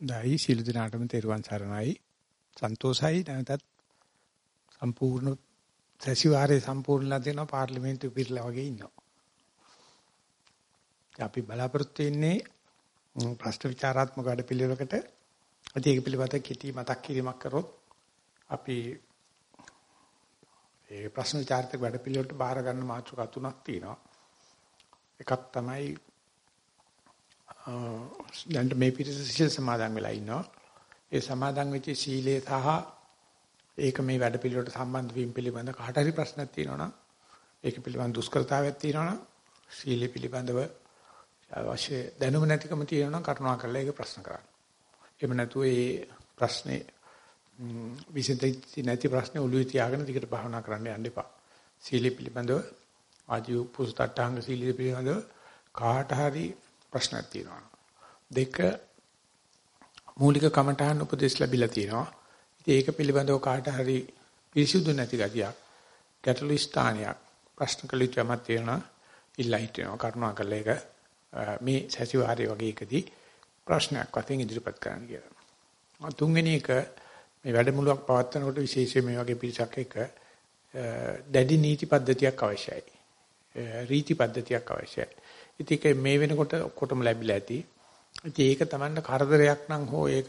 දෛ සීල දිනාටම තෙරුවන් සරණයි. සන්තෝසයි නැවතත් සම්පූර්ණ සැසිවාරේ සම්පූර්ණලා දෙනවා පාර්ලිමේන්තුවේ පිරලා වගේ ඉන්නවා. අපි බලාපොරොත්තු වෙන්නේ ප්‍රශ්න විචාරාත්මක වැඩපිළිවෙලකට අද ඒක පිළිබඳව කෙටි මතක් කිරීමක් කරොත් අපි ඒ ප්‍රශ්න විචාරිත වැඩපිළිවෙලට බාර ගන්න මාතෘකා තුනක් තියෙනවා. එකක් තමයි දැන් මේ පිටස සීල සමාදන් වෙලා ඉන්නවා. ඒ සමාදන් වෙච්ච සීලය සහ ඒක මේ වැඩ පිළිවෙලට සම්බන්ධ වීම පිළිබඳ කාට හරි ප්‍රශ්නක් තියෙනවා නම් ඒක පිළිබඳ දුෂ්කරතාවයක් තියෙනවා නම් සීලය පිළිබඳව අවශ්‍ය දැනුම නැතිකම තියෙනවා නම් කරුණාකරලා ඒක ප්‍රශ්න කරන්න. එහෙම නැතුව ඒ ප්‍රශ්නේ විසඳෙති නැති ප්‍රශ්නේ ඔළුවේ තියාගෙන දිගට භාවනා කරන්න යන්න එපා. සීලය පිළිබඳව ආජීව පුස්තට්ටාංග සීලය පිළිබඳව කාට හරි ප්‍රශ්නක් තියෙනවා. දෙක මූලික කමඨාන් උපදෙස් ලැබිලා තියෙනවා. ඉතින් ඒක පිළිබඳව කාට හරි පිරිසුදු නැති ගතියක් ගැටළු ස්ථානයක් ප්‍රශ්න කළ යුතුමක් තියෙනවා. ඉල්ලා හිටිනවා කරුණාකරලා ඒක මේ සැසිවාරයේ වගේ එකදී ප්‍රශ්නයක් වශයෙන් ඉදිරිපත් කරන්න කියලා. තුන්වෙනි එක මේ වැඩමුළුවක් පවත්වනකොට විශේෂයෙන් මේ වගේ පිරිසක් එක්ක දැඩි නීති පද්ධතියක් අවශ්‍යයි. රීති පද්ධතියක් අවශ්‍යයි. ඉතින් මේ වෙනකොට ඔක්කොටම ලැබිලා ඇති. ඉතින් ඒක Tamanට කරදරයක් නම් හෝ ඒක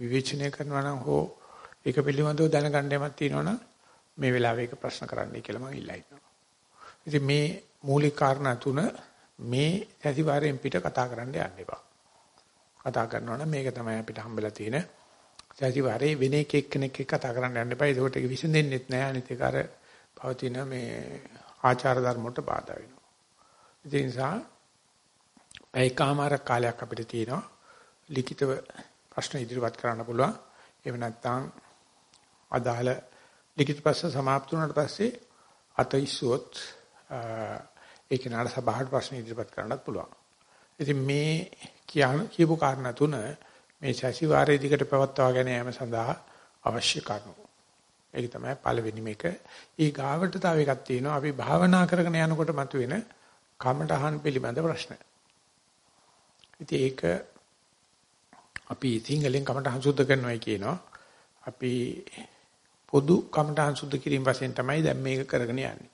විවේචනය කරනවා නම් හෝ ඒක පිළිබඳව දැනගන්න යමක් තියෙනවනම් මේ වෙලාවේ ඒක ප්‍රශ්න කරන්නයි කියලා මම ඉල්ලා ඉන්නවා. ඉතින් මේ මූලික කාරණා තුන මේ සතිವಾರයෙන් පිට කතා කරන්න යන්න එපා. කතා කරනවා නම් මේක තමයි අපිට හම්බෙලා තියෙන සතිವಾರේ වෙන එක එක්කෙනෙක් එක්ක කතා කරන්න යන්න එපා. ඒකට ඒක විසඳෙන්නෙත් නෑ. අනිත් එක අර පවතින මේ ආචාර ධර්ම වලට බාධා වෙනවා. ඒ නිසා ඒකමාරක් කාලයක් අපිට තියෙනවා ලිඛිතව ප්‍රශ්න ඉදිරිපත් කරන්න පුළුවන්. එහෙම නැත්නම් අදාළ ලිඛිත ප්‍රශ්න સમાપ્ત වුණාට පස්සේ අතයිසුවොත් ඒක නාඩ සභාවට ප්‍රශ්න ඉදිරිපත් කරන්නත් පුළුවන්. ඉතින් මේ කියන කියපු කාරණා තුන මේ ශෂිවාරයේ දිකට පවත්වා ගෙන යාම සඳහා අවශ්‍ය කරුණු. ඒක තමයි පළවෙනි මේක. ඊ ගාවට තව එකක් තියෙනවා. අපි භාවනා කරගෙන යනකොට මතුවෙන කමඨහන් පිළිබඳ ප්‍රශ්න. ඉතින් ඒක අපි සිංහලෙන් කමඨහන් සුද්ධ කරනවා කියනවා. අපි පොදු කමඨහන් සුද්ධ කිරීම වශයෙන් තමයි දැන් මේක කරගෙන යන්නේ.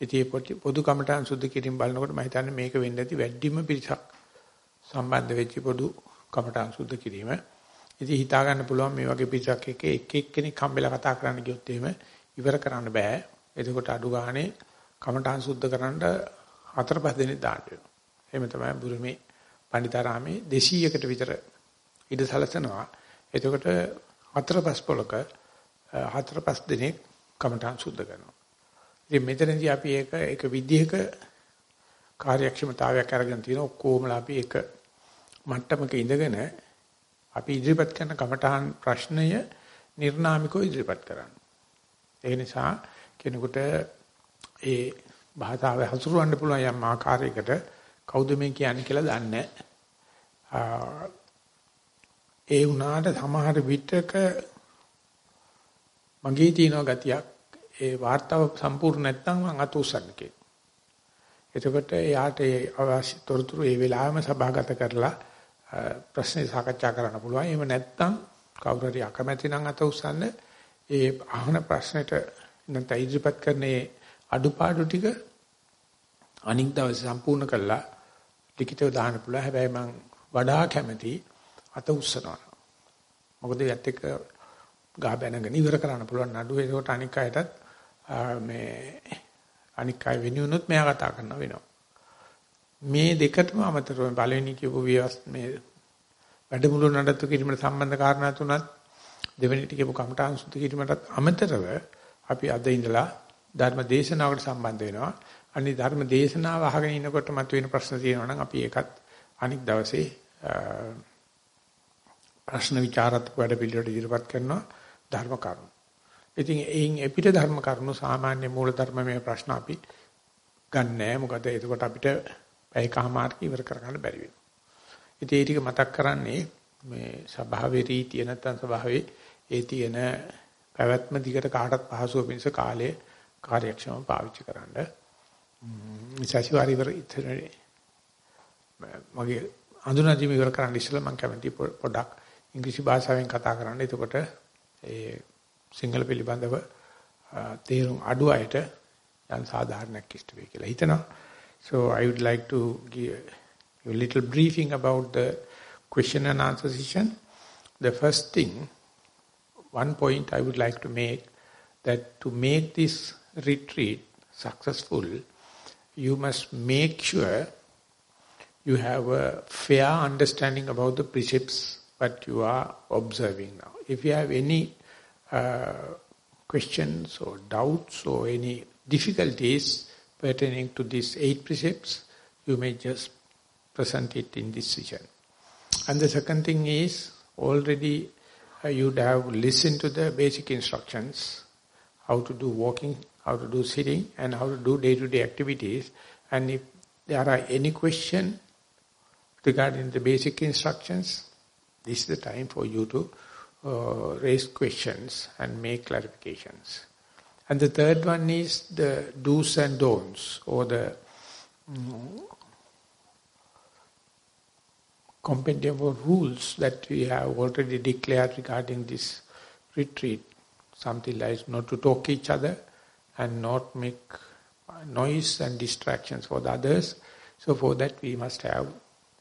ඉතින් පොදු කමඨහන් සුද්ධ කිරීම බලනකොට මම හිතන්නේ මේක වෙන්න ඇති වැඩිම පිරිසක් සම්බන්ධ වෙච්ච පොදු කමඨහන් සුද්ධ කිරීම. ඉතින් හිතා ගන්න පුළුවන් මේ වගේ පිරිසක් එක්ක එක එක්කෙනෙක් හම්බෙලා කතා කරන්න ගියොත් එහෙම ඉවර කරන්න බෑ. එතකොට අඩු ගානේ කමඨහන් සුද්ධ කරන්න හතර පහ දෙනෙක් දාන්න වෙනවා. එහෙම තමයි බුරුමේ පණ්ඩිතාරාමේ 200කට විතර ඉඩ සැලසෙනවා. එතකොට හතර පහ පොලක හතර පහ දෙනෙක් කමඨාන් සුද්ධ කරනවා. ඉතින් මෙතනදී අපි ඒක එක විදිහක කාර්යක්ෂමතාවයක් අරගෙන තියෙන ඔක්කොමලා අපි එක මට්ටමක ඉඳගෙන අපි ඉදිරිපත් කරන කමඨාන් ප්‍රශ්නය නිර්නාමිකව ඉදිරිපත් කරන්න. ඒ නිසා කෙනෙකුට ඒ භාෂාව හසුරවන්න පුළුවන් යම් ආකාරයකට කවුද මේ කියන්නේ කියලා දන්නේ ඒ වුණාට සමහර විටක මගේ තියෙන ගතියක් ඒ වார்த்தාව සම්පූර්ණ නැත්නම් මම අත උස්සන්න කියන. එතකොට එයාට ඒ අවශ්‍ය තොරතුරු ඒ වෙලාවෙම සභාගත කරලා ප්‍රශ්නේ සාකච්ඡා කරන්න පුළුවන්. එහෙම නැත්නම් කවුරු හරි අකමැති නම් අත උස්සන්න ඒ අහන ප්‍රශ්නෙට නැත්නම් ඉදිරිපත් කරන්නේ අඩුපාඩු ටික අනික් දවසේ සම්පූර්ණ කළා ලිඛිතව දාන්න පුළුවන්. හැබැයි මම වඩා කැමති අත උස්සනවා. මොකද යත් එක්ක ගහ බැනගෙන ඉවර කරන්න පුළුවන් නඩුව. ඒකට අනික් අයටත් මේ අනික් අය වෙනුනොත් මෙයා කතා කරන්න වෙනවා. මේ දෙකටම අමතරව පළවෙනි කියපු විවස් මේ වැඩමුළු නඩත්තු කිරීමට සම්බන්ධ කාරණා තුනත් දෙවෙනි ටිකේ කමඨාන් සුද්ධ කිරීමටත් අමතරව අපි අද ඉඳලා ධර්ම දේශනාවකට සම්බන්ධ වෙනවා. අනිත් ධර්ම දේශනාව අහගෙන ඉනකොට මතුවෙන ප්‍රශ්න තියෙනවා නම් අපි ඒකත් අනිත් දවසේ ප්‍රශ්න විචාරත් වැඩ පිළිවෙලට ඉදිරිපත් කරනවා ධර්ම කරුණු. ඉතින් එයින් එපිට ධර්ම කරුණු සාමාන්‍ය මූල ධර්මමය ප්‍රශ්න අපි ගන්නෑ. මොකද එතකොට අපිට පැයකමාරක ඉවර කරගන්න බැරි වෙනවා. ඉතින් ඒ ටික මතක් කරන්නේ මේ ස්වභාවයේ රීතිය නැත්තම් ස්වභාවයේ ඒ තියෙන පැවැත්ම දිගට කාටත් පහසුව පිණිස කාලය කාර්යක්ෂමව පාවිච්චි කරන්න. සතිවාරි ඉවර ඉතරේ මගේ අඳුනදීම ඉවර කරන්න ඉස්සෙල්ලා මම කැමති පොඩ්ඩක් ඉංග්‍රීසි භාෂාවෙන් කතා කරන්න. එතකොට ඒ සිංහල පිළිබඳව තේරුම් අඩු අයට යම් සාධාරණයක් ඉෂ්ට වෙයි කියලා හිතනවා. So I would like to give you a little briefing about the question and answer session. The first thing, one point I would like to make that to make this retreat successful, you must make sure you have a fair understanding about the precepts what you are observing now. If you have any uh, questions or doubts or any difficulties pertaining to these eight precepts, you may just present it in this session. And the second thing is, already uh, you'd have listened to the basic instructions, how to do walking how to do sitting and how to do day-to-day -day activities. And if there are any question regarding the basic instructions, this is the time for you to uh, raise questions and make clarifications. And the third one is the do's and don'ts or the um, compendium of rules that we have already declared regarding this retreat. Something like not to talk to each other, and not make noise and distractions for the others. So for that we must have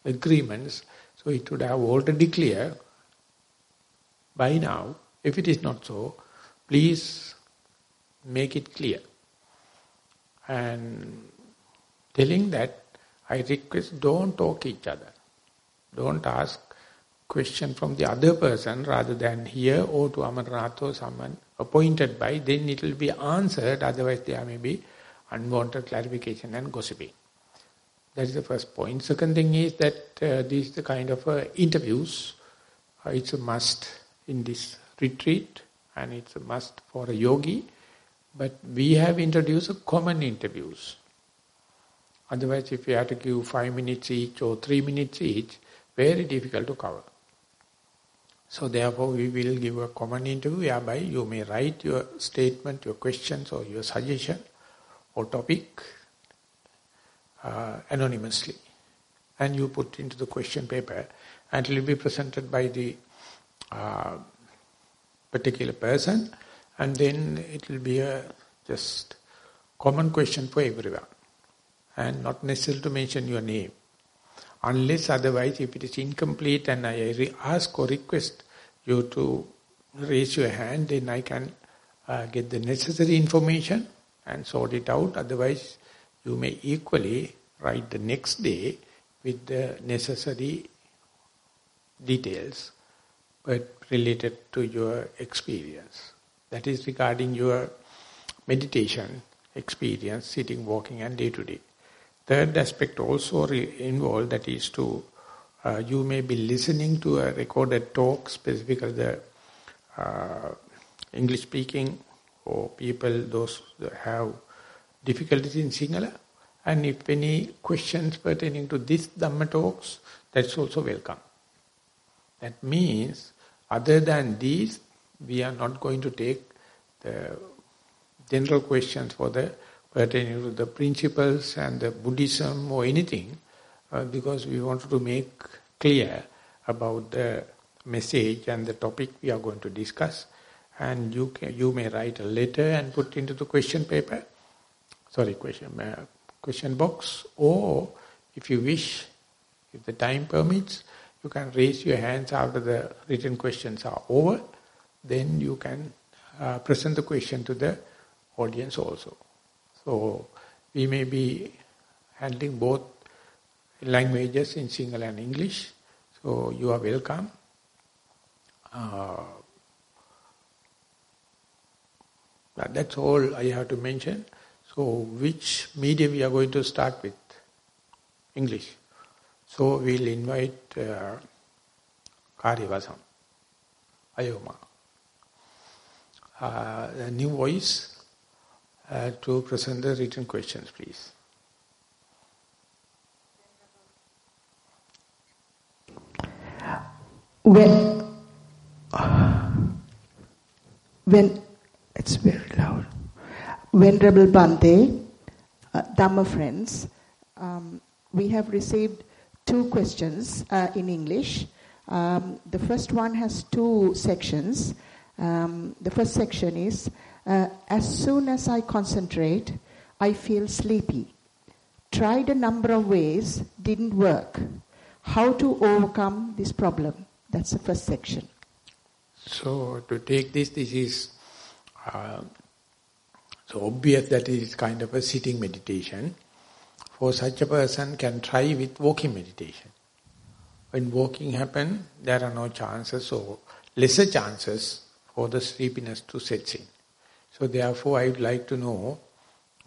agreements. So it would have already clear by now. If it is not so, please make it clear. And telling that, I request don't talk each other. Don't ask question from the other person rather than here or oh, to Amarnath or someone appointed by, then it will be answered, otherwise there may be unwanted clarification and gossiping. That is the first point. Second thing is that uh, these the kind of uh, interviews, uh, it's a must in this retreat and it's a must for a yogi. But we have introduced common interviews. Otherwise, if you have to give five minutes each or three minutes each, very difficult to cover. So therefore we will give a common interview whereby you may write your statement, your questions or your suggestion or topic uh, anonymously. And you put into the question paper and it will be presented by the uh, particular person and then it will be a just common question for everyone and not necessary to mention your name. Unless otherwise, if it is incomplete and I ask or request you to raise your hand, then I can uh, get the necessary information and sort it out. Otherwise, you may equally write the next day with the necessary details, but related to your experience. That is regarding your meditation experience, sitting, walking and day-to-day. -day. Third aspect also involved, that is to, uh, you may be listening to a recorded talk, specifically the uh, English speaking or people, those that have difficulties in Sinhala. And if any questions pertaining to this Dhamma talks, that's also welcome. That means, other than these, we are not going to take the general questions for the pertaining to the principles and the Buddhism or anything, uh, because we wanted to make clear about the message and the topic we are going to discuss. And you can, you may write a letter and put into the question paper, sorry, question, uh, question box, or if you wish, if the time permits, you can raise your hands after the written questions are over, then you can uh, present the question to the audience also. So we may be handling both languages in Sinhala and English. So you are welcome. Uh, that's all I have to mention. So which medium we are going to start with? English. So we'll invite uh, Ayoma. Uh, new voice uh, to present the written questions, please. When, when it's very loud. Venerable Bante, uh, Dhamma friends, um, we have received two questions uh, in English. Um, the first one has two sections. Um, the first section is uh, As soon as I concentrate, I feel sleepy. Tried a number of ways, didn't work. How to overcome this problem? That's the first section. So to take this, this is uh, so obvious that it is kind of a sitting meditation. For such a person can try with walking meditation. When walking happen, there are no chances or lesser chances for the sleepiness to set in. So therefore I would like to know,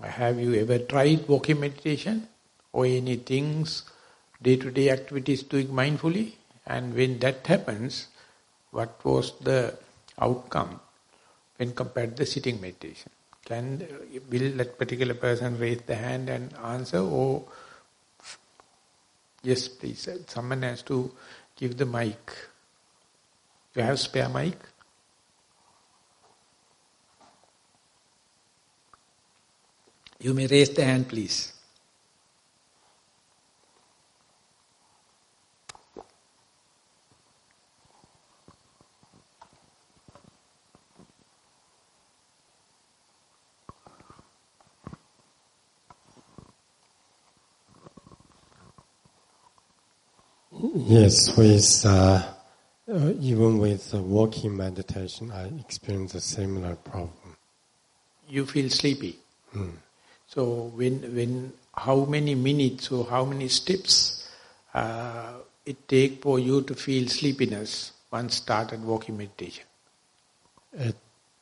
have you ever tried walking meditation or any things, day-to-day -day activities doing mindfully? And when that happens, what was the outcome when compared to the sitting meditation? Can will that particular person raise the hand and answer or yes please someone has to give the mic. Do you have spare mic? You may raise the hand please. Yes, with uh, uh, even with walking meditation, I experience a similar problem. You feel sleepy. Hmm. So when when how many minutes or how many steps uh, it take for you to feel sleepiness once started walking meditation? It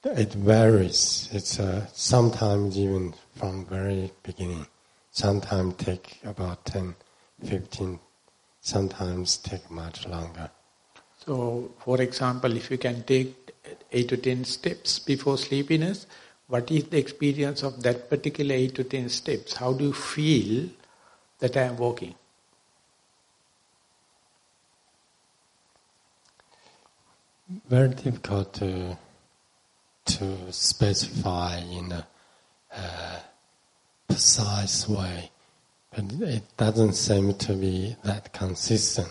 it varies. It's uh, sometimes even from very beginning. Sometimes take about 10, 15 sometimes take much longer. So, for example, if you can take 8 to 10 steps before sleepiness, what is the experience of that particular 8 to 10 steps? How do you feel that I am walking? Very difficult to to specify in a uh, precise way. But it doesn't seem to be that consistent.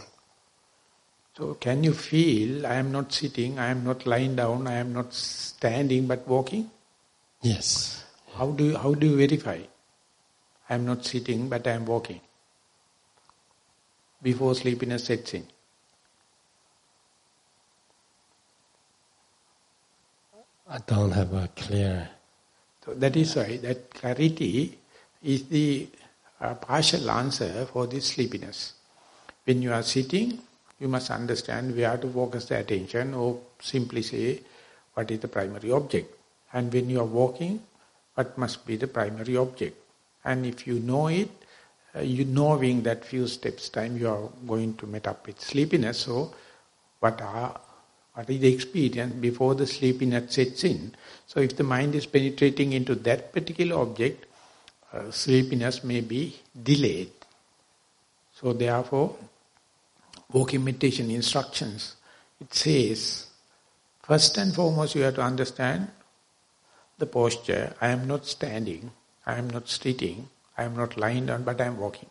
So can you feel, I am not sitting, I am not lying down, I am not standing but walking? Yes. How do you, how do you verify? I am not sitting but I am walking. Before sleepiness sets in. I don't have a clear... So that is why that clarity is the a partial answer for this sleepiness. When you are sitting, you must understand where to focus the attention or simply say what is the primary object. And when you are walking, what must be the primary object. And if you know it, uh, you knowing that few steps time you are going to meet up with sleepiness. So what are what is the experience before the sleepiness sets in? So if the mind is penetrating into that particular object, uh, sleepiness may be delayed. So therefore, walking meditation instructions, it says, first and foremost you have to understand the posture. I am not standing, I am not sitting, I am not lying down, but I am walking.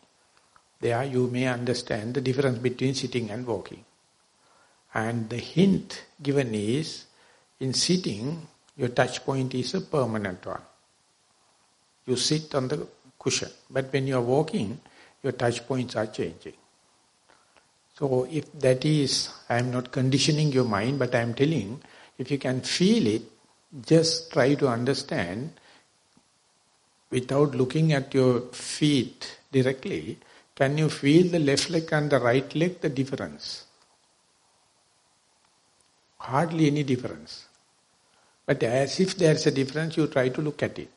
There you may understand the difference between sitting and walking. And the hint given is, in sitting, your touch point is a permanent one. You sit on the cushion. But when you are walking, your touch points are changing. So if that is, I am not conditioning your mind, but I am telling, if you can feel it, just try to understand without looking at your feet directly, can you feel the left leg and the right leg, the difference? Hardly any difference. But as if there is a difference, you try to look at it.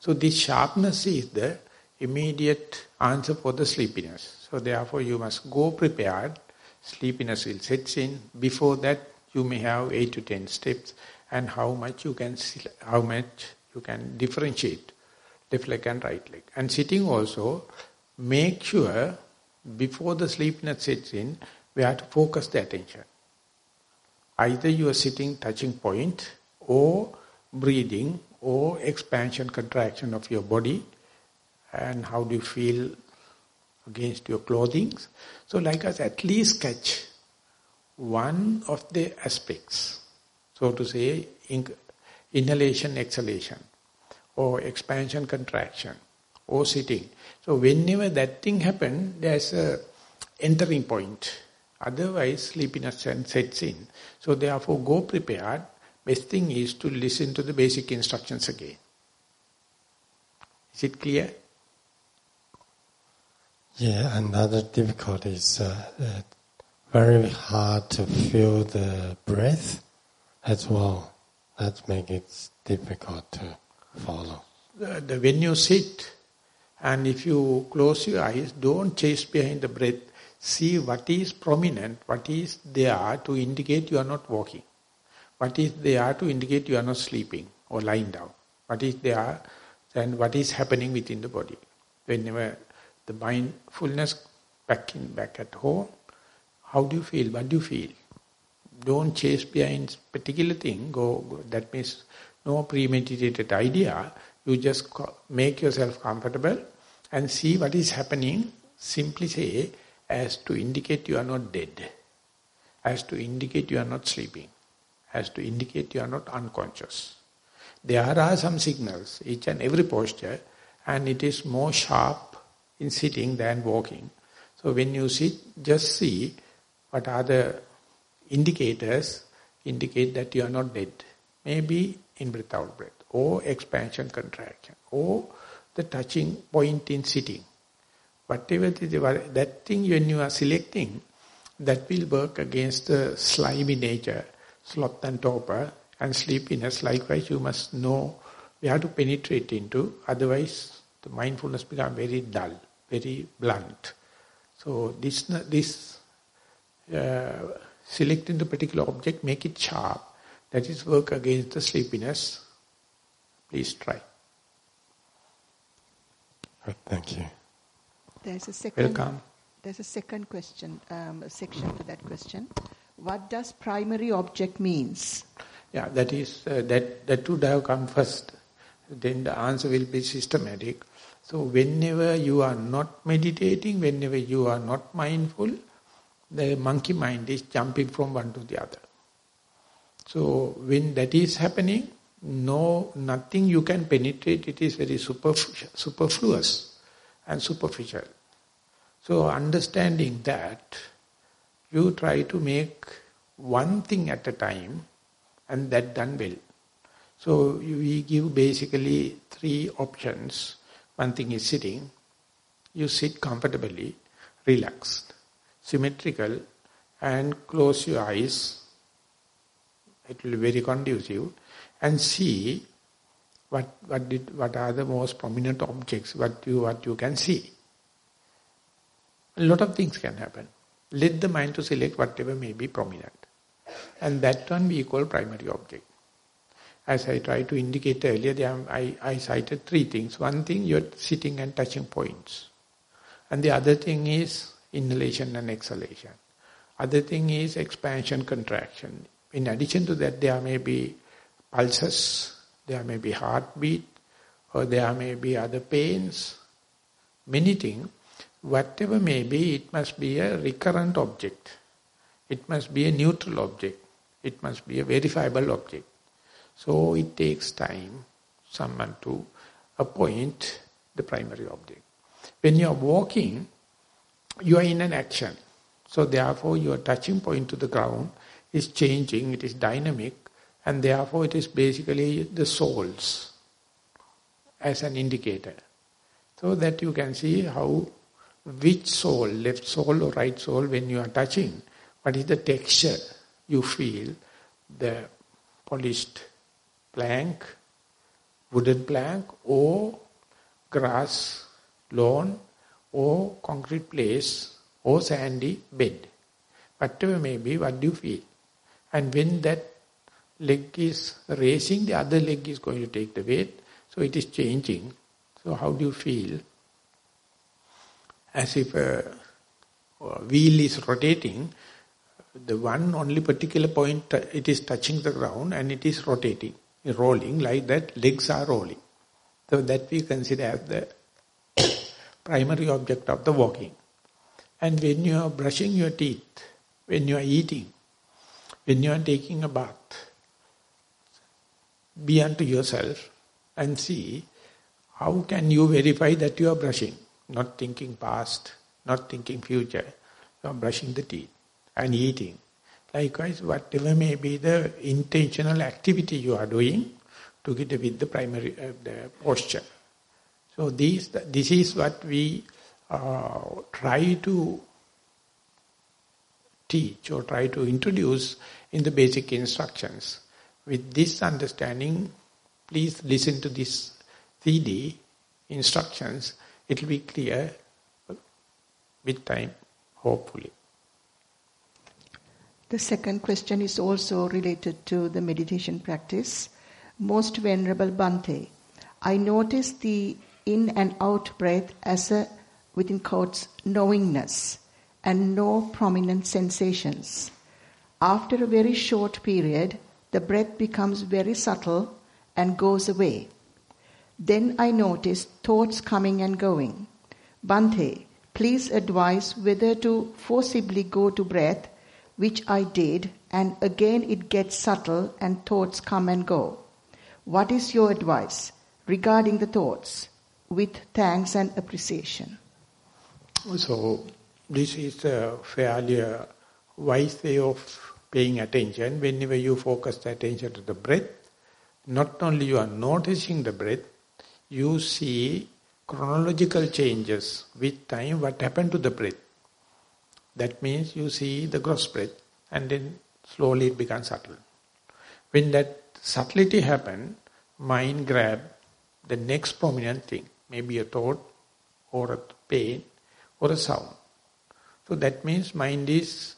So this sharpness is the immediate answer for the sleepiness. So therefore you must go prepared. Sleepiness will set in. Before that you may have 8 to 10 steps and how much you can how much you can differentiate left leg and right leg. And sitting also, make sure before the sleepiness sets in, we have to focus the attention. Either you are sitting touching point or breathing or expansion, contraction of your body and how do you feel against your clothing. So like us, at least catch one of the aspects. So to say, inhalation, exhalation, or expansion, contraction, or sitting. So whenever that thing happens, there's a entering point. Otherwise, sleepiness sets in. So therefore, go prepared. Best thing is to listen to the basic instructions again. Is it clear? Yeah, another difficulty is uh, uh, very hard to feel the breath as well. That makes it difficult to follow. The, the, when you sit and if you close your eyes, don't chase behind the breath. See what is prominent, what is there to indicate you are not walking. What is there to indicate you are not sleeping or lying down. What is there and what is happening within the body. Whenever the mindfulness back in back at home, how do you feel? What do you feel? Don't chase behind particular thing. Go, go that means no premeditated idea. You just make yourself comfortable and see what is happening. Simply say, as to indicate you are not dead, as to indicate you are not sleeping, as to indicate you are not unconscious. There are some signals, each and every posture, and it is more sharp in sitting than walking. So when you sit, just see what are the indicators indicate that you are not dead. Maybe in breath out breath, or expansion, contraction, or the touching point in sitting. Whatever that thing when you are selecting, that will work against the slimy nature, sloth and torpor, and sleepiness. Likewise, you must know we have to penetrate into, otherwise the mindfulness become very dull, very blunt. So this, this uh, selecting the particular object, make it sharp. That is work against the sleepiness. Please try. Thank you. There's a second. Welcome. There's a second question, um, a section to that question. What does primary object means? Yeah, that is uh, that that would have come first. Then the answer will be systematic. So whenever you are not meditating, whenever you are not mindful, the monkey mind is jumping from one to the other. So when that is happening, no nothing you can penetrate. It is very superfluous and superficial. So understanding that, you try to make one thing at a time and that done well. So we give basically three options. One thing is sitting. You sit comfortably, relaxed, symmetrical, and close your eyes. It will be very conducive. And see what what did what are the most prominent objects, what you what you can see. A lot of things can happen. Let the mind to select whatever may be prominent. And that one we call primary object. As I tried to indicate earlier, I, I cited three things. One thing, you're sitting and touching points. And the other thing is inhalation and exhalation. Other thing is expansion, contraction. In addition to that, there may be pulses, there may be heartbeat, or there may be other pains, many things. Whatever may be, it must be a recurrent object. It must be a neutral object. It must be a verifiable object. So it takes time, someone to appoint the primary object. When you are walking, you are in an action. So therefore your touching point to the ground is changing, it is dynamic, and therefore it is basically the souls as an indicator. So that you can see how which soul, left soul or right soul, when you are touching, what is the texture you feel? The polished plank, wooden plank or grass, lawn or concrete place or sandy bed. Whatever may be, what do you feel? And when that leg is racing, the other leg is going to take the weight. So it is changing. So how do you feel? As if a, a wheel is rotating, the one only particular point, uh, it is touching the ground and it is rotating, rolling like that, legs are rolling. So that we consider as the primary object of the walking. And when you are brushing your teeth, when you are eating, when you are taking a bath, be unto yourself and see how can you verify that you are brushing, not thinking past, not thinking future. You are brushing the teeth and eating. Likewise, whatever may be the intentional activity you are doing, together with the primary uh, the posture. So these, this is what we uh, try to teach or try to introduce in the basic instructions. With this understanding, please listen to this CD instructions. It will be clear with time, hopefully. The second question is also related to the meditation practice. Most Venerable Bhante, I noticed the in and out breath as a, within quotes, knowingness and no prominent sensations. After a very short period, the breath becomes very subtle and goes away. Then I notice thoughts coming and going. Bhante, please advise whether to forcibly go to breath, which I did, and again it gets subtle and thoughts come and go. What is your advice regarding the thoughts? With thanks and appreciation. So, this is a fairly wise way of paying attention. Whenever you focus the attention to the breath, not only you are noticing the breath, you see chronological changes with time, what happened to the breath. That means you see the gross breath and then slowly it becomes subtle. When that subtlety happen, mind grab the next prominent thing, maybe a thought or a pain or a sound. So that means mind is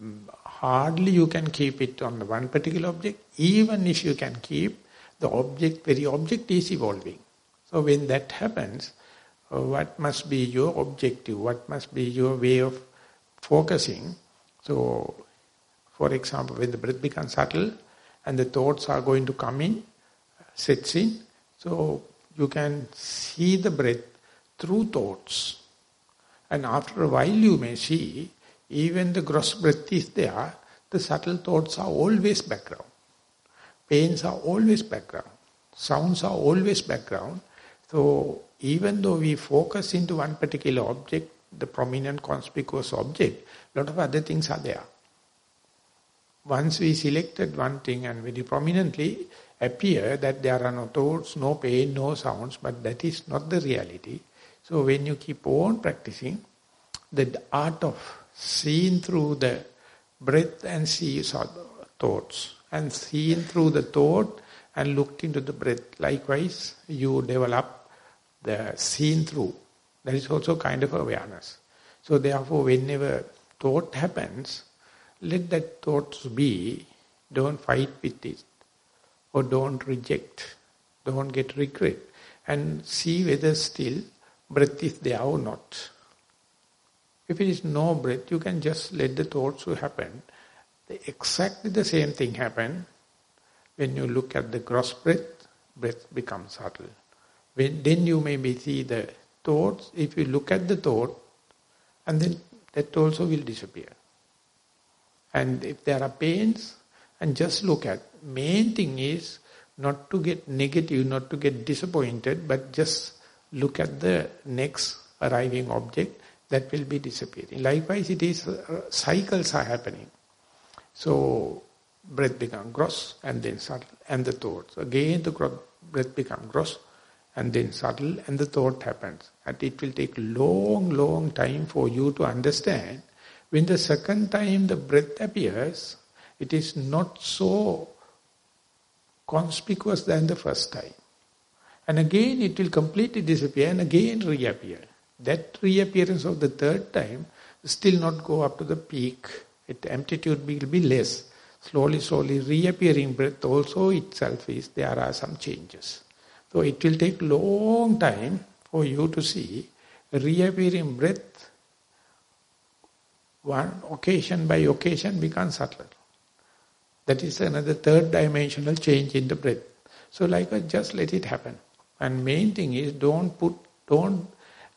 mm, hardly you can keep it on the one particular object. Even if you can keep, the object, very object is evolving. So when that happens, uh, what must be your objective? What must be your way of focusing? So, for example, when the breath becomes subtle and the thoughts are going to come in, sets in, so you can see the breath through thoughts. And after a while you may see, even the gross breath is there, the subtle thoughts are always background. Pains are always background. Sounds are always background. So even though we focus into one particular object, the prominent conspicuous object, lot of other things are there. Once we selected one thing and very prominently appear that there are no thoughts, no pain, no sounds, but that is not the reality. So when you keep on practicing, the art of seeing through the breath and see thoughts, and seeing through the thought and look into the breath. Likewise, you develop the seeing through. That is also kind of awareness. So therefore, whenever thought happens, let that thoughts be. Don't fight with it. Or don't reject. Don't get regret. And see whether still breath is there or not. If it is no breath, you can just let the thoughts happen. The, Exactly the same thing happen when you look at the gross breath, breath becomes subtle. When, then you maybe see the thoughts, if you look at the thought, and then that also will disappear. And if there are pains, and just look at, main thing is not to get negative, not to get disappointed, but just look at the next arriving object that will be disappearing. Likewise, it is uh, cycles are happening. So breath become gross and then subtle and the thoughts. Again the breath become gross and then subtle and the thought happens. And it will take long, long time for you to understand. When the second time the breath appears, it is not so conspicuous than the first time. And again it will completely disappear and again reappear. That reappearance of the third time still not go up to the peak. Its amplitude will be less. Slowly, slowly reappearing breath also itself is, there are some changes. So it will take long time for you to see reappearing breath one occasion by occasion becomes subtle. That is another third dimensional change in the breath. So like just let it happen. And main thing is don't put, don't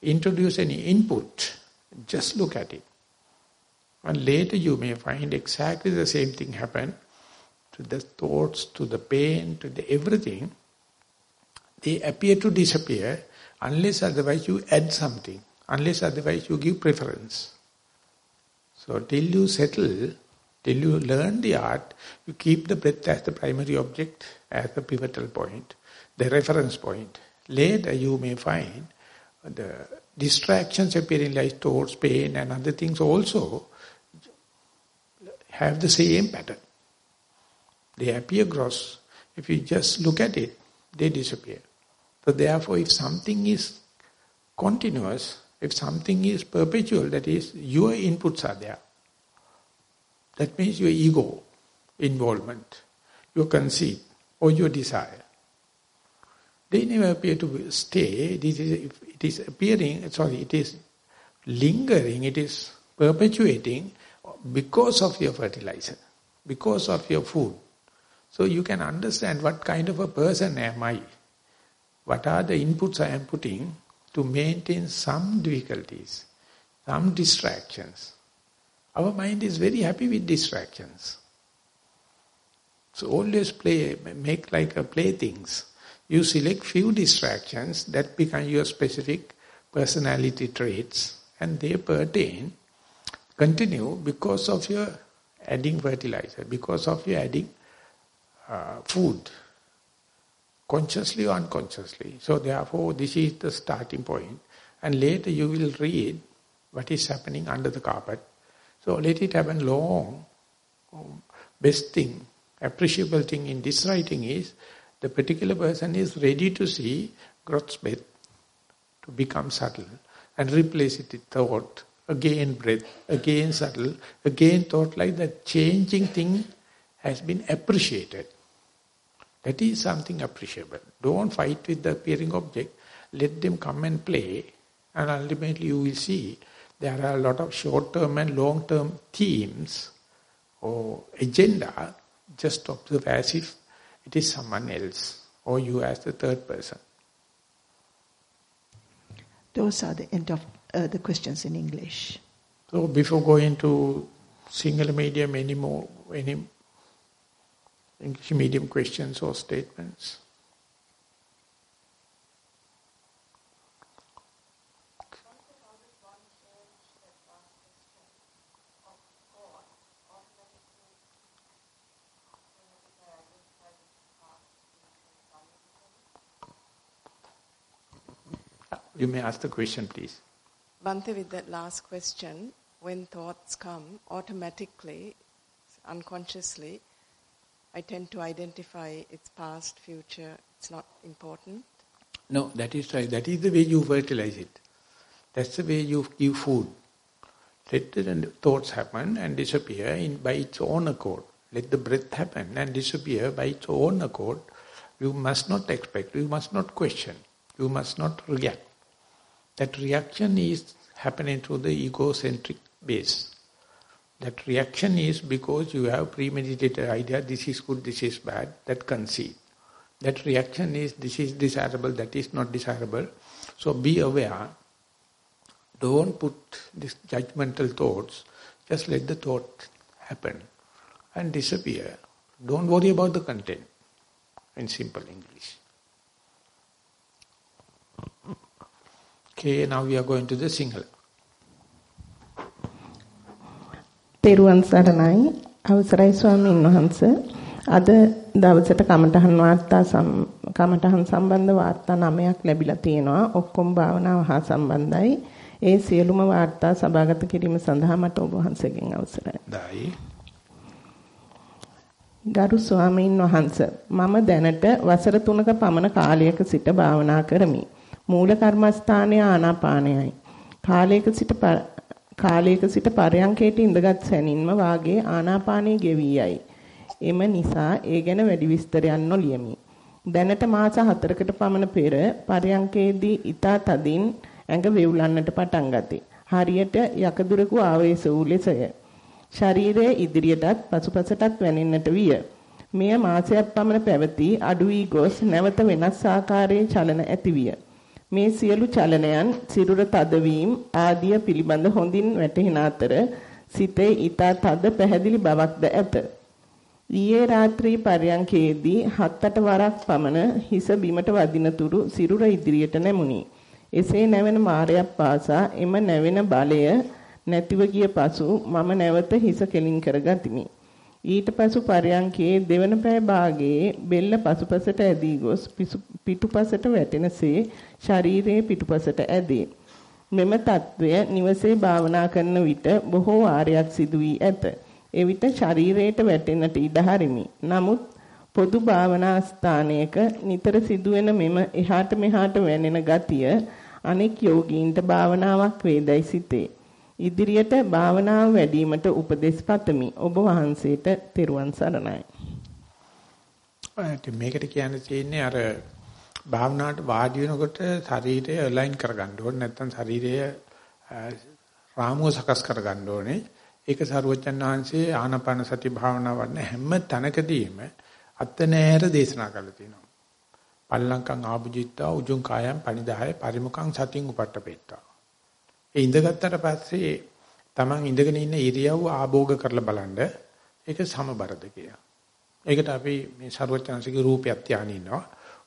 introduce any input, just look at it. And later you may find exactly the same thing happen to the thoughts, to the pain, to the everything. They appear to disappear unless otherwise you add something, unless otherwise you give preference. So till you settle, till you learn the art, you keep the breath as the primary object, as the pivotal point, the reference point. Later you may find the distractions appearing like thoughts, pain and other things also have the same pattern. They appear gross. If you just look at it, they disappear. So therefore, if something is continuous, if something is perpetual, that is, your inputs are there. That means your ego involvement, your conceit, or your desire. They never appear to stay. This is, it is appearing, sorry, it is lingering, it is perpetuating because of your fertilizer, because of your food. So you can understand what kind of a person am I. What are the inputs I am putting to maintain some difficulties, some distractions. Our mind is very happy with distractions. So always play, make like a playthings. You select few distractions that become your specific personality traits and they pertain, continue because of your adding fertilizer, because of your adding uh, food, consciously or unconsciously. So therefore this is the starting point and later you will read what is happening under the carpet. So let it happen long. Um, best thing, appreciable thing in this writing is the particular person is ready to see growth breath to become subtle and replace it with thought, again breath, again subtle, again thought like that changing thing has been appreciated. That is something appreciable. Don't fight with the appearing object. Let them come and play and ultimately you will see there are a lot of short-term and long-term themes or agenda. Just observe as if it is someone else or you as the third person. Those are the end of uh, the questions in English. So before going to single medium, any more, any English medium questions or statements? You may ask the question, please. Bhante, with that last question, when thoughts come, automatically, unconsciously, I tend to identify its past, future, it's not important. No, that is right. That is the way you fertilize it. That's the way you give food. Let the thoughts happen and disappear in, by its own accord. Let the breath happen and disappear by its own accord. You must not expect, you must not question, you must not react. That reaction is happening through the egocentric base. That reaction is because you have premeditated idea, this is good, this is bad, that conceit. That reaction is, this is desirable, that is not desirable. So be aware. Don't put these judgmental thoughts. Just let the thought happen and disappear. Don't worry about the content in simple English. Okay, now we are going to the Sinhala. තෙරුවන් සරණයි අවසරයි ස්වාමීන් වහන්ස අද දවසට කමඨහන් වාර්තා කමඨහන් සම්බන්ධ වාර්තා 9ක් ලැබිලා තියෙනවා ඔක්කොම භාවනාව හා සම්බන්ධයි ඒ සියලුම වාර්තා සභාගත කිරීම සඳහා මට ඔබ වහන්සේගෙන් අවසරයි. දායි. ගරු ස්වාමීන් වහන්ස මම දැනට වසර 3ක පමණ කාලයක සිට භාවනා කරමි. මූල කර්මස්ථානය ආනාපානයයි. කාලයක සිට කාලයක සිට පරයන්කේට ඉඳගත් සැනින්ම වාගේ ආනාපානයේ ගෙවී යයි. එම නිසා ඒ ගැන වැඩි විස්තරයක් නොලියමි. දැනට මාස 4කට පමණ පෙර පරයන්කේදී ඊතා තදින් ඇඟ වේවුලන්නට පටන් ගත්තේ. හරියට යකදුරකු ආවේශ වූ ලෙසය. ශරීරයේ ඉදිරියටත් පසුපසටත් වැනෙන්නට විය. මෙය මාසයක් පමණ පැවති අඩු වී ගොස් නැවත වෙනස් ආකාරයේ චලන ඇතිවිය. මේ සියලු චලනයන් සිරුර තදවීම ආදිය පිළිබඳ හොඳින් වැටහෙන අතර සිතේ ඊතා තද පැහැදිලි බවක්ද ඇත. ඊයේ රාත්‍රී පර්යංකයේදී හත් වරක් පමණ හිස බිමට වදිනතුරු සිරුර ඉදිරියට නැමුණි. එසේ නැවෙන මාරයක් පාසා එම නැවෙන බලය නැතිව ගිය පසු මම නැවත හිස කෙලින් කරගතිමි. ඊට පසු පරයන්කේ දෙවන පෑ භාගයේ බෙල්ල පසුපසට ඇදී ගොස් පිටුපසට වැටෙනසේ ශරීරයේ පිටුපසට ඇදී. මෙම తත්වය නිවසේ භාවනා කරන විට බොහෝ වාරයක් සිදු වී ඇත. එවිට ශරීරයට වැටෙන්නට ඉඩ හරිමි. නමුත් පොදු භාවනා ස්ථානයක නිතර සිදුවෙන මෙම එහාට මෙහාට වැනෙන ගතිය අනෙක් යෝගීන්ට භාවනාවක් වේදයි සිතේ. ඉදිරියට භාවනාව වැඩිවීමට උපදෙස් පතමි. ඔබ වහන්සේට තෙරුවන් සරණයි. මේකට කියන්න තියෙන්නේ අර භාවනාවට වාඩි වෙනකොට ශරීරය අලයින් කරගන්න ඕනේ නැත්නම් ශරීරය රාමුව සකස් කරගන්න ඕනේ. ඒක සරුවචන් වහන්සේ ආනාපාන සති භාවනාව වඩන හැම තැනකදීම අත්නෑර දේශනා කරලා තියෙනවා. පල්ලංකං ආභුජිත්තා උජුං කායං පනිදාය පරිමුඛං සතින් උපට්ඨපෙත්තා. ඒ ඉඳගත්තට පස්සේ Taman ඉඳගෙන ඉන්න ඉරියව්ව ආභෝග කරලා බලන්න ඒක සමබරද කියලා. ඒකට අපි මේ ਸਰවඥාන්සේගේ රූපයක් තියාගෙන ඉන්නවා.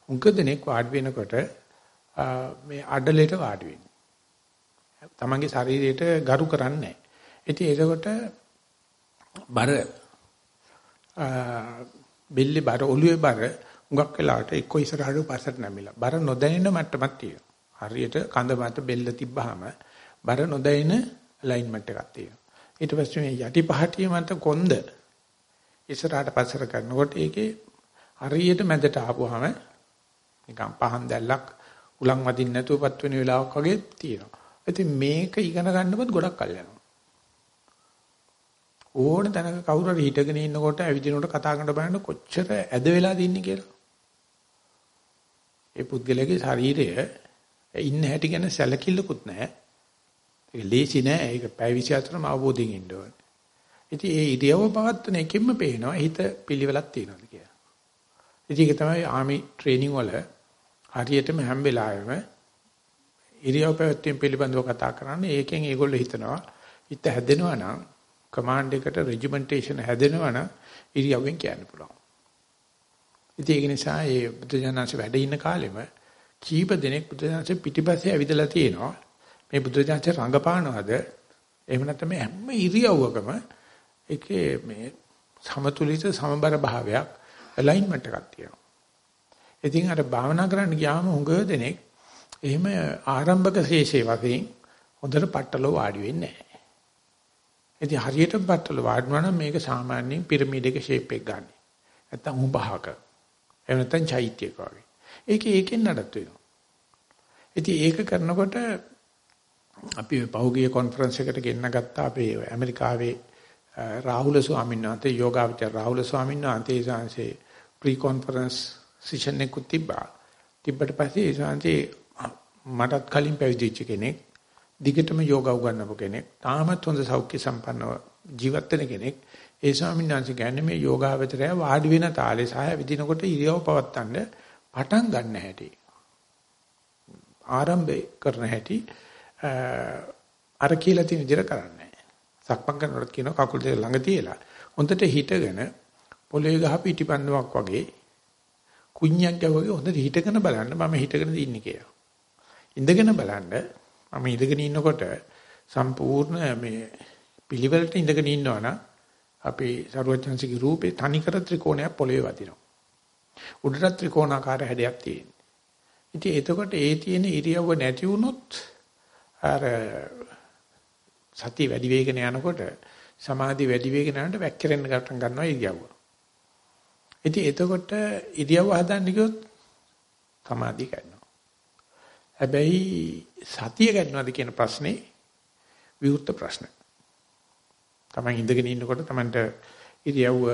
උංග දෙනෙක් වාඩි වෙනකොට මේ අඩලෙට වාඩි වෙන්නේ. Tamanගේ ශරීරයට ගරු කරන්නේ නැහැ. ඉතින් ඒකට බර බෙල්ලේ බර ඔළුවේ බර උඟක් වෙලාවට එක්ක ඉස්සරහට පස්සට නැමිලා. බර නොදැනෙන මට්ටමක් තියෙනවා. හරියට කඳ මත බෙල්ල තිබ්බහම බර නොදැනෙන ඇලයින්මන්ට් එකක් තියෙනවා. ඊට පස්සේ මේ යටි පහටිය මත කොන්ද ඉස්සරහට පස්සට කරනකොට ඒකේ හරියට මැදට ආපුවාම නිකන් පහන් දැල්ලක් උලන් වදින්න නැතුවපත් වෙන වෙලාවක් වගේ තියෙනවා. ඉතින් මේක ඉගෙන ගන්නකොත් ගොඩක් කල් යනවා. ඕන තැනක කවුරු හරි හිටගෙන ඉන්නකොට ඇවිදිනකොට කතා කරන බලන්න කොච්චර ඇද වෙලා දින්නේ කියලා. ඒ පුද්ගලයාගේ ශරීරය ඉන්න හැටි ගැන සැලකිල්ලකුත් නැහැ. ඒක ලේසි නෑ. ඒක පැය 24ම අවබෝධයෙන් ඉන්න ඕනේ. ඉතින් ඒ ඉරියව්ව පවත්වන එකෙන්ම පේනවා හිත පිළිවෙලක් තියෙනවද කියලා. ඉතින් ඒක තමයි ආමි ට්‍රේනින් වල හරියටම හැම වෙලාවෙම ඉරියව් පැවැත්වීම පිළිබඳව කතා කරන්නේ. ඒකෙන් ඒගොල්ලෝ හිතනවා හිත හැදෙනවා නම් කමාන්ඩ් එකට රෙජිමෙන්ටේෂන් හැදෙනවා නම් ඉරියව්වෙන් කියන්න පුළුවන්. ඉතින් ඒක නිසා ඒ බුදුජානක වැඩ ඉන්න කාලෙම කීප දෙනෙක් බුදුජානක පිටිපස්සේ ඇවිදලා තියෙනවා. මේ බුදුජානක රංගපානවද? එහෙම නැත්නම් හැම ඉරියව්වකම ඒකේ මේ සමතුලිත සමබර භාවයක් ඇලයින්මන්ට් එකක් තියෙනවා. ඉතින් අර භාවනා කරන්න ගියාම හුඟ දෙනෙක් එහෙම ආරම්භක ශේෂේ වශයෙන් හොඳට පట్టල වාඩි වෙන්නේ නැහැ. ඉතින් හරියට බත්තල වාඩිනවා නම් මේක සාමාන්‍යයෙන් පිරමීඩ් එක ෂේප් එක ගන්න. නැත්තම් උභාක. එහෙම නැත්තම් චෛත්‍යක වගේ. ඒක ඒකෙන් නඩත් වෙනවා. ඉතින් ඒක කරනකොට අපි පහුගිය කොන්ෆරන්ස් එකට ගෙන්න ගත්තා අපේ ඇමරිකාවේ රාහුල ස්වාමීන් වහන්සේ යෝගාවචර රාහුල ස්වාමීන් වහන්සේ සංසේ ප්‍රී කොන්ෆරන්ස් සෙෂන් එකක් තිබ්බා. තිබ්බට පස්සේ ඒ සංසේ මටත් කලින් පැවිදිච්ච කෙනෙක් දිගටම යෝග උගන්වපු කෙනෙක්, තාමත් හොඳ සෞඛ්‍ය සම්පන්නව ජීවත් වෙන කෙනෙක්. ඒ ස්වාමීන් වහන්සේ කියන්නේ මේ යෝගාවචරය වාඩි වෙන තාලේ සහ විදිනකොට ඉරියව් පවත්තන්න පටන් ගන්න හැටි. ආරම්භ කරන හැටි අර කියලා තියෙන විදිහට කරන්නේ. සක්මන් කරනකොට කියන කකුල් දෙක ළඟ තියලා හොඳට හිටගෙන පොළවේ ගහ පිටිපන්දුවක් වගේ කුණ්‍යක් ගැවගේ හොඳට හිටගෙන බලන්න මම හිටගෙන ඉන්නේ කියලා. ඉඳගෙන බලන්න මම ඉඳගෙන ඉන්නකොට සම්පූර්ණ මේ පිළිවෙලට ඉඳගෙන ඉන්නවනම් අපේ සරුවචන්සිකේ රූපේ තනිකර ත්‍රිකෝණයක් පොළවේ වදිනවා. උඩට ත්‍රිකෝණාකාර හැඩයක් තියෙනවා. ඉතින් එතකොට ඒ තියෙන ඉරියව්ව නැති වුණොත් අර සතිය වැඩි වේගන යනකොට සමාධි වැඩි වේගන යනකොට වැක්කිරෙන්න ගන්න ගන්නවා ඉරියව්ව. ඉතින් එතකොට ඉරියව්ව හදන්න ගියොත් සමාධිය ගන්නවා. හැබැයි සතිය ගන්නවද කියන ප්‍රශ්නේ විවෘත ප්‍රශ්න. තමයි ඉඳගෙන ඉන්නකොට තමන්ට ඉරියව්ව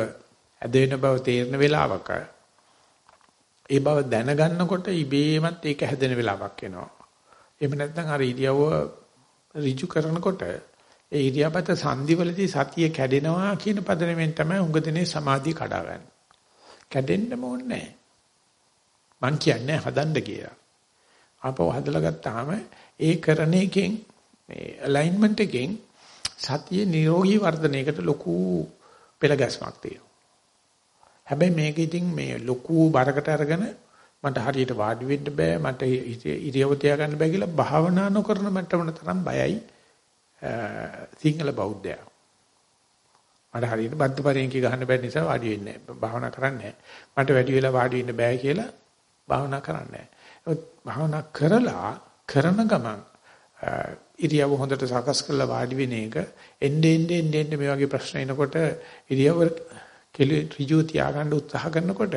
ඇද වෙන බව තේරෙන වෙලාවක ඒ බව දැනගන්නකොට ඉබේමත් ඒක හැදෙන වෙලාවක් එනවා. එහෙම නැත්නම් අර ඉරියව්ව ඍජු කරනකොට ඒ ඉරියාපත සංදිවලදී සතිය කැඩෙනවා කියන පදනමෙන් තමයි උඟ දිනේ සමාධිය කඩාගන්නේ. කැඩෙන්න ඕනේ නැහැ. මං කියන්නේ හදන්න කියලා. ආපහු හදලා ගත්තාම ඒ කරන එකෙන් මේ alignment එකෙන් සතිය නිරෝගී වර්ධනයකට ලොකු පෙළ ගැස්මක් තියෙනවා. හැබැයි මේක ඉතින් මේ ලොකු බරකට අරගෙන මට හරියට වාඩි වෙන්න බෑ මට ඉරියව තියාගන්න බෑ කියලා භාවනා නොකරන මට්ටමන තරම් බයයි සිංහල බෞද්ධයා. මට හරියට බද්ද පරෙන්කි ගහන්න බැරි නිසා වාඩි වෙන්නේ නැහැ. භාවනා කරන්නේ මට වැඩි වෙලා වාඩි වෙන්න බෑ කියලා භාවනා කරන්නේ නැහැ. භාවනා කරලා කරන ගමන් ඉරියව හොඳට සකස් කරලා වාඩි වෙන එක එන්නේ එන්නේ එන්නේ මේ වගේ ප්‍රශ්න එනකොට ඉරියව කෙලි ඍජු තියාගන්න උත්සාහ කරනකොට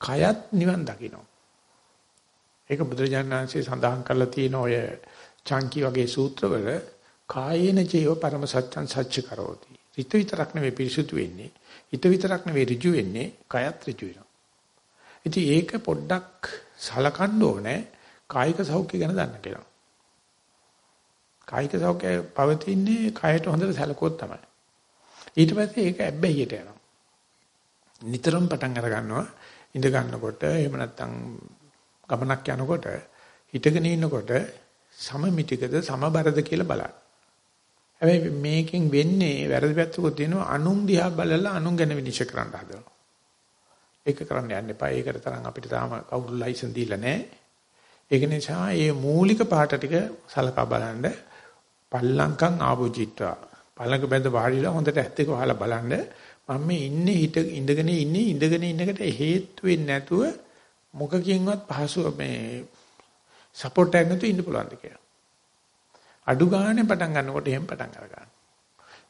කයත් නිවන් දකින්න. ඒක බුදුරජාණන් වහන්සේ සඳහන් කරලා තියෙන ඔය චංකි වගේ සූත්‍රවල කායේන චේව පරම සත්‍යං සච්ච කරෝති. හිත විතරක් නෙවෙයි පිරිසුදු වෙන්නේ. හිත විතරක් නෙවෙයි ඍජු වෙන්නේ, කයත් ඍජු වෙනවා. ඉතින් ඒක පොඩ්ඩක් සලකන්න ඕනේ කායික සෞඛ්‍ය ගැන දන්න කෙනා. කායික සෞඛ්‍යය පවතින්නේ කයට හොඳට සැලකුවොත් තමයි. ඊට පස්සේ ඒක ඇබ්බැහියට යනවා. නිතරම පටන් අර ගන්නවා ඉඳ ගන්නකොට එහෙම නැත්නම් ගමනක් යනකොට හිටගෙන ඉන්නකොට සමමිතිකද සමබරද කියලා බලන්න. හැබැයි මේකෙන් වෙන්නේ වැරදි පැත්තකුත් තියෙනවා අනුන් දිහා බලලා අනුන් ගැන විනිශ්චය කරන්න හදනවා. ඒක කරන්න යන්න එපා. ඒකට තරම් අපිට තාම කවුරු ලයිසන් දීලා නැහැ. ඒක නිසා මේ මූලික පාට ටික සලකා බලන්න පල්ලංකම් ආභෝජිත්වා. පළඟ බැඳ වාඩිලා හොඳට ඇත් දෙක වහලා බලන්න මම මේ ඉන්නේ හිට ඉඳගෙන ඉන්නේ ඉඳගෙන ඉන්නකට හේතු වෙන්නේ නැතුව මොකකින්වත් පහසුව මේ සපෝට් එකක් නැතුව ඉන්න පුළුවන්ද කියලා. අඩු ගානේ පටන් ගන්නකොට එහෙම පටන් අර ගන්න.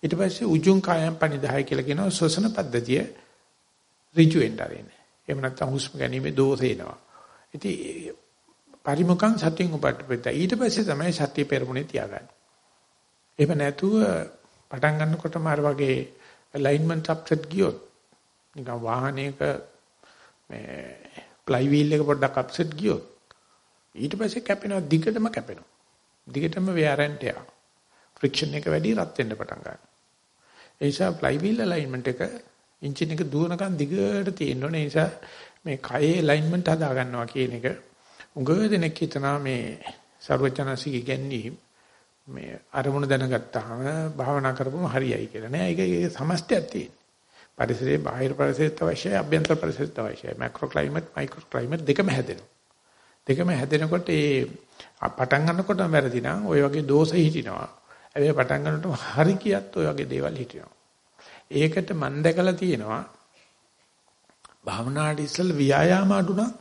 ඊට පස්සේ උජුං කායම් පනිදාය කියලා කියනවා ශ්වසන පද්ධතිය ඍජු වෙන්න ආරෙන්නේ. එහෙම නැත්නම් හුස්ම ගැනීමේ දෝෂ එනවා. ඉතින් පරිමුඛං සතියෙන් උපට්ඨපෙත ඊට පස්සේ තමයි සතිය පෙරමුණේ තියාගන්නේ. එහෙම නැතුව පටන් ගන්නකොටම අර වගේ alignment upset ගියොත් නිකන් වාහනයක මේ ප්ලයි වීල් එක පොඩ්ඩක් අප්සෙට් ගියොත් ඊට පස්සේ කැපෙනවා දිගටම කැපෙනවා. දිගටම wear and tear. friction එක වැඩි රත් වෙන්න පටන් ගන්නවා. ඒ නිසා flywheel alignment එක එන්ජින් එක දුවනකන් දිගට තියෙන්න ඕනේ. ඒ නිසා මේ කයේ alignment හදා ගන්නවා කියන එක උඟ දෙනෙක් හිතනවා මේ ਸਰවඥාසික ගැන්නේ මේ අරමුණ දැනගත්තාම භාවනා කරපුවම හරියයි කියලා නෑ. ඒක ඒක සමස්තයක් තියෙනවා. පරිසරයේ බාහිර පරිසරයත් අවශ්‍යයි, අභ්‍යන්තර පරිසරයත් අවශ්‍යයි. මැක්‍රෝ ක්ලයිමේට්, මයික්‍රෝ ක්ලයිමේට් දෙකම හැදෙනවා. දෙකම හැදෙනකොට ඒ පටන් ගන්නකොටම වැරදි නම් ওই වගේ දෝෂ හිටිනවා. හැබැයි පටන් ගන්නකොටම හරි කියත් ওই වගේ දේවල් හිටිනවා. ඒකට මම දැකලා තියෙනවා භාවනාවට ඉස්සෙල් ව්‍යායාම අඩු නම්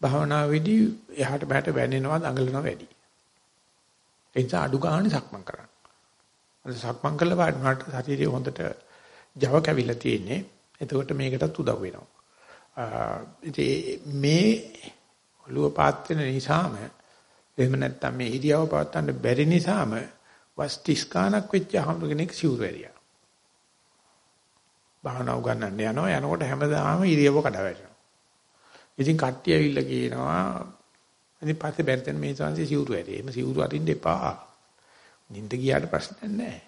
භාවනාවේදී එහාට බහට වැනෙනවා දඟලනවා වැඩි. ඒ නිසා අඩු ගන්න සක්මන් කරන්න. අද සක්මන් කළා වාඩිනාට ශරීරය හොඳට Java කැවිලා තියෙන්නේ. එතකොට මේකටත් උදව් වෙනවා. මේ ඔළුව පාත් වෙන නිසාම එහෙම නැත්නම් මේ ඉරියව පවත්වන්න බැරි නිසාම වස් 30 ගණක් වෙච්ච අහඹගෙනෙක් සිවුරු ඇරියා. භාවනා උගන්නන්න යනවා යනකොට හැමදාම ඉරියව කඩ වැටෙනවා. ඉතින් කට්ටිය ඇවිල්ලා කියනවා ඉතින් පස්සේ බැරිතන මේ සංසි සිවුරු ඇරේ. එimhe සිවුරු අරින්න එපා. නිින්ද ගියාට ප්‍රශ්නයක් නැහැ.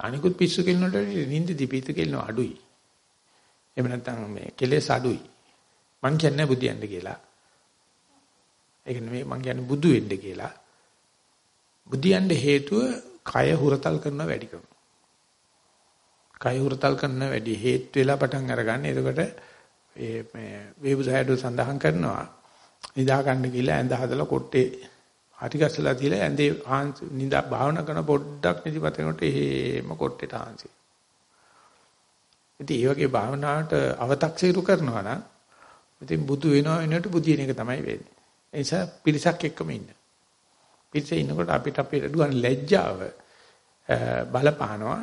අනිකුත් පිස්සු කෙලිනොට නිින්ද දිපිත කෙලිනව අඩුයි. එහෙම නැත්නම් මේ කෙලෙස් අඩුයි. මං කියන්නේ බුදියන්න කියලා. ඒක නෙමෙයි මං කියන්නේ බුදු වෙන්න කියලා. බුදියන්න හේතුව කය හුරතල් කරන වැඩි කරනවා. කය හුරතල් කරන වැඩි හේතු වෙලා පටන් අරගන්න. එතකොට ඒ මේ වේබුසයඩෝ සඳහන් කරනවා නිදා ගන්න කියලා ඇඳ හදලා කොට්ටේ හරි ගැසලා තියලා ඇඳේ නිදා භාවනා කරන පොඩ්ඩක් නිදිමත වෙනකොට එහෙම කොට්ටේට ආන්සි. ඉතින් මේ වගේ භාවනාවට අව탁සීරු කරනවා නම් ඉතින් බුදු වෙනවා වෙනකොට බුදින එක තමයි වෙන්නේ. ඒ නිසා පිරිසක් එක්කම ඉන්න. පිරිසේ ඉන්නකොට අපිට අපේ දුවන් ලැජ්ජාව බලපානවා.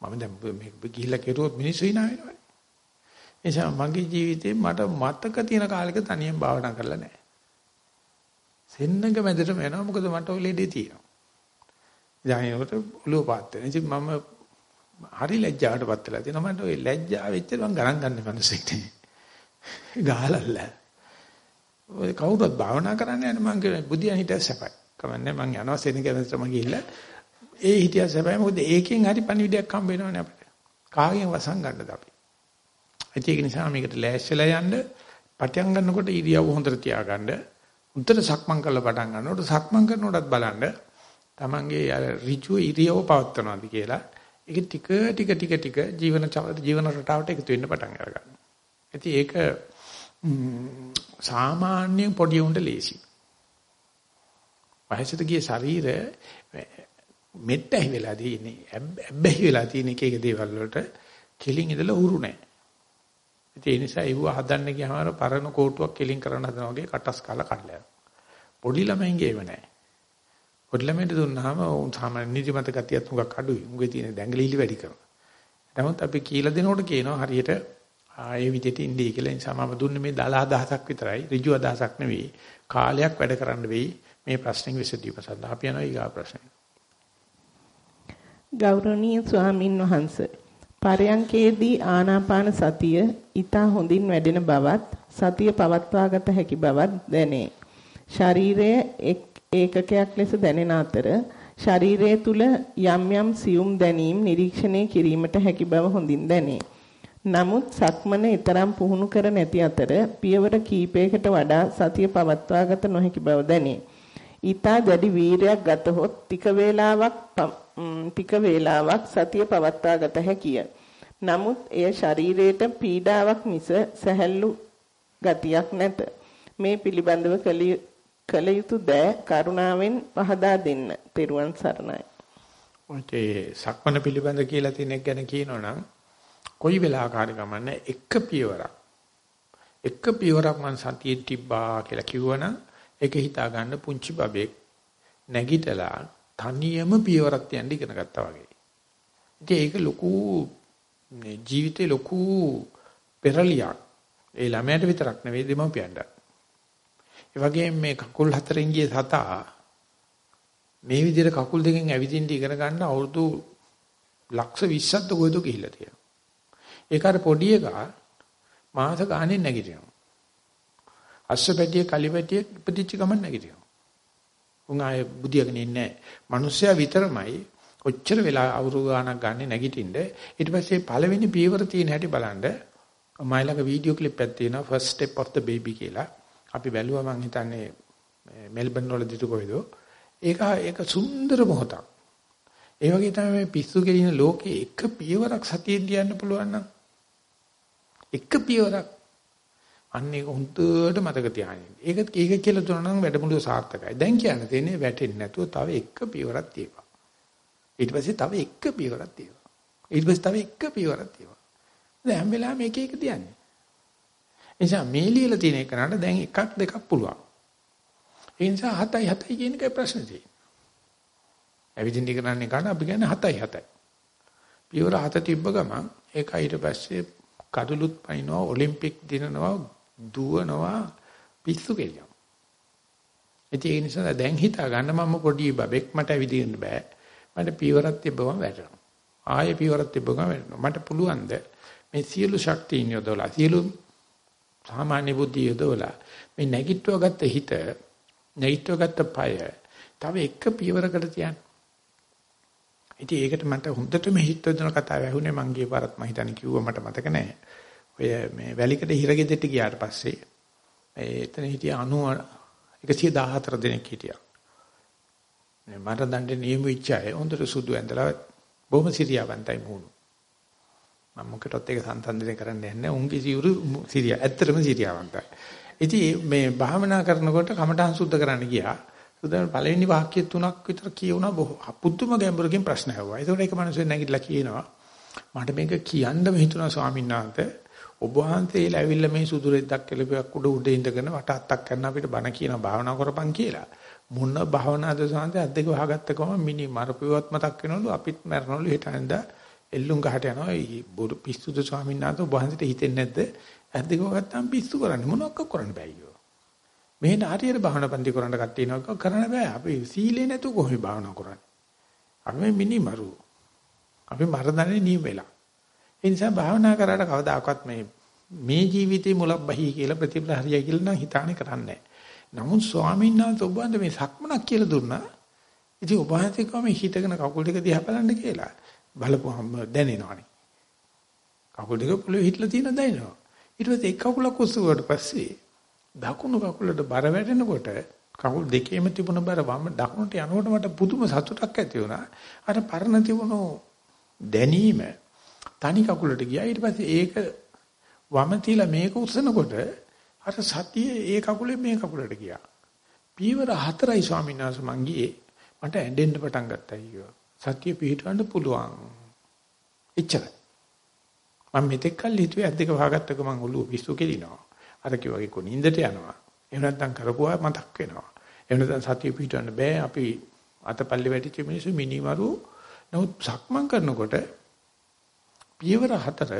මම දැන් මේක ගිහිල්ලා කෙරුවොත් මිනිස්සු hina වෙනවා. නිසා මගේ ජීවිතේ මට මතක තියෙන කාලෙක තනියෙන් භාවනා කරලා නැහැ. සෙන්නඟ මැදටම යනවා මොකද මට ඔය ලෙඩේ තියෙනවා. ඉතින් ඔළුව පාත් වෙනවා. ඉතින් මම හරි ලැජ්ජාවටපත් වෙලා තියෙනවා. මට ඔය ලැජ්ජාව වෙච්ච මම ගණන් ගන්න මිනිස්සෙක් නේ. ගහලල්ල. ඔය කවුරුත් භාවනා කරන්නේ නැහැ මම කියන බුදියන් හිටිය සැපයි. කමන්නේ මම යනවා සෙනගෙනටම ගිහිල්ලා ඒ හිටිය සැපයි මොකද ඒකෙන් හරි පණිවිඩයක් හම්බ වෙනවනේ අපිට. කාගෙන් වසන් ගන්නද අපි. ඒක නිසා මේකට ලෑස්තිලා යන්න පටන් ගන්නකොට ඉරියව් හොඳට තියාගන්න. උන්ට සක්මන් කරලා පටන් ගන්නකොට සක්මන් කරනකොටත් බලන්න තමන්ගේ අර ඍජු ඉරියව් පවත්වනවාද කියලා. ඒක ටික ටික ටික ටික ජීවන ජීවන රටාවට එකතු වෙන්න පටන් ගන්නවා. ඉතින් ඒක සාමාන්‍ය පොඩි උන්ට ලේසි. වයසට ගිය ශරීරය මෙට්ටහි වෙලා තියෙන්නේ ඇබ්බැහි වෙලා තියෙන එක එක දේවල් වලට කෙලින් ඉඳලා උරු නැහැ. ඒ නිසා ඒව හදන්න ගියාම පරණ කෝටුවක් කෙලින් කරන්න හදනවා වගේ කටස් කාලා කඩලා යනවා. පොඩි ළමයින්ගේ ඒව නැහැ. පොඩි ළමයින්ට දුන්නාම උන් සාමාන්‍ය නිදිමත ගතියත් මුගක් අඩුයි. උගේ තියෙන දැඟලිලි වැඩි කරනවා. නමුත් අපි කියලා දෙනකොට කියනවා හරියට ආයේ විදිහට ඉන්නේ කියලා. ඒ නිසා මම දුන්නේ මේ දල අදහසක් විතරයි. ඍජු අදහසක් නෙවෙයි. කාලයක් වැඩ කරන්න වෙයි මේ ප්‍රශ්නෙක විසඳීම සඳහා. අපි යනවා ඊගා ප්‍රශ්නෙට. ගෞරවනීය ස්වාමින් වහන්සේ පරයන්කේදී ආනාපාන සතිය ඊතා හොඳින් වැඩෙන බවත් සතිය පවත්වාගත හැකි බවත් දැනේ. ශරීරයේ ඒකකයක් ලෙස දැනෙන අතර ශරීරය තුල යම් යම් සියුම් දැනීම් නිරීක්ෂණය කිරීමට හැකි බව හොඳින් දැනේ. නමුත් සක්මන ඊතරම් පුහුණු කර නැති අතර පියවර කීපයකට වඩා සතිය පවත්වාගත නොහැකි බව දැනේ. ඊතා දැඩි වීරයක් ගතහොත් ටික වේලාවක් ටික වේලාවක් සතිය පවත්වාගත හැකිය. නමුත් එය ශරීරයට පීඩාවක් මිස සැහැල්ලු ගතියක් නැත. මේ පිළිබඳව කළ යුතු දෑ කරුණාවෙන් පහදා දෙන්න. තෙරුවන් සරණයි. ඔතේ සක්මන පිළිබඳ කියලා තියෙන එක ගැන කියනවනම් කොයි වෙලාවකරි ගමන්නේ එක පියවරක් එක පියවරක් මං සතියේ තිබ්බා කියලා කිව්වනම් ඒක හිතා ගන්න පුංචි බබෙක් නැගිටලා තනියම පියවරක් තියන්න ඉගෙන ගත්තා වගේ. ඉතින් ඒක ලොකු ජීවිතේ ලොකු පෙරලියක්. ඒ ළමයට විතරක් නෙවෙයි දෙමව්පියන්ට. ඒ වගේම මේ කකුල් හතරෙන් ගිය සතා මේ විදිහට කකුල් දෙකෙන් ඇවිදින්න ඉගෙන ගන්න අවුරුදු ලක්ෂ 20ක් කොහෙද ගිහිල්ලා තියෙනවා. ඒක අර පොඩි එකා මාස ගානේ නැගිටිනවා. අස්සපැටිය කලිපැටිය ඉපදිච්ච ගමන් නැගිටිනවා. උන් ආයේ බුදියාගෙන ඉන්නේ නැහැ. මිනිස්සයා විතරමයි ඔච්චර වෙලා අවුරුදු ගාණක් ගන්න නැගිටින්න. ඊට පස්සේ පළවෙනි පියවර තියෙන හැටි බලන්න මයිලක වීඩියෝ ක්ලිප් එකක් තියෙනවා first step of the baby කියලා. අපි බැලුවා මං හිතන්නේ මෙල්බන් වල දිතු කොයිද. ඒක ඒක සුන්දර මොහොතක්. ඒ වගේ තමයි මේ පිස්සු කෙලින ලෝකේ එක පියවරක් සතියෙන් දියන්න පුළුවන් නම් එක පියවරක් අන්න ඒක හුදුට මතක තියාගන්න. ඒක ඒක කියලා දුන්නා නම් වැඩමුළුව සාර්ථකයි. දැන් කියන්න තියෙන්නේ වැටෙන්නේ නැතුව තව එක පියවරක් තියපන්. ඊට පස්සේ තව එක පියවරක් තියපන්. ඊට පස්සේ තව එක පියවරක් තියපන්. දැන් හැම වෙලාවෙම එක එක තියන්නේ. එනිසා මේ ලියලා තියෙන එකනට දැන් එකක් දෙකක් පුළුවන්. ඒ නිසා 7යි 7යි කියන එකයි ප්‍රශ්නේ තියෙන්නේ. ඇවිදින්න ඉගෙනන්නේ ගන්න අපි කියන්නේ 7යි 7යි. පියවර 7 තිබ්බ ගමන් ඒක ඊට පස්සේ කඩලුත් පයින්නවා ඔලිම්පික් දිනනවා දුවනවා පිස්සු කෙලියම්. ඒ නිසා දැන් හිතා ගන්න මම පොඩි බබෙක් මට ඇවිදින්න බෑ. මට පියවරක් තිබ්බම වැටෙනවා. ආයෙ පියවරක් තිබ්බම වැටෙනවා. මට පුළුවන් ද මේ සියලු ශක්තියින් යොදවලා සියලු සාමාන්‍ය බුද්ධිය යොදවලා මේ නැගිටව ගත්ත හිත නැගිටව ගත්ත පය තව එක පියවරකට තියන්න. ඉතින් ඒකට මට හොඳටම හිත දෙන කතාව ඇහුනේ මං ගිය පාරත් මම හිතන්නේ කිව්වා මට මතක නැහැ. ඔය මේ වැලිකඩ හිරගෙදෙට්ට ගියාට පස්සේ එතන හිටිය 90 114 දෙනෙක් හිටියා. මේ මට දඬේ නියම වෙච්ච අය හොඳට සුදු ඇඳලා බොහොම සිරියාවන්තයි මූණු. මම මොකටවත් ඒක සංසන්දනය කරන්න යන්නේ උන්ගේ සිවුරු සිරියා ඇත්තටම සිරියාවන්තයි. ඉතින් මේ භාවනා කරනකොට කමඨහං සුද්ධ කරන්න ගියා. සුද්ධ පළවෙනි වාක්‍ය තුනක් විතර කියුණා බොහෝ පුදුම ගැඹුරකින් ප්‍රශ්න ඇහුවා. ඒකට ඒක මිනිස්සු නැගිටලා කියනවා මට මේක කියන්නම හිතුණා ස්වාමීන් වහන්සේ ඔබ වහන්සේලා ඇවිල්ලා මේ සුදු රෙද්දක් කෙලපයක් උඩ උඩ ඉඳගෙන වට අත්තක් කරන අපිට බණ කියන භාවනා කරපන් කියලා. මොන භාවනාද සාන්තය අද්දක වහගත්ත ගමන් මිනි මරපියවත් මතක් වෙනවලු. අපිත් මරනවලු. හිටින්ද එල්ලුම් ගහට යනවා. බොරු පිස්සුද ස්වාමීන් වහන්සේ වහන්සේට හිතෙන්නේ නැද්ද? අද්දක වහගත්තාම පිස්සු කරන්නේ මොනවක් කරන්න බෑ අයියෝ. මෙහෙට හරියට භාවනා පන්ති කරන්න කට්ටිය නෝක කරන්න බෑ. අපි සීලේ නැතුව කොහොමද භාවනා කරන්නේ? අපි මිනි මරු. අපි මරදන්නේ නිය වෙලා. ඒ නිසා භාවනා කරාට කවදාකවත් මේ මේ ජීවිතේ මුලක් බහි කියලා ප්‍රතිඵල හරියයි කියලා නම් හිතානේ කරන්නේ නැහැ නමුත් ස්වාමීන් වහන්සේ ඔබ වහන්සේ මේ සක්මනක් කියලා දුන්නා. ඉතින් ඔබ වහන්සේ කොහොම හිටගෙන කකුල් දෙක දිහා බලන්න කියලා බලපුවම දැනෙනවනේ. කකුල් දෙක පොළවේ හිටලා තියෙන දැනෙනවා. ඊට පස්සේ එක් කකුලක් උස්සුවාට පස්සේ දකුණු කකුලට බර වැටෙනකොට කකුල් දෙකේම තිබුණ බර වම් දකුණට යනකොට මට පුදුම සතුටක් ඇති වුණා. අර පරණ තිබුණු දැනීම තනි කකුලට ගියා. ඊට පස්සේ ඒක වම තියලා මේක උස්සනකොට අර සතිය ඒ කකුලෙන් මේ කකුලට ගියා. පීවර හතරයි ස්වාමීන් වහන්සේ මං ගියේ. මට ඇඬෙන්න පටන් ගත්තා ඊයෝ. සතිය පිහිටවන්න පුළුවන්. එච්චරයි. මම මෙතෙක් කල් හිතුවේ ඇද්දක වහගත්තක මං ඔළුව පිස්සු කෙලිනවා. අර කිව්වාගේ කොනින්දට යනවා. එහෙම නැත්නම් කරපුවා මතක් වෙනවා. එහෙම නැත්නම් සතිය පිහිටවන්න බෑ. අපි අතපල්ලේ වැටිච්ච මිනිස්සු මිනිමරු. නමුත් සක්මන් කරනකොට පියවර හතර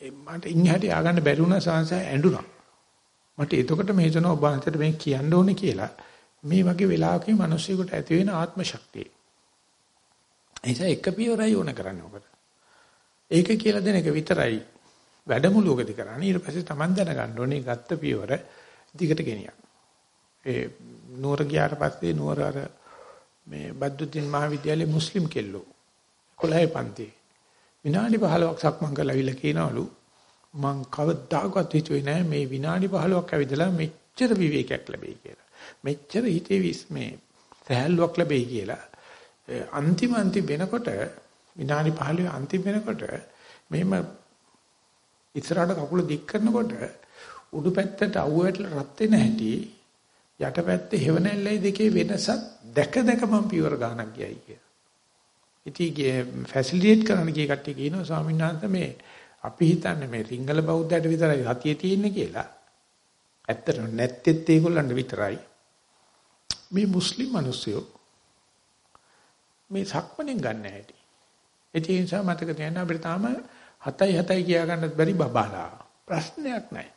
මට ඉන්හට ය아가න්න බැරි වුණා සංසය ඇඬුණා. මට එතකොට මේ හිතනවා ඔබ අන්තයට මේ කියන්න ඕනේ කියලා. මේ වගේ වෙලාවකදී මිනිස්සුෙකුට ඇති වෙන ආත්ම ශක්තිය. එයිසා එක පියවරයි ඕන කරන්නේ ඔබට. ඒක කියලා දෙන එක විතරයි වැඩමුළුවකදී කරන්නේ. ඊට පස්සේ Taman දැනගන්න ඕනේ ගත්ත පියවර දිගට ගෙනියන්න. ඒ නුවර ගියාට පස්සේ නුවර අර මේ බද්දුද්දීන් මහවිද්‍යාලයේ මුස්ලිම් කෙල්ලෝ 11 පන්තියේ විනාඩි 15ක් සක්මන් කරලා අවිල්ල කියනවලු මං කවදාකවත් හිතුවේ නෑ මේ විනාඩි 15ක් ඇවිදලා මෙච්චර විවේකයක් ලැබෙයි කියලා. මෙච්චර හිතේ විස්මේ සහැල්ලුවක් ලැබෙයි කියලා. අන්තිම අන්තිම වෙනකොට විනාඩි 15 අන්තිම වෙනකොට මෙහෙම ඉස්සරහට කකුල දික් කරනකොට උඩු පැත්තට අවුව වැටලා රත් වෙන හැටි යට පැත්තේ හෙවණැල්ලයි දෙකේ වෙනසක් දැක දැක මම පියවර ගන්නක් ගියයි කියලා. ඉතින් ෆැසිලිටේට් කරන්න ගිය කට්ටිය කියනවා ස්වාමීන් වහන්සේ මේ අපි හිතන්නේ මේ සිංහල බෞද්ධයට විතරයි සතිය තියෙන්නේ කියලා. ඇත්තටම නැත්තේත් ඒගොල්ලන්ට විතරයි. මේ මුස්ලිම් මිනිස්සු මේ සක්මණෙන් ගන්න හැටි. ඒ නිසා මතක තියාගන්න අපිට තාම 7යි 7යි කියා ගන්නත් බැරි බබාලා. ප්‍රශ්නයක් නැහැ.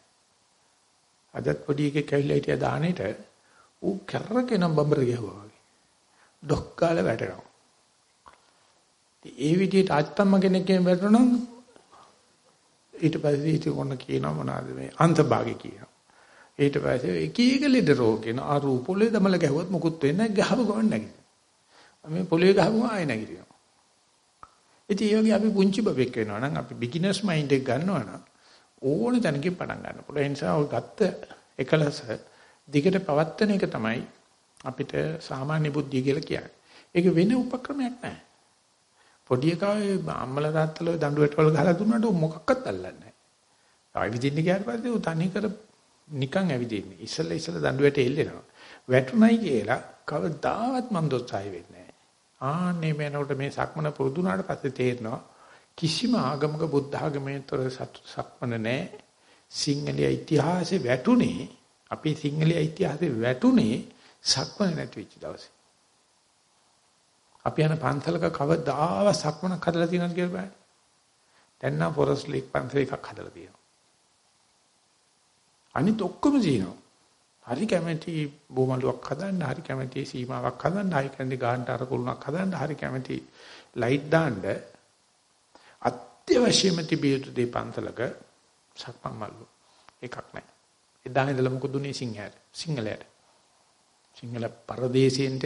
අදත් පොඩි එකෙක් ඇවිල්ලා හිටියා දානෙට ඌ කරරගෙන බම්බර ගහුවා වගේ. ඩොක් කාලේ වැටෙනවා. ඒ විදිහට අත්තම්ම කෙනෙක්ගෙන් වැටුණොත් ඊට පස්සේ ඊට කොන්න කියනවා මොනවාද මේ අන්තභාගය කියනවා. ඊට පස්සේ එක එක ලෙඩ රෝග කියන ආ රූපොලේ දමල ගැහුවත් මොකුත් වෙන්නේ නැහැ ගහව ගමන් නැගිටිනවා. මේ පොළවේ ගහපුවා ආයෙ නැගිටිනවා. ඉතින් ඒ වගේ අපි පුංචි බබෙක් වෙනවා නම් අපි බිග්ිනර්ස් මයින්ඩ් එක ගන්නවා නම් ඕන තැනකින් පටන් ගන්න පුළුවන්. ඒ නිසා ඔය ගත්ත එකලස දිගට පවත්වන එක තමයි අපිට සාමාන්‍ය බුද්ධිය කියලා කියන්නේ. ඒක වෙන උපක්‍රමයක් නැහැ. පොඩි එකා අම්මලා තාත්තලා දඬුවට වල ගහලා දුන්නාට මොකක්වත් අල්ලන්නේ නැහැ. ආවිදින්න ගියාට පස්සේ උ තනි කර නිකන් ඇවිදින්නේ. ඉස්සෙල්ලා ඉස්සෙල්ලා දඬුවට එල්ලෙනවා. වැටුණයි කියලා කවදාවත් මම දොස්සයි වෙන්නේ නැහැ. ආන්නේ මේනකොට මේ සක්මන පුරුදුනාට පස්සේ තේරෙනවා කිසිම ආගමක බුද්ධ ආගමේතර සක්මන නැහැ. සිංහලයේ ඉතිහාසෙ වැටුනේ අපි සිංහලයේ ඉතිහාසෙ වැටුනේ සක්මන නැති වෙච්ච දවසේ. අපි යන පන්සලක කවදාව සක්මනක් හදලා තියෙනවද කියලා බලන්න. දැන් නම් ෆොරස්ට් ලීග් පන්සල එකක් හදලා තියෙනවා. අනිත් ඔක්කොම ජීනවා. හරි කැමැති බොමලුවක් හදන්න, හරි කැමැති සීමාවක් හදන්න, හරි කැමැති ගාන්ටාර කුළුණක් හදන්න, හරි කැමැති ලයිට් දාන්න අත්‍යවශ්‍යම තිබිය යුතු දේ පන්සලක සක්මන් මල්ලු එකක් නැහැ. එදා ඉඳලා මොකද උනේ සිංහලට? සිංහලයට. සිංහල පරදේශයෙන්ට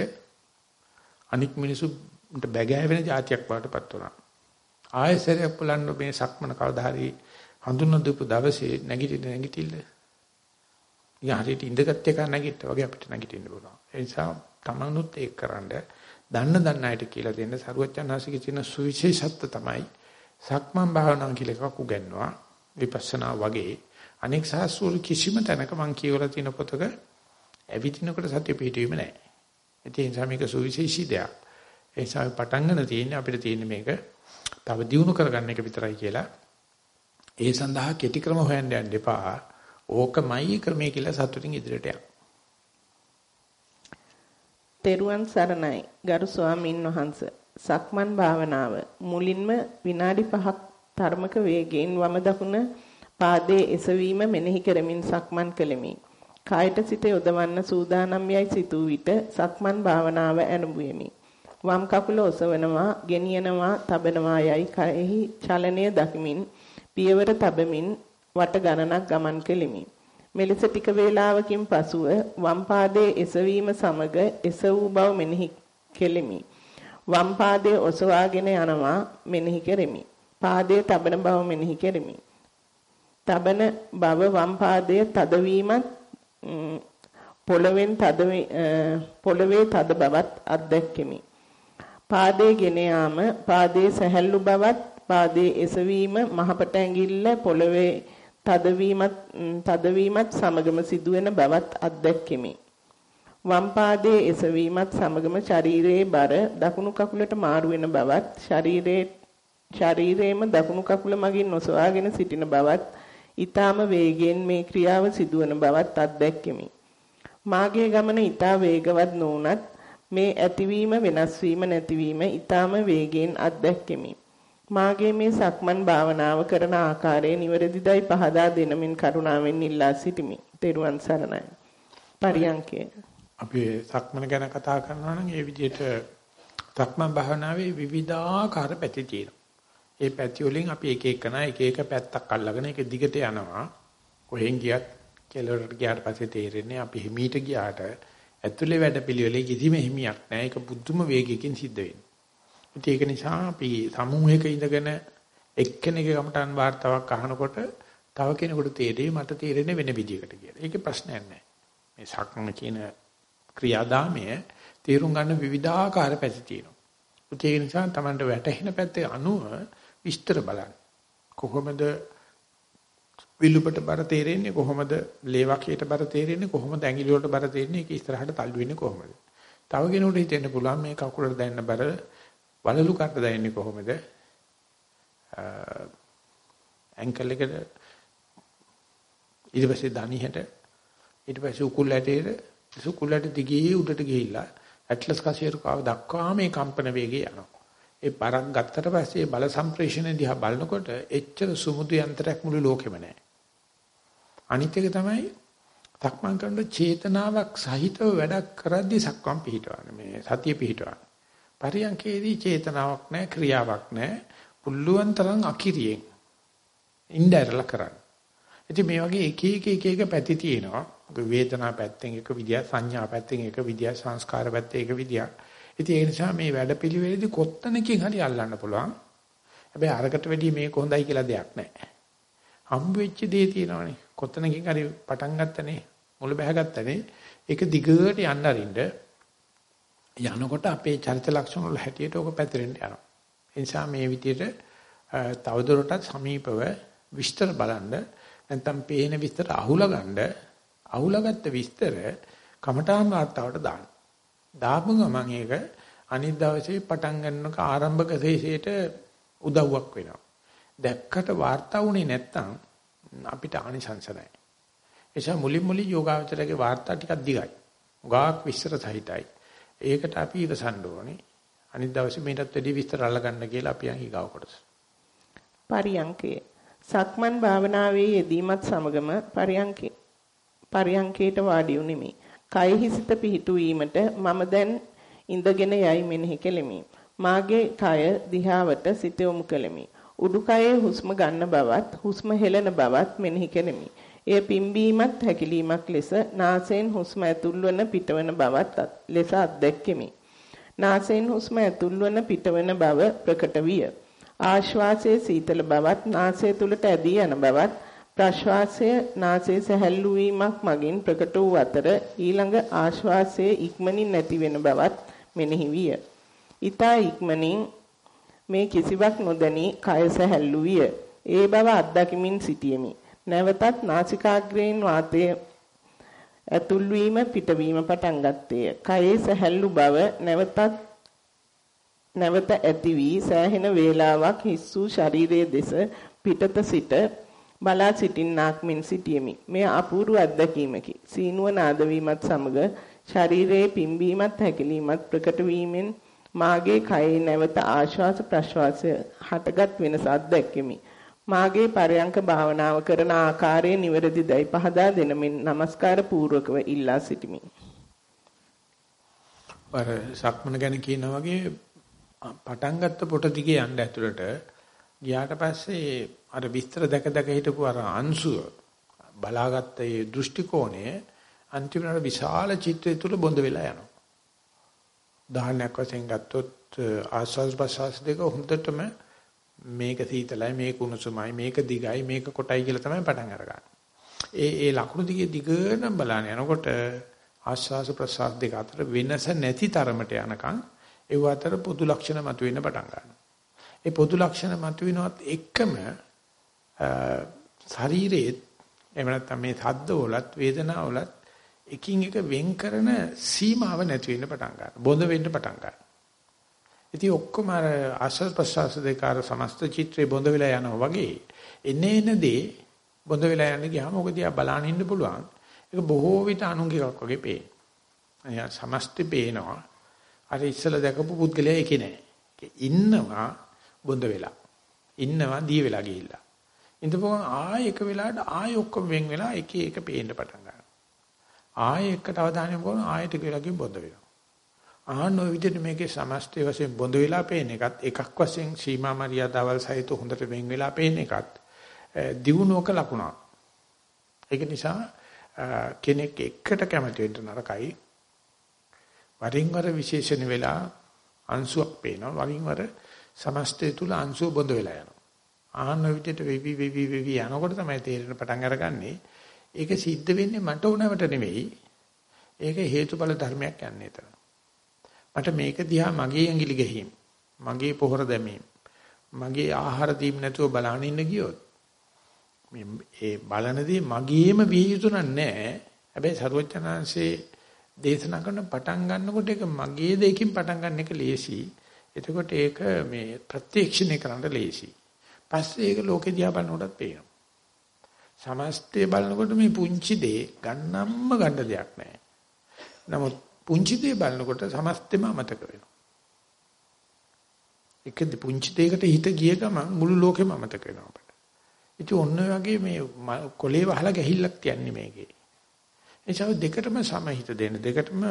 අනික් මිනිසුන්ට බැගෑවෙන જાතියක් බවටපත් වුණා. ආයෙසරයක් බලන්න මේ සක්මන කවදා හරි හඳුන්වන දීපු දවසේ නැගිටින්න නැගිටිල්ල. ඊය හරියට ඉඳගත් එක නැගිට්ටා වගේ අපිට නැගිටින්න පුළුවන්. ඒ නිසා තමනුත් ඒක කරන්න දන්න දන්න අයට කියලා දෙන්න සරුවචනාසිකේ තියෙන සුවිශේෂත්ව තමයි සක්මන් භාවනාව කියලා එකක් උගන්වනවා. විපස්සනා වගේ අනෙක් සාස්ත්‍රීය කිසිම තැනක මම කියවලා තියෙන පොතක ඇවිදිනකොට සත්‍ය පිහිටීම නැහැ. ඒ නිසා මේක සුවිශේෂී දෙයක්. ඒ නිසා පටන් ගන්න තියෙන්නේ අපිට තියෙන්නේ මේක තව දියුණු කරගන්න එක විතරයි කියලා. ඒ සඳහා කෙටි ක්‍රම හොයන්න යන්න එපා. ඕකමයි ක්‍රමයේ කියලා සතුටින් ඉදිරියට යන්න. තෙරුවන් සරණයි ගරු ස්වාමින් වහන්සේ. සක්මන් භාවනාව මුලින්ම විනාඩි 5ක් ධර්මක වේගයෙන් වම දකුණ පාදයේ එසවීම මෙනෙහි කරමින් සක්මන් කළෙමි. කායට සිත යොදවන්න සූදානම් යයි සිතූ විට සක්මන් භාවනාව ඇරඹුවෙමි. වම් කකුල ඔසවනවා, ගෙනියනවා, තබනවා යයි කයෙහි චලනය දකිමින් පියවර තබමින් වට ගණනක් ගමන් කෙලිමි. මෙලෙස ටික වේලාවකින් පසුව වම් පාදයේ එසවීම සමග එසවූ බව මෙනෙහි කෙලිමි. වම් පාදයේ ඔසවාගෙන යනවා මෙනෙහි කෙරෙමි. පාදයේ තබන බව මෙනෙහි කෙරෙමි. තබන බව වම් පාදයේ තදවීමත් පොළවෙන් තද පොළවේ තද බවත් අත්දැක්කෙමි. පාදයේ ගෙන යාම පාදයේ සැහැල්ලු බවත් පාදයේ එසවීම මහපට ඇඟිල්ල පොළවේ තදවීමත් තදවීමත් සමගම සිදුවෙන බවත් අත්දැක්කෙමි. වම් පාදයේ එසවීමත් සමගම ශරීරයේ බර දකුණු කකුලට මාරු වෙන බවත් ශරීරයේ ශරීරයේම දකුණු කකුල මගින් නොසවාගෙන සිටින බවත් ඊටාම වේගයෙන් මේ ක්‍රියාව සිදුවන බවත් අත්දැක්කෙමි. මාගේ ගමන ඊටා වේගවත් නොවුනත් මේ ඇතිවීම වෙනස් වීම නැතිවීම ඊටාම වේගයෙන් අත්දැක්කෙමි. මාගේ මේ සක්මන් භාවනාව කරන ආකාරය නිවැරදිදයි පහදා දෙනමින් කරුණාවෙන් ඉල්ලා සිටිමි. ත්වන් සරණයි. පරියංකය. අපි සක්මන ගැන කතා කරනවා නම් ඒ විදිහට සක්මන් භාවනාවේ විවිධාකාර පැති තියෙනවා. ඒ පැති වලින් අපි එක එක කරන එක එක පැත්තක් අල්ලගෙන ඒක දිගට යනවා. කොහෙන් ගියත් කෙලවරට ගියාට පස්සේ තේරෙන්නේ අපි හිමීට ගියාට ඇතුලේ වැඩපිළිවෙලේ කිසිම හිමියක් නැහැ. ඒක බුද්ධම වේගයකින් සිද්ධ වෙන්නේ. ඒක නිසා අපි සමූහයක ඉඳගෙන එක්කෙනෙක්ගේ කමටන් වார்த்தාවක් අහනකොට තව කෙනෙකුට තේරෙයි මට තේරෙන්නේ වෙන විදිහකට කියලා. ඒකේ ප්‍රශ්නයක් නැහැ. මේ සක්ම කියන ක්‍රියාදාමය තේරුම් ගන්න විවිධාකාර පැති තියෙනවා. ඒක නිසා Tamanට වැටහෙන පැත්තේ අනුව විස්තර බලන්න. කොහොමද විලුපට බර තේරෙන්නේ? කොහොමද ලේවකයට බර තේරෙන්නේ? කොහොමද ඇඟිලි වලට බර තේරෙන්නේ? ඒක ඉස්සරහට තල්ලු වෙන්නේ කොහොමද? තව කෙනෙකුට හිතෙන්න පුළුවන් මේ කකුලට දැනෙන බර වලලු කට දැනෙන්නේ කොහොමද? ඇන්කල් එකට ඊට පස්සේ දණිහෙට ඊට පස්සේ උකුල් ඇටේට උකුල් ඇට දිගේ උඩට ගිහිල්ලා ඇට්ලස් කසියරුකාව දක්වා මේ කම්පන වේගය යනවා. ඒ බරක් ගත්තට පස්සේ බල සම්ප්‍රේෂණය දිහා බලනකොට එච්චර සුමුදු යන්ත්‍රයක් මුළු ලෝකෙම නැහැ. අනිත් එක තමයි සක්මන් කරන චේතනාවක් සහිතව වැඩක් කරද්දී සක්මන් පිහිටවන්නේ මේ සතිය පිහිටවන්නේ. පරියන්කේදී චේතනාවක් නැහැ ක්‍රියාවක් නැහැ. පුල්ලුවන් තරම් අකිරියෙන් ඉnderලා කරන්නේ. ඉතින් මේ වගේ එක එක එක එක පැති තියෙනවා. වේදනා පැත්තෙන් එක විදියක් සංඥා පැත්තෙන් එක විදියක් සංස්කාර පැත්තේ එක විදියක්. ඉතින් ඒ නිසා මේ වැඩපිළිවෙලේදී කොත්තනකින් හරි අල්ලන්න පුළුවන්. හැබැයි අරකට වැඩිය මේක හොඳයි කියලා දෙයක් නැහැ. හම්බ වෙච්ච දේ තියෙනවනේ. කොත්තනකින් හරි පටන් ගත්තනේ, මුල බැහැගත්තනේ. ඒක දිගට යන්න අරින්න යනකොට අපේ චරිත ලක්ෂණ වල හැටියට ඕක පැතිරෙන්න යනවා. ඒ නිසා මේ විදිහට තවදුරටත් සමීපව විස්තර බලන්න නැත්නම් පේන විස්තර අහුලා ගන්න අහුලාගත්ත විස්තර කමඨාන් වාර්තාවට දාන්න. දාපු ගමන් ඒක අනිත් දවසේ පටන් ගන්නක ආරම්භක ශේෂයට උදව්වක් වෙනවා. දැක්කට වාර්තා වුණේ නැත්තම් අපිට ආනිසංස නැහැ. එනිසා මුලින් මුලින් යෝගාවචරයේ වාර්තා ටිකක් දිගයි. ගාක් විස්තර සහිතයි. ඒකට අපි ඉවසන්න ඕනේ. අනිත් දවසේ මේකටත් වැඩි විස්තර අල්ලගන්න කියලා අපි යන් ඊගාව කොටස. පරියංකේ සක්මන් භාවනාවේ යෙදීමත් සමගම පරියංකේ පරියංකේට වාඩි උනිමි. කයෙහි සිත පිහිටුවීමට මම දැන් ඉඳගෙන යයි මෙනෙහි කෙලිමි. මාගේ කය දිහාවට සිත යොමු කෙලිමි. උඩුකයේ හුස්ම ගන්න බවත් හුස්ම හෙළන බවත් මෙනෙහි කෙලිමි. එය පිම්බීමත් හැකිලීමක් ලෙස නාසයෙන් හුස්ම ඇතුල්වන පිටවන බවත් ලෙස අත්දැක්කෙමි. නාසයෙන් හුස්ම ඇතුල්වන පිටවන බව ප්‍රකට විය. ආශ්වාසයේ සීතල බවත් නාසය තුලට ඇදී යන බවත් ප්‍රශ්වාසය නාසයේ සැහැල්ලු වීමක් මගින් ප්‍රකට වූ අතර ඊළඟ ආශ්වාසයේ ඉක්මනින් නැති වෙන බවත් මෙනෙහි විය. ඊතා ඉක්මනින් මේ කිසිවක් නොදැනී කය සැහැල්ලු විය. ඒ බව අත්දැකීමින් සිටියෙමි. නැවතත් නාසිකාග්‍රයෙන් වාතය ඇතුල් වීම පිටවීම පටන් ගත්තේය. කයේ සැහැල්ලු බව නැවතත් නැවත ඇති වී සෑහෙන වේලාවක් හිස් වූ ශරීරයේ දෙස පිටත සිට බලා සිටින්නාක් මෙන් සිටියෙමි. මෙය අපූර්ව අත්දැකීමකි. සීනුව නාද වීමත් සමග ශරීරයේ පිම්බීමත් හැකිලීමත් ප්‍රකට වීමෙන් මාගේ කයේ නැවත ආශ්වාස ප්‍රශ්වාසය හටගත් වෙනස අත්දැක්කෙමි. මාගේ පරයන්ක භාවනාව කරන ආකාරය නිවැරදිදයි පහදා දෙනමින් নমස්කාර පූර්වකව ඉල්ලා සිටිමි. අර සක්මන ගැන කියනා වගේ පටන් ගත්ත පොට දිගේ යන්න ඇතුළට ගියාට පස්සේ අර විස්තර දැක දැක හිටපු අර අංශුව බලාගත්ත ඒ දෘෂ්ටි කෝණය අන්තිමට විශාල චිත්‍රය තුල බොඳ වෙලා යනවා. උදාහරණයක් වශයෙන් ගත්තොත් ආස්වාස් ප්‍රසවාස දෙක හොඳටම මේක සීතලයි මේක උණුසුමයි මේක දිගයි මේක කොටයි කියලා තමයි පටන් අරගන්නේ. ඒ ඒ ලකුණු දිගේ දිගට බලන යනකොට ආශ්වාස ප්‍රශ්වාස දෙක අතර වෙනස නැති තරමට යනකම් ඒ අතර පොදු ලක්ෂණ මතුවෙන්න පටන් ගන්නවා. ඒ පොදු ලක්ෂණ මතුවෙනවත් එක්කම ශරීරයේ එහෙම නැත්නම් මේ සද්ද වලත් වේදනාව වලත් එකින් එක වෙන් කරන සීමාව නැති වෙන්න පටන් ගන්නවා. බොඳ වෙන්න පටන් ගන්නවා. ඉතින් ඔක්කොම අර ආශ්වාස ප්‍රශ්වාස දෙක අර සමස්ත චිත්‍රේ බොඳ වෙලා යනවා වගේ එන්නේ එනදී බොඳ වෙලා යන්න ගියාම ඔක දිහා බලන්න ඉන්න පුළුවන්. ඒක බොහෝ විට අනුංගිකක් වගේ පේන. අය සමස්ත පේනවා. අර ඉස්සල දැකපු පුද්ගලයා ඒකේ නෑ. ඉන්නවා බොඳ වෙලා. ඉන්නවා දී වෙලා ගිහිල්ලා. ඉඳපුවම ආයෙ එක වෙලාවට ආයෙ ඔක්කොම වෙන් වෙලා එක එක පේන්න පටන් ගන්නවා. ආයෙ එකට අවධානය යොමු කරන ආයෙ ටික වෙලා ගිහින් බොඳ වෙනවා. ආන්න ඔය විදිහට මේකේ සමස්තය වශයෙන් බොඳ වෙලා පේන එකත් එකක් වශයෙන් සීමා මරියාදාවල් සහිත හොඳට වෙන් වෙලා පේන එකත් දියුණුවක ලකුණක්. ඒක නිසා කෙනෙක් එකට කැමති වෙන්න නරකයි. වරින් වර විශේෂණ වෙලා අංශුවක් පේනවා. වරින් වර සමස්තය තුල අංශුව බොඳ වෙලා යනවා. ආන්න විදිහට වෙවි වෙවි වෙවි යනකොට තමයි තේරෙන පටන් අරගන්නේ. ඒක සිද්ධ වෙන්නේ මට උනවට නෙවෙයි. ඒක හේතුඵල ධර්මයක් යන්නේ එතන. මට මේක දිහා මගේ ඇඟිලි ගහීම්, මගේ පොහොර දැමීම්, මගේ ආහාර දීම් නැතුව බලන්න ඉන්න ගියොත් මේ ඒ බලනදී මගේම විය යුතු නැහැ. හැබැයි සරුවචනාංශේ දේශනා කරන පටන් ගන්නකොට ඒක මගේ දෙයකින් පටන් ගන්න එක ලේසි. එතකොට ඒක මේ ප්‍රත්‍යක්ෂණය කරන්න ලේසි. පස්සේ ඒක ලෝකෙ දිහා බලනකොටත් පේනවා. සමස්තය බලනකොට මේ පුංචි දේ ගන්නම්ම ගන්න දෙයක් නැහැ. නමුත් පුංචි දේ බලනකොට සමස්තෙම අමතක වෙනවා. එක පුංචි දෙයකට හිත ගිය ගමන් මුළු ලෝකෙම අමතක වෙනවා අපට. ඉතින් ඔන්න වගේ මේ කොලේ වහලා ගැහිල්ලක් තියන්නේ මේකේ. එනිසා දෙකටම සමහිත දෙන්න දෙකටම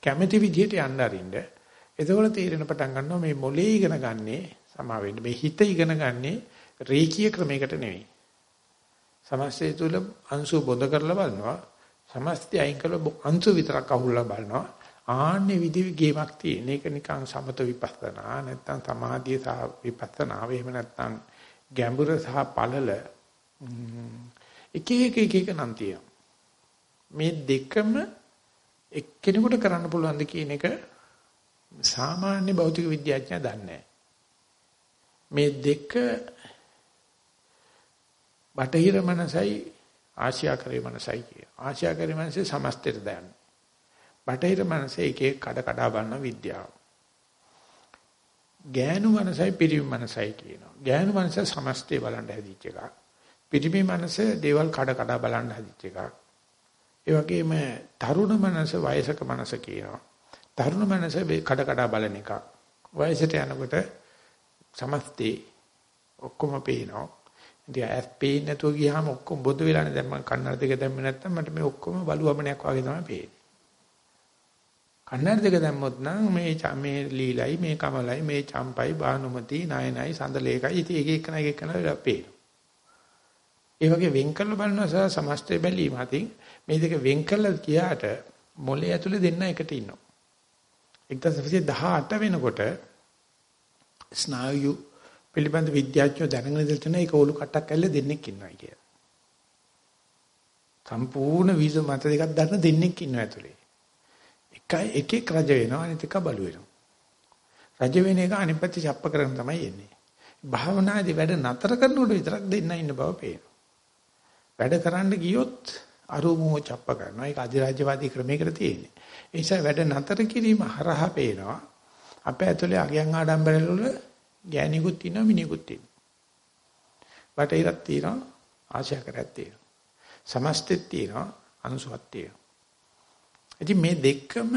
කැමැති විදිහට යන්න අරින්න. එතකොට තීරණ පටන් ගන්නවා මේ මොලේ ඉගෙන ගන්නේ සමා වෙන්න. මේ හිත ඉගෙන ගන්නේ රේකී ක්‍රමයකට නෙවෙයි. සමස්තය තුල අංශු බොඳ කරලා බලනවා. සමස්තය අයින් කරලා අංශු විතරක් අහුල්ලා බලනවා. ආන්නේ විදිහේ ගේමක් තියෙන. ඒක නිකන් සමත විපස්සනා නැත්තම් සමාධිය සහ විපස්සනා. එහෙම නැත්තම් ගැඹුර සහ පළල එක එක එක එක නම් තියෙනවා. මේ දෙකම එක්කෙනෙකුට කරන්න පුළුවන්ද කියන එක සාමාන්‍ය භෞතික විද්‍යාඥයා දන්නේ නැහැ. මේ දෙක බටහිර මනසයි ආසියාකරේ මනසයි කිය. ආසියාකරේ මනසේ සමස්තයට දාන්නේ. බටහිර මනසේ එක එක කඩ කඩ බලන විද්‍යාව. ගෑනු මනසයි පිරිමි මනසයි කියනවා. ගෑනු මනස සමස්තය බලන්න හැදිච්ච එකක්. පිරිමි මනස දේවල් කඩ කඩ බලන්න හැදිච්ච එකක්. ඒ වගේම තරුණ මනස වයසක මනස කියනවා. තරුණ මනස කඩ කඩ බලන එකක්. වයසට යනකොට සමස්තේ ඔක්කොම පේනවා. ඉතින් ඇස් පේන්නේ නැතුව ගියාම ඔක්කොම බොද වෙලානේ දැන් මම කන්නඩ දෙක දැම්මේ නැත්තම් මට මේ ඔක්කොම බලුවමනයක් වගේ තමයි පේන්නේ. කන්නඩ දෙක දැම්මොත් නම් මේ මේ ලීලයි මේ කමලයි මේ චම්පයි බානුමති නයනයි සඳලේකයි ඉතින් එක එක එක එක පේනවා. ඒ වගේ වෙන් කරලා බලනවා සහ සමස්තය බැලීම අතින් මේ දෙක වෙන් කරලා ගියාට මොලේ ඇතුලේ දෙන්න එකට ඉන්නවා. 1918 වෙනකොට ස්නායු පිළිබඳ විද්‍යාඥයෝ දැනගෙන ඉඳලා තියෙන ඒක ඔලු කටක් ඇල්ල දෙන්නෙක් ඉන්නවා කියලා. සම්පූර්ණ වීස මත දෙකක් දන්න දෙන්නෙක් ඉන්නවා ඇතුලේ. එකයි එකෙක් රජ වෙනවා අනිත් එක බලු වෙනවා. රජ වෙන එක අනිත් පැත්තේ ڇප්ප කරගෙන තමයි එන්නේ. භාවනාදී වැඩ නතර කරනකොට විතරක් දෙන්න ඉන්න බව පේනවා. වැඩ කරන්න ගියොත් අරුමෝ ڇප්ප කරනවා. ඒක අධිරාජ්‍යවාදී ක්‍රමයකට තියෙන්නේ. ඒ නිසා වැඩ නතර කිරීම හරහා පේනවා. අපේ ඇතුලේ අගයන් ආඩම්බරවල ගෑණියෙකුත් ඉන්නවා මිනිහෙකුත් ඉන්නවා. බටහිරක් තියෙනවා ආශාකරයක් තියෙනවා. සමස්තෙත් තියෙනවා අනුසුවක් තියෙනවා. ඉතින් මේ දෙකම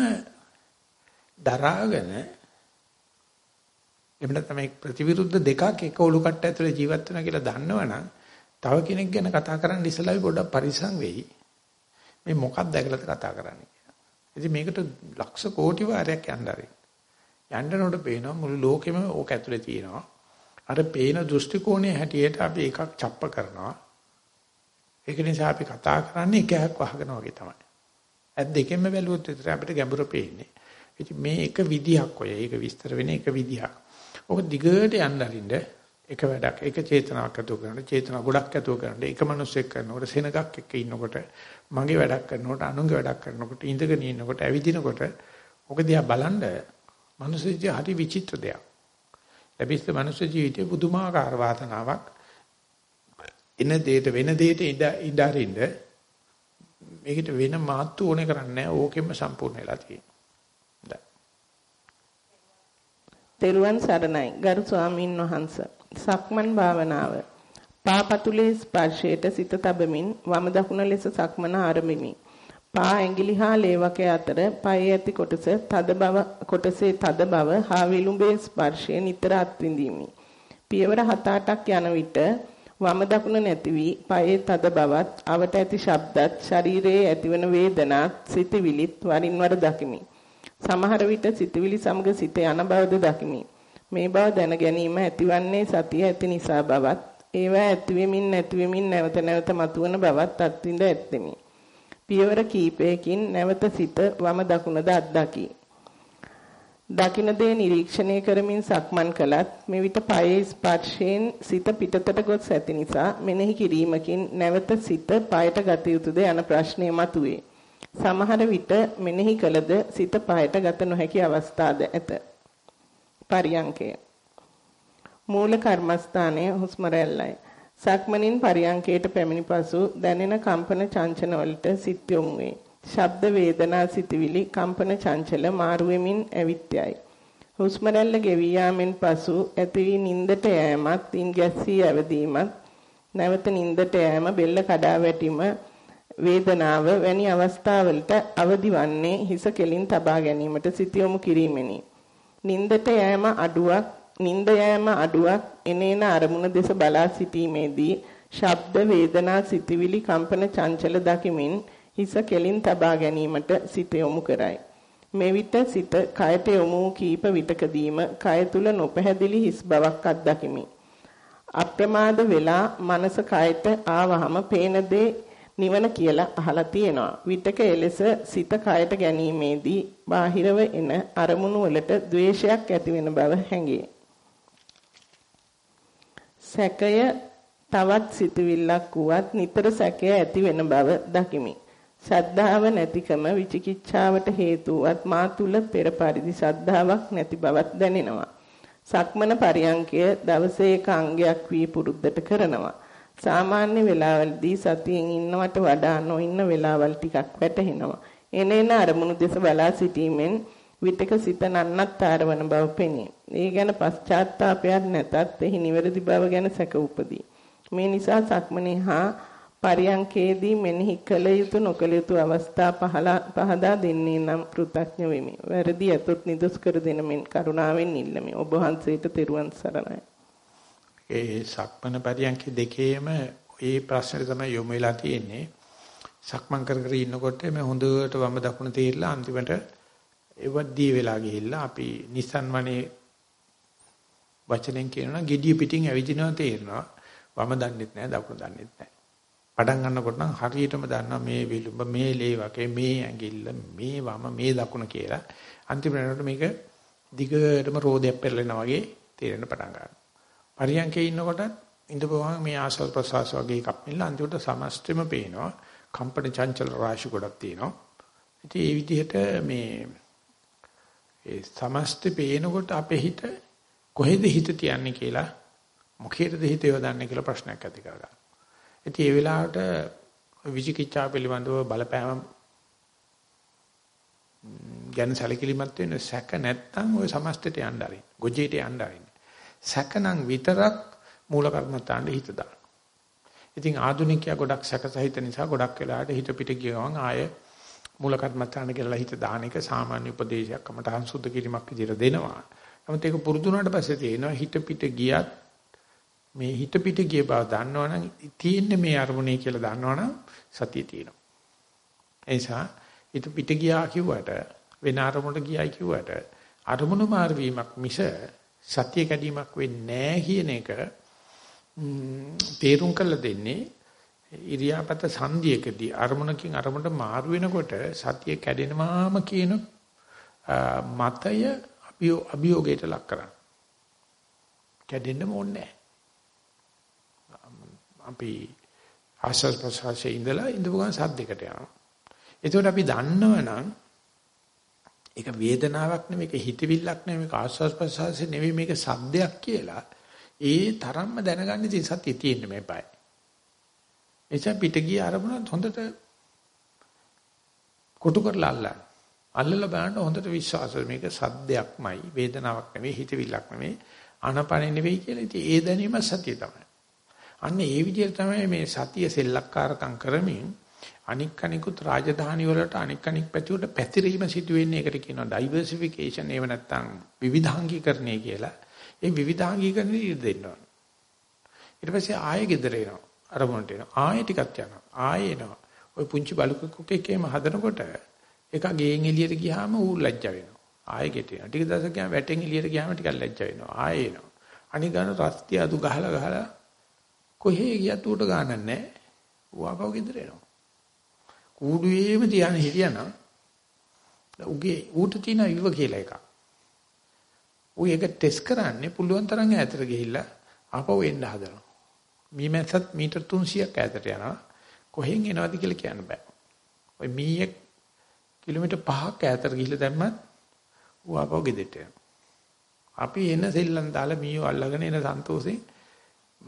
දරාගෙන එමුණ තමයි ප්‍රතිවිරුද්ධ දෙකක් එක ඔලු කට්ට ඇතුලේ ජීවත් වෙනවා කියලා දන්නවනම් තව කෙනෙක් ගැන කතා කරන්න ඉස්සලා පොඩ්ඩක් පරිස්සම් වෙයි. මේ මොකක්ද දැකලාද කතා කරන්නේ කියලා. ඉතින් මේකට ලක්ෂ කෝටි වාරයක් යන්න ආරයි. යන්නනකොට පේනවා මුළු ලෝකෙම ඕක ඇතුලේ තියෙනවා. අර පේන දෘෂ්ටි කෝණය හැටියට අපි එකක් ڇප්ප කරනවා. ඒක නිසා අපි කතා කරන්නේ එකයක් වහගෙන වගේ තමයි. ඇත් දෙකෙන්ම බැලුවොත් විතර අපිට ගැඹුර පේන්නේ. ඉතින් මේ එක විදිහක් ඔය. ඒක විස්තර වෙන එක විදිහක්. ඔක දිගට යන්න අරින්න එක වැඩක් එක චේතනාවක් ඇතුව කරනකොට චේතනා ගොඩක් ඇතුව කරනකොට එක මිනිස්සෙක් කරනකොට සෙනගක් එක්ක ඉන්නකොට මගේ වැඩක් කරනකොට අනුන්ගේ වැඩක් කරනකොට ඉඳගෙන ඉන්නකොට ඇවිදිනකොට ඔක දිහා බලන්න මිනිස්සු හරි විචිත්‍ර දෙයක්. ලැබිච්ච මනුස්ස ජීවිතේ පුදුමාකාර වාසනාවක්. එන දෙයට වෙන දෙයට ඉඳ ඉඳරින්ද මේකට වෙන මාත්තු ඕනේ කරන්නේ නැහැ. ඕකෙම සම්පූර්ණ වෙලා තියෙනවා. තෙරුවන් සරණයි ගරු ස්වාමින් වහන්සේ සක්මන් භාවනාව පාපතුලේ ස්පර්ශයට සිත තබමින් වම දකුණ ලෙස සක්මන ආරම්භෙමි. පා ඇඟිලි හා ලේවක අතර පයේ ඇති කොටස තද බව කොටසේ තද බව හා විලුඹේ ස්පර්ශය නිතර අත්විඳීමි. පියවර 7-8ක් යන විට වම දකුණ නැති වී පයේ තද බවත් අවට ඇති ශබ්දත් ශරීරයේ ඇතිවන වේදනාත් සිතවිලිත් වරින් වර දකිමි. සමහර විට සිතවිලි සමග සිත යන බවද දකිමි. මේ බව දැන ගැනීම ඇතිවන්නේ සතිය ඇති නිසා බවත් ඒවා ඇතිවෙමින් නැතිවෙමින් නැවත නැවත මතුවන බවත් අත්විඳ ඇත්තෙමි. පියවර කීපයකින් නැවත සිත වම දකුණද අත්දකි. දකින දේ නිරීක්ෂණය කරමින් සක්මන් කළත් මෙවිට පයේ ස්පර්ශයෙන් සිත පිටතට ගොස් ඇති නිසා මෙනෙහි කිරීමකින් නැවත සිත පයට ගත යුතුද යන ප්‍රශ්නය මතුවේ. සමහර විට මෙනෙහි කළද සිත පයට ගත නොහැකි අවස්ථාද ඇත. පරියංකය මූල කර්මස්ථානයේ හුස්ම රැල්ලයි. සක්මනින් පරියංකයට පැමිණි පසු දැනෙන කම්පන චංචන වලට සිත් යොමු වේ. ශබ්ද වේදනා සිතවිලි කම්පන චංචල මාරු වෙමින් ඇවිත් යයි. හුස්ම රැල්ල ගෙවී යාමෙන් පසු ඇති වී නින්දට යෑමත්, තින් ගැස්සී ඇවදීමත්, නැවත නින්දට යෑම, බෙල්ල කඩා වැටීම, වේදනාව වැනි අවස්ථාවලට අවදි වන්නේ හිස කෙලින් තබා ගැනීමට සිත යොමු කිරීමෙනි. නින්දට යෑම අඩුවක් නින්ද යෑම අඩුවක් එනේන අරමුණ දෙස බලා සිටීමේදී ශබ්ද වේදනා සිතවිලි කම්පන චංචල දකිමින් හිස කෙලින් තබා ගැනීමට සිත යොමු කරයි. මෙවිට සිත කයට යොමු කීප විටකදීම කය තුල නොපැහැදිලි හිස් බවක් අත්දකිමි. අප්‍රමාද වෙලා මනස කයට ආවහම පේන දේ නිවන කියලා අහලා තියෙනවා. විතක එලෙස සිත කයට ගැනීමේදී බාහිරව එන අරමුණු වලට ද්වේෂයක් ඇති වෙන බව හැඟේ. සැකය තවත් සිතුවිල්ලක් වුවත් නිතර සැකය ඇති වෙන බව දකිමි. ශ්‍රද්ධාව නැතිකම විචිකිච්ඡාවට හේතුවත් මා තුල පෙර පරිදි ශ්‍රද්ධාවක් නැති බවක් දැනෙනවා. සක්මන පරියංකය දවසේ එක අංගයක් වී පුරුද්දට කරනවා. සාමාන්‍ය වෙලාවලදී සතියෙන් ඉන්නවට වඩා නොඉන්න වෙලාවල් ටිකක් වැටහෙනවා. එනේන අරමුණු දෙස බලා සිටීමෙන් විතක සිත නන්නත්තර වන බව පෙනේ. ඒ ගැන පශ්චාත්තාවපයක් නැතත් එහි නිවැරදි බව ගැන සැක උපදී. මේ නිසා සක්මනේ හා පරියංකේදී මෙනෙහි කළ යුතු නොකළ යුතු අවස්ථා පහදා දෙන්නේ නම් කෘතඥ වෙමි. වැරදි අතොත් නිදොස් කර දෙන මෙන් කරුණාවෙන් ඉල්ලමි. ඔබ වහන්සේට තෙරුවන් සරණයි. ඒ සක්මන පරියන්ක දෙකේම ඒ ප්‍රශ්නේ තමයි යොමු වෙලා තියෙන්නේ. සක්මන් කර කර ඉන්නකොට මේ හොඳට වම දකුණ තීරලා අන්තිමට එවද්දී වෙලා ගිහිල්ලා අපි Nissan වනේ වචනෙන් කියනවා gediya පිටින් ඇවිදිනවා තේරෙනවා. වම දන්නෙත් නැහැ දකුණ දන්නෙත් නැහැ. පටන් ගන්නකොට නම් හරියටම දන්නවා මේ විලුඹ මේ ලේ වගේ මේ ඇඟිල්ල මේ වම මේ දකුණ කියලා. අන්තිමට මේක දිගටම රෝදයක් පෙරලෙනා වගේ තේරෙන්න පටන් ගන්නවා. පරියන්කේ ඉන්නකොටත් ඉඳපුවාම මේ ආසල් ප්‍රසවාස වගේ එකක් මෙල්ල අන්තිමට සමස්තෙම පේනවා. කම්පන චංචල රාශි ගොඩක් තියෙනවා. ඉතින් මේ විදිහට මේ ඒ සමස්තේ පේනකොට අපේ හිත කොහෙද හිත තියන්නේ කියලා මොකේද හිත යොදන්නේ කියලා ප්‍රශ්නයක් ඇති කරගන්න. ඉතින් ඒ වෙලාවට විචිකිච්ඡා පිළිබඳව බලපෑම ගැන සැලකිලිමත් වෙන සැක නැත්තම් ওই සමස්තයට යන්න ආරින්. ගොජේට යන්න ආරින්. සැකනම් විතරක් මූල කර්මත්තාන්ට හිත දාන. ඉතින් ආධුනිකයා ගොඩක් සැකසහිත නිසා ගොඩක් වෙලාවට හිත පිට ගිය ගමන් ආය මූල කර්මත්තාන කියලා හිත දාන එක සාමාන්‍ය උපදේශයක් කමටහන් සුද්ධ කිරීමක් විදිහට දෙනවා. නමුත් ඒක පුරුදු වුණාට පස්සේ තේනවා හිත පිට ගියත් මේ හිත පිට ගිය බව දන්නවනම් තියෙන්නේ මේ අරමුණේ කියලා දන්නවනම් සතිය තියෙනවා. ඒ නිසා හිත පිට ගියා කිව්වට වෙන අරමුණට ගියයි කිව්වට අරමුණු මාරු වීමක් මිස සතිය කැඩීමක් වෙන්නේ නැහැ කියන එක තේරුම් කරලා දෙන්නේ ඉරියාපත සංධියකදී අරමුණකින් අරමුණට මාරු වෙනකොට සතිය කැඩෙනවාම කියන මතය අභියෝගයට ලක් කරා. කැඩෙන්න ඕනේ නැහැ. අපි ආස්වාස් ප්‍රසවාසයේ ඉඳලා ඉඳපු ගමන් සද්දයකට යනවා. එතකොට අපි දන්නවනම් ඒක වේදනාවක් නෙමෙයි ඒක හිතවිල්ලක් නෙමෙයි මේක ආස්වාස් ප්‍රසවාසයේ නෙමෙයි මේක සද්දයක් කියලා ඒ තරම්ම දැනගන්න ඉතින් සතිය තියෙන්න මේපයි. එචා පිට ගිය අරමුණ හොඳට කොටු කරලා අල්ලන්න. අල්ලලා බලන්න හොඳට විශ්වාසයි මේක සද්දයක්මයි වේදනාවක් නෙමෙයි හිතවිල්ලක් නෙමෙයි අනපනෙ නෙවෙයි කියලා. ඉතින් ඒ දැනීම සතිය තමයි. අන්න ඒ විදිහට තමයි මේ සතිය සෙල්ලක්කාරකම් කරමින් අනික් අනිකුත් රාජධානි වලට අනික් අනික් පැති වලට පැතිරීම සිදු වෙන්නේ ඒකට කියනවා ඩයිවර්සිෆිකේෂන් ඒව නැත්තම් විවිධාංගීකරණය කියලා. ඒ විවිධාංගීකරණය ඉර දෙන්න ඕන. ඊට පස්සේ ආයෙ ගෙදර එනවා. අරමුණට එනවා. ආයෙ ටිකක් යනවා. ආයෙ එනවා. ওই පුංචි බලුකෙකේම හදනකොට එක ගෙන් එළියට ගියාම ඌ ලැජ්ජ වෙනවා. ආයෙ ගෙටෙනවා. ටික දවසක් ගියාම වැටෙන් එළියට ගියාම ටිකක් ලැජ්ජ වෙනවා. ආයෙ එනවා. අනික ගන්න රස්තිය අදු ගහලා ගහලා කොහේ ගියත් ඌට ගානක් නැහැ. ඌ ආපහු ගෙදර එනවා. කූඩුවේම තියාන හිටියනම් උගේ ඌට තියෙන ඉව කියලා එකක්. ඌ ඒක ටෙස්ට් කරන්නේ පුළුවන් තරම් ඈතට ගිහිල්ලා ආපහු එන්න හදනවා. මීමැස්සත් මීටර් 300ක් ඈතට යනවා. කොහෙන් එනවද කියලා කියන්න බෑ. ওই මීයක් කිලෝමීටර් 5ක් ඈතට ගිහිල්ලා දැම්මත් ඌ ආපහු ගෙදරට යනවා. අපි එන සෙල්ලම් දාලා මීයෝ අල්ලගෙන එන සන්තෝෂෙන්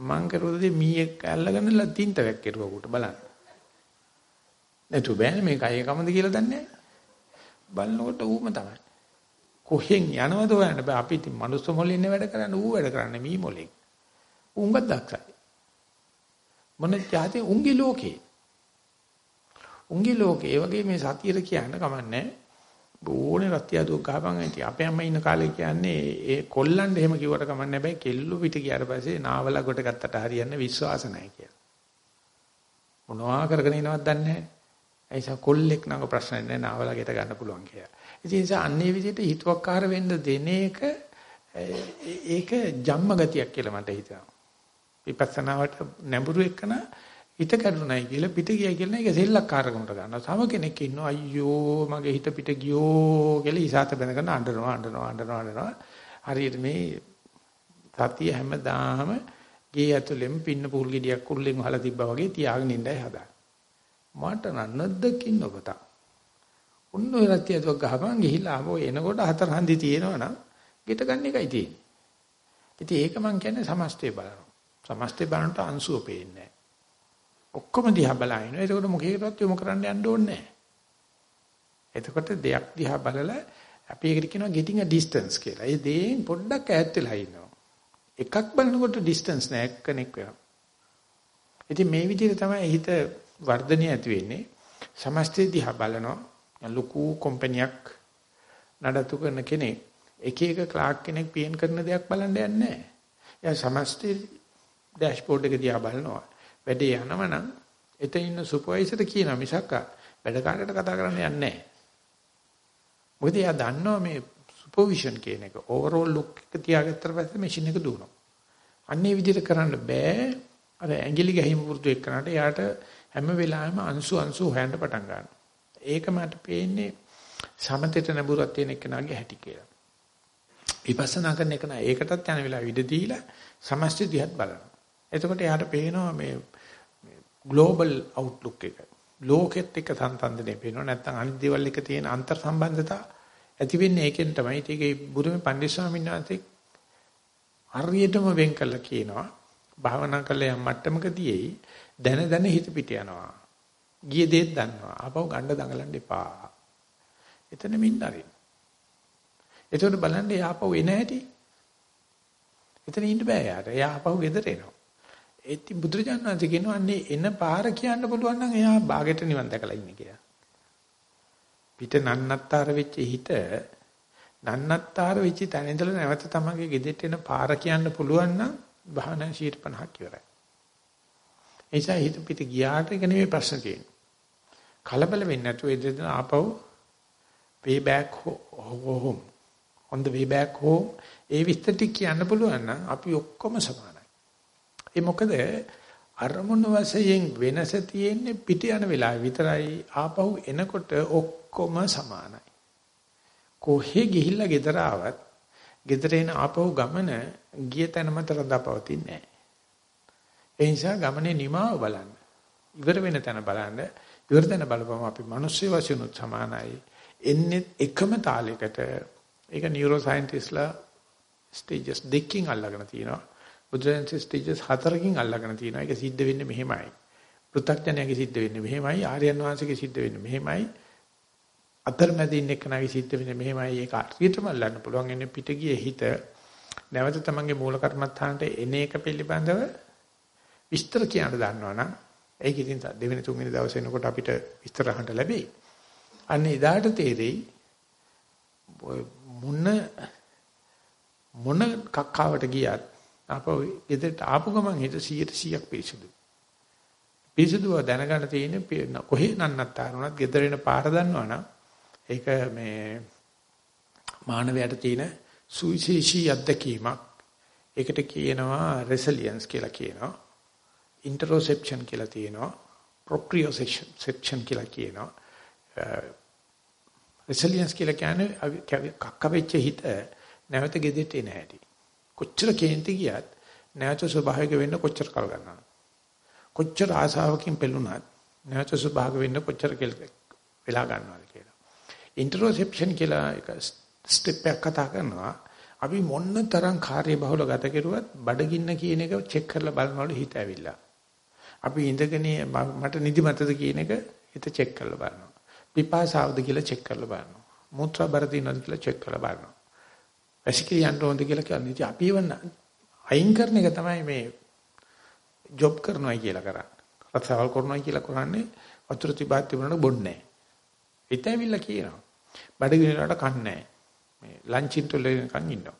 මං කරුවද මීයක් අල්ලගෙන තින්ත වැක්කිරුවා උට බලන්න. නැතු බෑනේ මේක අය කමද කියලා දන්නේ බලනකොට ඌම තමයි. කොහෙන් යනවද හොයන්න බෑ අපි ඉතින් මනුස්ස මොලෙන් වැඩ කරන්නේ ඌ වැඩ කරන්නේ මී මොලෙන්. උංගක් දක්සයි. මොන જાති උංගි ලෝකේ. උංගි ලෝකේ ඒ වගේ මේ සතියේ කියන්න කමන්නේ ඕනේ රත්තිය දුක් ගහපන් ඇති අපේ අම්මා ඉන්න කාලේ කියන්නේ ඒ කොල්ලන්ට එහෙම කිව්වට කමන්නේ නැහැ කෙල්ලු පිට ගියාට පස්සේ නාවල කොට ගත්තට හරියන්නේ විශ්වාස නැහැ කියලා. මොනවා කරගෙන ඉනවද දන්නේ නැහැ. ඒසම කොල්ලෙක් නම් ප්‍රශ්න නැහැ නාවල ගෙට ගන්න පුළුවන් කියලා. ඉතින් ඒ නිසා අන්නේ විදිහට හිතුවක්කාර වෙන්න දෙන එක ඒක ජම්ම ගතියක් කියලා මට හිතෙනවා. විපස්සනාවට නැඹුරු එක්කන හිත කැඩුනයි කියලා පිට ගියයි කියලා ඒක සෙල්ලක්කාරකමට ගන්නවා. තව කෙනෙක් ඉන්නවා අයියෝ මගේ හිත පිට ගියෝ කියලා ඉසాత බැනගෙන අඬනවා අඬනවා අඬනවා අඬනවා. හරියට මේ සතිය හැමදාම ගේ ඇතුළෙම පින්න පුල් ගෙඩියක් කුල්ලෙන් වහලා තිබ්බා වගේ තියාගෙන ඉඳයි හදා. මට නන්නද්දකින් ඔබත. උන්න ඔය රතියතුවක් ගහපන් ගිහිල්ලා ආවෝ එනකොට හතර හන්දි තියෙනවනම් ගෙට ගන්න එකයි තියෙන්නේ. ඉතින් ඒක මම කියන්නේ සමස්තය බලනවා. සමස්තය බලනට අංශුව පේන්නේ නැහැ. ඔක්කොම දිහා බලන. එතකොට මොකේකටවත් යොමු කරන්න යන්න ඕනේ නැහැ. එතකොට දෙයක් දිහා බලලා අපි ඒකට කියනවා getting a distance කියලා. ඒ දේෙන් පොඩ්ඩක් ඈත් වෙලා ඉන්නවා. එකක් බලනකොට distance නැහැ කෙනෙක් වෙනවා. ඉතින් මේ විදිහට තමයි හිත වර්ධනය ඇති වෙන්නේ. සමස්තය දිහා බලනවා. ලොකු කම්පැනියක් නඩත්තු කරන කෙනෙක් එක එක ක්ලාක් කෙනෙක් පියන් කරන දෙයක් බලන්න යන්නේ නැහැ. එයා සමස්තය ඩෑෂ්බෝඩ් එක දිහා බලනවා. වැඩේ යනවනම් එතන ඉන්න සුපර්වයිසර් කියන මිසක් වැඩකාරයට කතා කරන්න යන්නේ නැහැ. මොකද එයා දන්නවා මේ සුපර්විෂන් කියන එක ඕවරෝල් ලුක් එක තියාගත්තට පස්සේ මැෂින් එක දුවනවා. අන්නේ විදිහට කරන්න බෑ. අර ඇඟිලි ගැහිම පුරුදු එක්කනට එයාට හැම වෙලාවෙම අංශු අංශු හොයන්න පටන් ගන්නවා. ඒක මට පේන්නේ සමතේට නැඹුරක් තියෙන එකනාගේ හැටි කියලා. විපස්සනා කරන එක නා ඒකටත් යන වෙලාව ඉඩ දීලා සමස්ත දිහත් බලනවා. එතකොට එයාට පේනවා මේ ග්ලෝබල් අවුට්ලුක් එක. ලෝකෙත් එක්ක සම්බන්ධනේ පේනවා. නැත්නම් අනිත් දේවල් එක්ක තියෙන අන්තර් සම්බන්ධතා ඇති වෙන්නේ ඒකෙන් තමයි. ඒකේ බුදුමේ පණ්ඩිත ස්වාමීන් වහන්සේ හරියටම වෙන් කළා කියනවා. භාවනා කළා යම් මට්ටමකදී දැන දැන හිත පිට යනවා. ගිය දේත් දන්නවා. ආපහු ගන්න දඟලන්න එපා. එතන මින්දරින්. එතකොට බලන්න යාපහු එන හැටි. එතන ඉන්න බෑ යාට. එයා ආපහු ගෙදර එනවා. ඒත් බුදුරජාණන් වහන්සේ කියනවා අන්නේ එන පාර කියන්න පුළුවන් නම් එයා ਬਾගෙට නිවන් දැකලා ඉන්නේ කියලා. පිට නන්නත්තර වෙච්ච හිත නන්නත්තර වෙච්ච තැන ඉඳලා නැවත තමන්ගේ ගෙදෙට්ට එන පාර කියන්න පුළුවන් නම් භාවනා 50ක් ඉවරයි. ඒ නිසා හිත පිට ගියාට ඒක නෙමෙයි ප්‍රශ්න තියෙන්නේ. කලබල වෙන්නේ නැතුව එදින ආපහු way back home on the way back home ඒ විස්තර ටික කියන්න පුළුවන් නම් අපි ඔක්කොම සමානයි. ඒ මොකද අරමුණු වශයෙන් වෙනස තියෙන්නේ පිට යන වෙලාව විතරයි ආපහු එනකොට ඔක්කොම සමානයි. කොහෙ ගිහිල්ලා ගෙදර ආවත් ගෙදර එන ආපහු ගමන ගිය තැන මත රඳාපවතින්නේ නැහැ. ඒ නිසා ගමනේ නිමාව බලන්න. ඉවර වෙන තැන බලන්න. ඉවර තැන බලපුවම අපි මිනිස්සු වශයෙන් සමානයි. එන්නේ එකම තාලයකට ඒක නියුරෝ සයන්ටිස්ලා ස්ටේජස් දෙකකින් අල්ලගෙන තියෙනවා. බුදුරජාණන් ස්ටේජස් හතරකින් අල්ලගෙන තියෙනවා. ඒක සිද්ධ වෙන්නේ මෙහෙමයි. පෘථග්ජනයාගේ සිද්ධ වෙන්නේ මෙහෙමයි. ආර්යයන් වහන්සේගේ සිද්ධ වෙන්නේ මෙහෙමයි. අතරමැද ඉන්න එකනගේ සිද්ධ වෙන්නේ මෙහෙමයි. ඒක හරියටම අල්ලන්න පුළුවන්. එන්නේ පිට ගියේ හිත නැවත තමන්ගේ මූල කර්මත්තාන්ට එන එක පිළිබඳව විස්තර කියන්න දන්නවනම් ඒක ඉතින් දෙවෙනි තුන්වෙනි දවසේ එනකොට අපිට විස්තර අහන්න ලැබෙයි. අන්න එදාට තේරෙයි මොන මොන කක්කාවට ගියත් අපෝ එදට ආපු ගමන් හිත 100%ක් පිරිසුදු. පිරිසුදුව දැනගන්න තියෙන්නේ කොහේ නන්නත්තර වුණත් ගෙදර එන පාර දන්නවනම් ඒක මේ මානවයාට තියෙන සුවිශේෂී අත්දැකීමක්. ඒකට කියනවා resilience කියලා කියනවා. interoception කියලා තියෙනවා. proprioception කියලා කියනවා. resilience කියලා කියන්නේ කක්ක වෙච්ච හිත නැවත ගෙදෙට එන හැටි. කොච්චර කේන්ති ගියත් නැවත ස්වභාවික වෙන්න කොච්චර කල් ගන්නවද? කොච්චර ආසාවකින් පෙළුණත් නැවත ස්වභාවික වෙන්න කොච්චර වෙලා ගන්නවද කියලා. ඉන්ටරොසෙප්ෂන් කියලා එක ස්ටෙප් එකක් කතා කරනවා. අපි මොන්න තරම් කාර්ය බහුල ගත කෙරුවත් බඩගින්න කියන එක චෙක් කරලා බලනවලු හිත ඇවිල්ලා. අපි ඉඳගෙන මට නිදිමතද කියන එක හිත චෙක් කරලා බලනවා. පිපාසාවද කියලා චෙක් කරලා බලනවා. මුත්‍රා බර දිනවද කියලා චෙක් කරලා බලනවා. වැසිකිලි යන්න ඕනද කියලා කියන්නේ. ඉතින් අපි එවන්න අයින් කරන එක තමයි මේ ජොබ් කරනවායි කියලා කරන්නේ. රසවල් කරනවායි කියලා කරන්නේ වතුර තිබාත් තිබුණාට බොන්නේ නැහැ. හිත ඇවිල්ලා කියනවා. බඩගිනනට කන්නේ මේ ලන්චින් තුල එනකන් ඉන්නවා.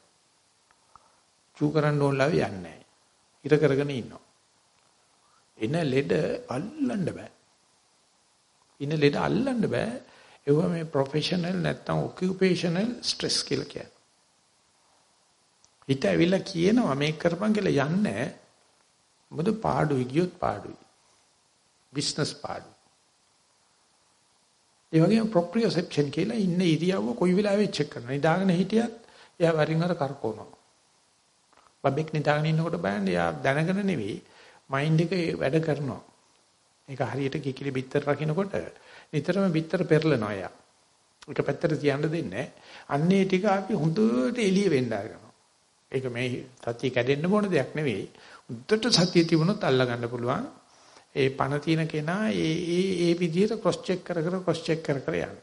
චූ කරන්න ඕනලා යන්නේ නැහැ. ඉර කරගෙන ඉන්නවා. එන ලෙඩ අල්ලන්න බෑ. ඉන ලෙඩ අල්ලන්න බෑ. ඒවා මේ ප්‍රොෆෙෂනල් නැත්තම් ඔකියුපේෂනල් ස්ට්‍රෙස් කියලා කියන්නේ. හිත ඇවිල්ලා කියනවා මේක කරපන් කියලා යන්නේ මොකද පාඩුයි ගියොත් පාඩුයි. බිස්නස් පාඩුයි. ඒ වගේම ප්‍රොප්‍රියොසෙප්ෂන් කියලා ඉන්න ඉරියව්ව කොයි වෙලාවෙ චෙක් කරනවා. නිදාගෙන හිටියත් එයා වරින් වර කරකවනවා. බබෙක් නිදාගෙන ඉන්නකොට බලන්න එයා දැනගෙන නෙවෙයි මයින්ඩ් එක වැඩ කරනවා. ඒක හරියට කිකිලි බිත්තර රකින්නකොට නිතරම බිත්තර පෙරලනවා එයා. ඒක පැත්තට තියන්න දෙන්නේ අන්නේ ටික අපි හොඳට එළිය වෙන්න ආරනවා. ඒක මේ සතිය කැඩෙන්න ඕන දෙයක් නෙවෙයි. උද්දට සතිය තිබුණොත් අල්ලා ගන්න පුළුවන්. ඒ පණ තින කෙනා ඒ ඒ ඒ විදිහට ක්‍රොස් චෙක් කර කර ක්‍රොස් චෙක් කර කර යන්න.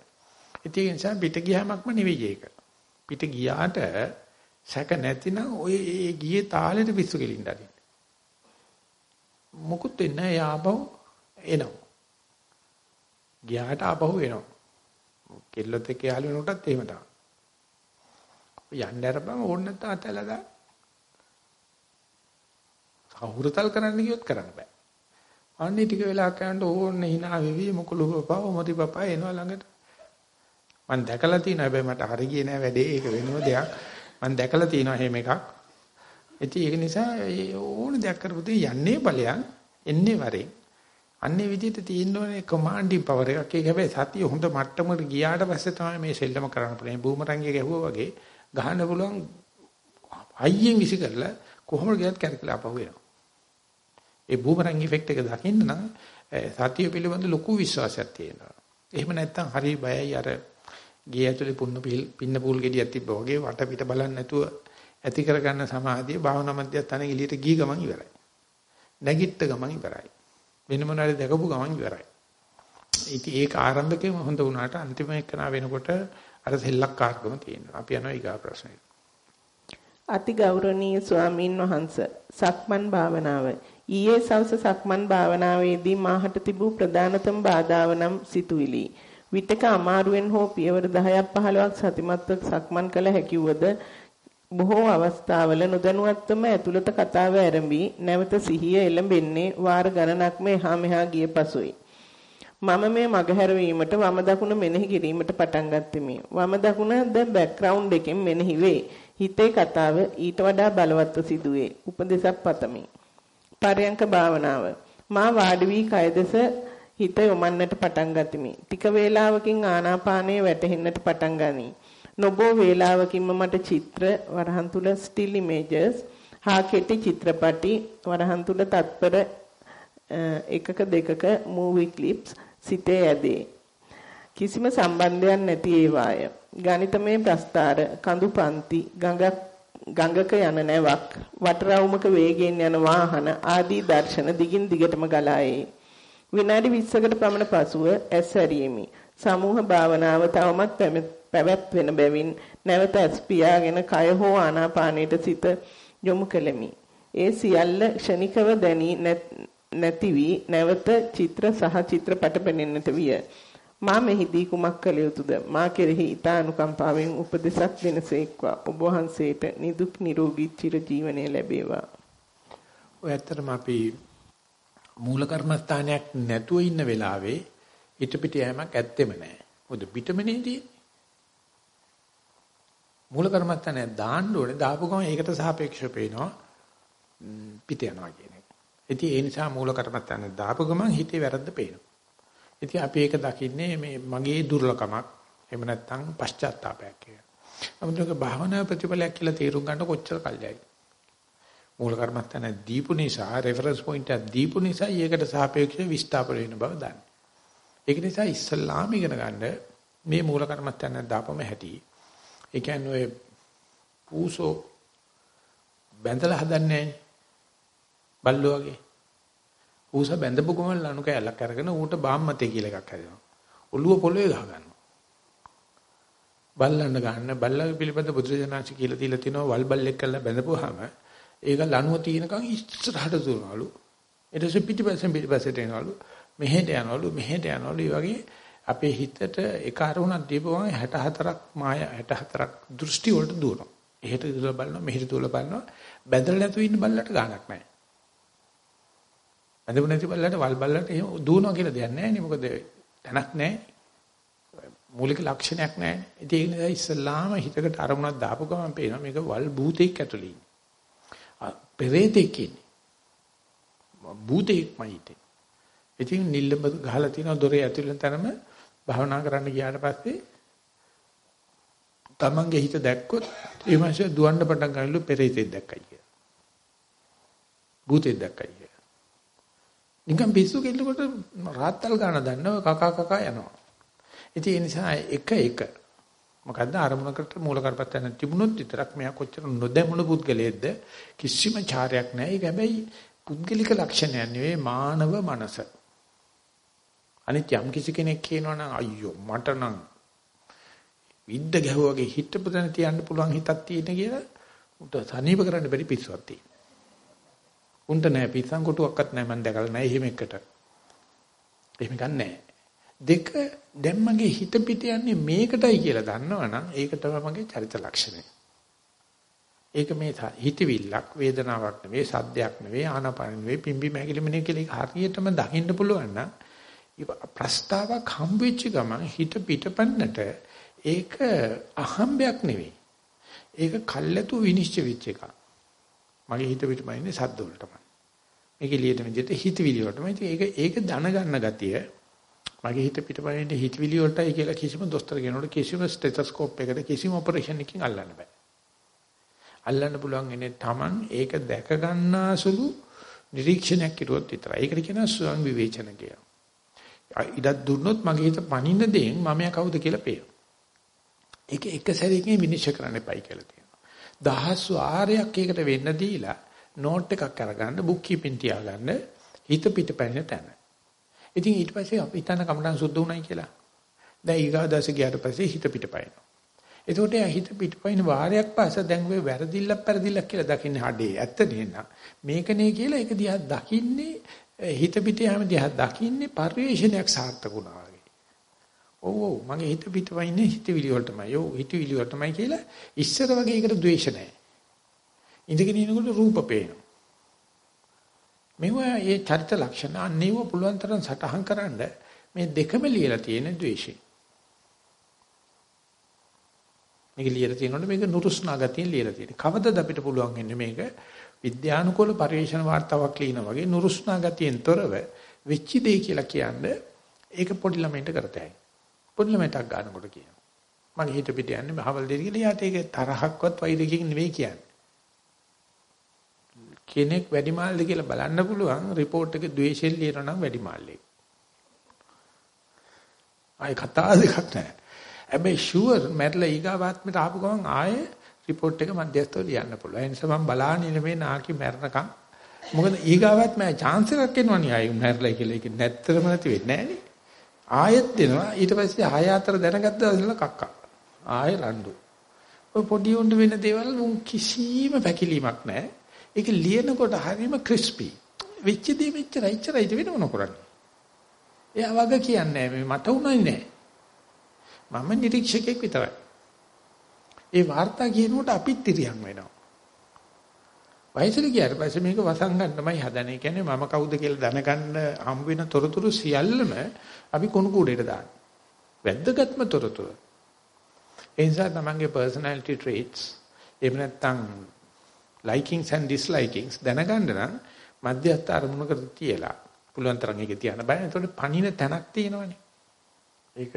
ඉතින් ඒ නිසා පිට ගියාමක්ම නෙවෙයි ඒක. පිට ගියාට සැක නැතිනම් ඔය ඒ ගියේ තාලෙට පිස්සු කෙලින්න හරි. මොකුත් වෙන්නේ නැහැ යාපහු එනවා. ගියාට ආපහු එනවා. කෙල්ලොත් එක්ක යාළු වෙනකොටත් එහෙම තමයි. යන්න අරපම ඕන නැත්නම් අතැලා දාන්න. කවුරුතල් කරන්න ගියොත් කරන්න බෑ. අන්නේ ටික වෙලා කරනකොට ඕන්නේ hina වෙවි මොකලු පපා මොති පපා එනවා ළඟට. මම දැකලා තියෙනවා හැබැයි මට හරි ගියේ නෑ වැඩේ ඒක වෙනම දෙයක්. මම දැකලා තියෙනවා එහෙම එකක්. ඉතින් ඒක නිසා ඕන දෙයක් කරපුදී යන්නේ බලයන් එන්නේ වරේ. අන්නේ විදිහට තියෙන්න ඕනේ කමාන්ඩින් පවර් එකක්. ඒක හැබැයි සතිය හොඳ මට්ටමකට ගියාට පස්සේ තමයි මේ සෙල්ලම කරන්න පුළුවන්. බූමරංගේ ගැහුවා වගේ ගහන්න පුළුවන් අයියෙන් විසි කරලා කොහොමද ගියත් කැරකලා අපහුව වෙනවා. ඒ බූමරං ඉෆෙක්ට් එක දකින්න නම් සතිය පිළිබඳ ලොකු විශ්වාසයක් තියෙනවා. එහෙම නැත්නම් හරි බයයි අර ගේ ඇතුලේ පුන්න පින්න පූල් ගෙඩියක් තිබ්බා වගේ වට පිට බලන්නේ නැතුව ඇති කරගන්න සමාධිය භාවනා මධ්‍යස්ථානයේ එළියට ගිය ගමන් ඉවරයි. නැගිට ගමන් ඉවරයි. වෙන මොනාරි දැකපු ගමන් ඉවරයි. ඉතින් ඒක ආරම්භකේම හොඳ වුණාට අන්තිම එකනා වෙනකොට අර සෙල්ලක්කාරකම තියෙනවා. අපි යනවා ඊගා ප්‍රශ්නෙට. අති ගෞරවනීය ස්වාමින් වහන්සේ සක්මන් භාවනාව ඊයේ සවස සක්මන් භාවනාවේදී මාහට තිබූ ප්‍රධානතම බාධාව නම් සිතුවිලි. විතක අමාරුවෙන් හෝ පියවර 10ක් 15ක් සතිමත්ව සක්මන් කළ හැකියවද බොහෝ අවස්ථාවල නොදැනුවත්වම ඇතුළත කතාව ආරම්භී නැවත සිහිය එළඹෙන්නේ වාර ගණනක්ම එහා මෙහා ගිය පසුයි. මම මේ මගහැරවීමට වම දකුණ මෙනෙහි කිරීමට පටන් ගත්තෙමි. වම දකුණ ද බෑග්ග්‍රවුන්ඩ් එකෙන් මෙනෙහි වේ. හිතේ කතාව ඊට වඩා බලවත්ව සිදුවේ. උපදේශක් පතමි. පරයන්ක භාවනාව. මා වාඩි වී කය දෙස හිත යොමන්නට පටන් ගතිමි. ටික වේලාවකින් ආනාපානයේ වැටෙන්නට පටන් ගනී. නොබෝ වේලාවකින්ම මට චිත්‍ර වරහන් තුල still images හා කෙටි චිත්‍රපටි වරහන් තුල තත්පර එකක දෙකක මූවි ක්ලිප්ස් සිතේ ඇදේ. කිසිම සම්බන්ධයක් නැති ඒවාය. ගණිතමය ප්‍රස්තාර, කඳු පන්ති, ගඟක් ගඟක යන නැවක්, වටරවුමක වේගයෙන් යන වාහන ආදී දර්ශන දිගින් දිගටම ගලා විනාඩි 20කට පමණ පසුව ඇස් ඇරීමි. සමූහ භාවනාව තවමත් පැවැත්වෙන බැවින් නැවත ඇස් පියාගෙන කය හෝ ආනාපානයට සිත යොමු කෙලෙමි. ඒ සියල්ල ක්ෂණිකව දැනි නැති වී නැවත චිත්‍ර සහ චිත්‍රපට පෙනෙන්නට විය. මා මෙහිදී කුමක් කළ යුතුද? මා කෙරෙහි ඊට අනුකම්පාවෙන් උපදෙසක් දෙනසේක්වා. ඔබ වහන්සේට නිදුක් නිරෝගී චිර ජීවනය ලැබේවා. ඔය ඇත්තටම අපි මූල කර්මස්ථානයක් නැතුව ඉන්න වෙලාවේ හිත පිට යෑමක් ඇත්තෙම නැහැ. මොකද පිටමනේ තියෙන්නේ. මූල කර්මස්ථානය දාන්න ඕනේ දාපු ගමන් ඒකට සාපේක්ෂව පේනවා පිට යනවා කියන එක. ඉතින් ඒ නිසා මූල කර්මස්ථානය දාපු ගමන් හිතේ වැරද්ද පේනවා. ඉතින් අපි ඒක දකින්නේ මේ මගේ දුර්ලකමක් එහෙම නැත්නම් පශ්චාත්තාවයක් කියලා. නමුත් ඒක භාවනා ප්‍රතිඵලයක් කියලා තේරුම් ගන්න කොච්චර කල්යයි. මූල කර්මස්ථාන දීපු නිසා රෙෆරන්ස් පොයින්ට් එක දීපු නිසා ඒකට සාපේක්ෂව විස්ථාපන වෙන බව දන්නේ. ඒක නිසා ඉස්සල්ලාම ඉගෙන ගන්න මේ මූල කර්මස්ථාන දාපම හැටි. ඒ කියන්නේ ඔය පූසෝ බැඳලා හදන්නේ නැහැ. බල්ලෝ වගේ. ඌස බැඳපු ගමන් ලණු කැලක් අරගෙන ඌට බාම්මතේ කියලා එකක් හැදෙනවා. ඔළුව පොළවේ ගහ ගන්නවා. බල්ලන්න ගන්න බල්ලගේ පිළිපද බුදුරජාණන්සි කියලා තියලා තිනවා වල් බල්ලෙක් කරලා බැඳපුවාම ඒක ලණුව තියෙනකන් ඉස්සරහට දුවනවලු. ඊට පස්සේ පිටිපස්සෙන් පිටිපස්සට එනවලු. මෙහෙට යනවලු මෙහෙට යනවලු. ඒ වගේ අපේ හිතට එක අරමුණක් දීපුවම 64ක් මාය 64ක් දෘෂ්ටි වලට දුවනවා. එහෙට දුවලා බලනවා මෙහෙට දුවලා බලනවා. බැඳලා නැතුව ඉන්න බල්ලට ගාණක් නැහැ. ඇඳපු නැති බල්ලට වල් බල්ලට එහෙම දුවනවා කියලා දෙයක් නැහැ නේ. මොකද තැනක් නැහැ. මූලික ලක්ෂණයක් නැහැ. ඉතින් ඒ නිසා ඉස්සල්ලාම හිතකට අරමුණක් දාපු ගමන් පේනවා මේක වල් භූතෙක් ඇතුළේ ඉන්නේ. පෙරේතෙක් ඉන්නේ. භූතෙක්මයි ඉන්නේ. ඉතින් නිල්ලඹ ගහලා තියෙන දොරේ ඇතුළෙන් තරම භාවනා කරන්න ගියාට පස්සේ තමන්ගේ හිත දැක්කොත් ඒ මාසේ දුවන්න පටන් ගන්නලු පෙරේතෙක් දැක්කයි කියලා. භූතෙක් දැක්කයි. නිකන් පිස්සු කෙල්ලකට රාත්තල් ගන්න දන්නව කකා කකා යනවා. ඉතින් ඒ නිසා එක එක මොකද්ද අරමුණකට මූල කරපත්තන තිබුණොත් විතරක් මෙයා කොච්චර නොදැමුණු පුද්ගලයෙක්ද කිසිම චාරයක් නැහැ. ඒක හැබැයි පුද්ගලික ලක්ෂණයක් නෙවෙයි මානව මනස. අනිත් යම් කිසි කෙනෙක් කියනවනම් අයියෝ මට නම් විද්ද ගැහුවාගේ හිටපු තැන තියන්න පුළුවන් හිතක් තියෙන කියලා උට සනීප කරන්න බැරි පිස්සුවක් තියෙනවා. උන්ට නෑ පිස්සන් කොටුවක්වත් නෑ මම දැකලා නෑ එහෙම එකට. එහෙම ගන්නෑ. දෙක දැන් මගේ හිත පිට යන්නේ මේකටයි කියලා දන්නවනම් ඒක තමයි මගේ චරිත ලක්ෂණය. ඒක මේ හිතවිල්ලක් වේදනාවක් නෙවෙයි සද්දයක් නෙවෙයි ආනපන නෙවෙයි පිම්බි මහැකිලිම නෙවෙයි කියලා හරියටම දකින්න පුළුවන් නම් ප්‍රස්තාවක් හම්බෙච්ච ගමන් හිත පිටපන්නට ඒක අහම්බයක් නෙවෙයි. ඒක කල්ැතු විනිශ්චය වෙච්ච එකක්. මගේ හිත පිටමයින්නේ සද්ද වලටමයි. මේකේ ලියන විදිහට හිතවිලි වලටමයි. ඉතින් ඒක ඒක දැනගන්න ගතිය මගේ හිත පිටමයින්නේ හිතවිලි වලටයි කියලා කිසිම දොස්තර කෙනෙකුට කිසිම ස්ටෙතොස්කෝප් එකකට කිසිම ඔපරේෂන් එකකින් අල්ලන්න බෑ. අල්ලන්න පුළුවන් ඉන්නේ Taman ඒක දැක ගන්නාසුළු නිරීක්ෂණයක් කෙරුවොත් විතරයි. ඒකට කියනවා ස්වයං විවේචන කියලා. ඉඩක් දුන්නොත් මගේ හිත පණින්න දෙයින් මම කවුද කියලා පේනවා. ඒක එක සැරේකින් විනිශ්චය කරන්න එපයි කියලා තියෙනවා. දහස් වාරයක් ඒකට වෙන්න දීලා නෝට් එකක් අරගන්න බුක් කීපින් තියාගන්න හිත පිටපැන්න තැන. ඉතින් ඊට පස්සේ අපි හිතන කමඩන් සුද්ධ උනායි කියලා. දැන් ඊගාදාස ගියාට පස්සේ හිත පිටපයින්නවා. එතකොට එයා හිත පිටපයින් වාරයක් පාස දැන් ඔය වැරදිල්ලක් පෙරදිල්ලක් කියලා දකින්නේ හඩේ. ඇත්ත නේන. මේකනේ කියලා ඒක දිහා දකින්නේ හිත පිට යෑම දිහා දකින්නේ පරිවේශනයක් සාර්ථක වුණා වගේ. ඔව් ඔව් මගේ හිත පිටවයින්නේ හිතවිලි වලටමයි. ඔව් හිතවිලි වලටමයි කියලා ඉස්සර වගේ ඒකට ද්වේෂ නැහැ. ඉඳගෙන ඉනකොට රූප පේනවා. මේවා ඒ චරිත ලක්ෂණ අන්නේව පුළුවන් තරම් සටහන් කරන්න මේ දෙකම ලියලා තියෙන ද්වේෂය. මේක ලියලා තියෙනකොට මේක නුරුස්නා ගතියෙන් ලියලා තියෙන්නේ. කවදද අපිට පුළුවන් වෙන්නේ මේක විද්‍යානුකූල පරිශන වාර්තාවක් ලියන වගේ නුරුස්නා ගතියෙන් තොරව වෙච්ච දෙය කියලා කියන්නේ ඒක පොඩි ළමයින්ට කරතයි. පොඩි ළමයිටක් ගන්නකොට කියනවා. මගේ හිත පිට යන්නේ මහවල් දෙවි කියලා යාට ඒක තරහක්වත් වෛරකින් නෙවෙයි කියන්නේ. කෙනෙක් වැඩිමාල්ද කියලා බලන්න පුළුවන් report එකේ ද්වේෂයෙන් ලියනවා නම් වැඩිමාල්ලේ. ආයි කතා දෙකක් නැහැ. හැබැයි ෂුවර් මැරලා ඊගාවාත්මට ආපු ගමන් ආයේ report එක මැදස්තව ලියන්න පුළුවන්. ඒ නිසා මම බලාගෙන ඉන්නේ මේ නාකි මැරණකම්. මොකද ඊගාවත් මම chance එකක් එනවනේ ආයි මැරලා කියලා ඒක නැත්තරම නැති වෙන්නේ නැහනේ. ආයෙත් දෙනවා ඊට පස්සේ ආය අතර දැනගත්ත දවසල කක්කා. ආයෙ රණ්ඩු. ඔය පොඩි උන්ට වෙන දේවල් උන් කිසිම පැකිලීමක් නැහැ. ඒක ලියනකොට හරිම ක්‍රිස්පි. වෙච්ච දේ මෙච්චරයි ඉච්චරයි වෙනව නොකරන්නේ. එයා වග කියන්නේ මේ මට උනයි නෑ. මම නිරීක්ෂකෙක් විතරයි. ඒ වාර්තා කියනකොට අපිත් තිරියන් වෙනවා. වයසට ගියාට පස්සේ මේක වසංගන්නමයි හදන. ඒ කියන්නේ මම කවුද කියලා දැනගන්න හම් වෙන තොරතුරු සියල්ලම අපි කුණු කූඩේට දානවා. වැද්දගත්ම තොරතුරු. ඒ නිසා තමන්ගේ personality traits එහෙම නැත්නම් likings and dislikings දැනගන්න නම් මධ්‍යස්ථ අරමුණකට තියලා පුළුවන් තරම් ඒක තියන්න බෑ. ඒතකොට පණින තැනක් තියෙනවනේ. ඒක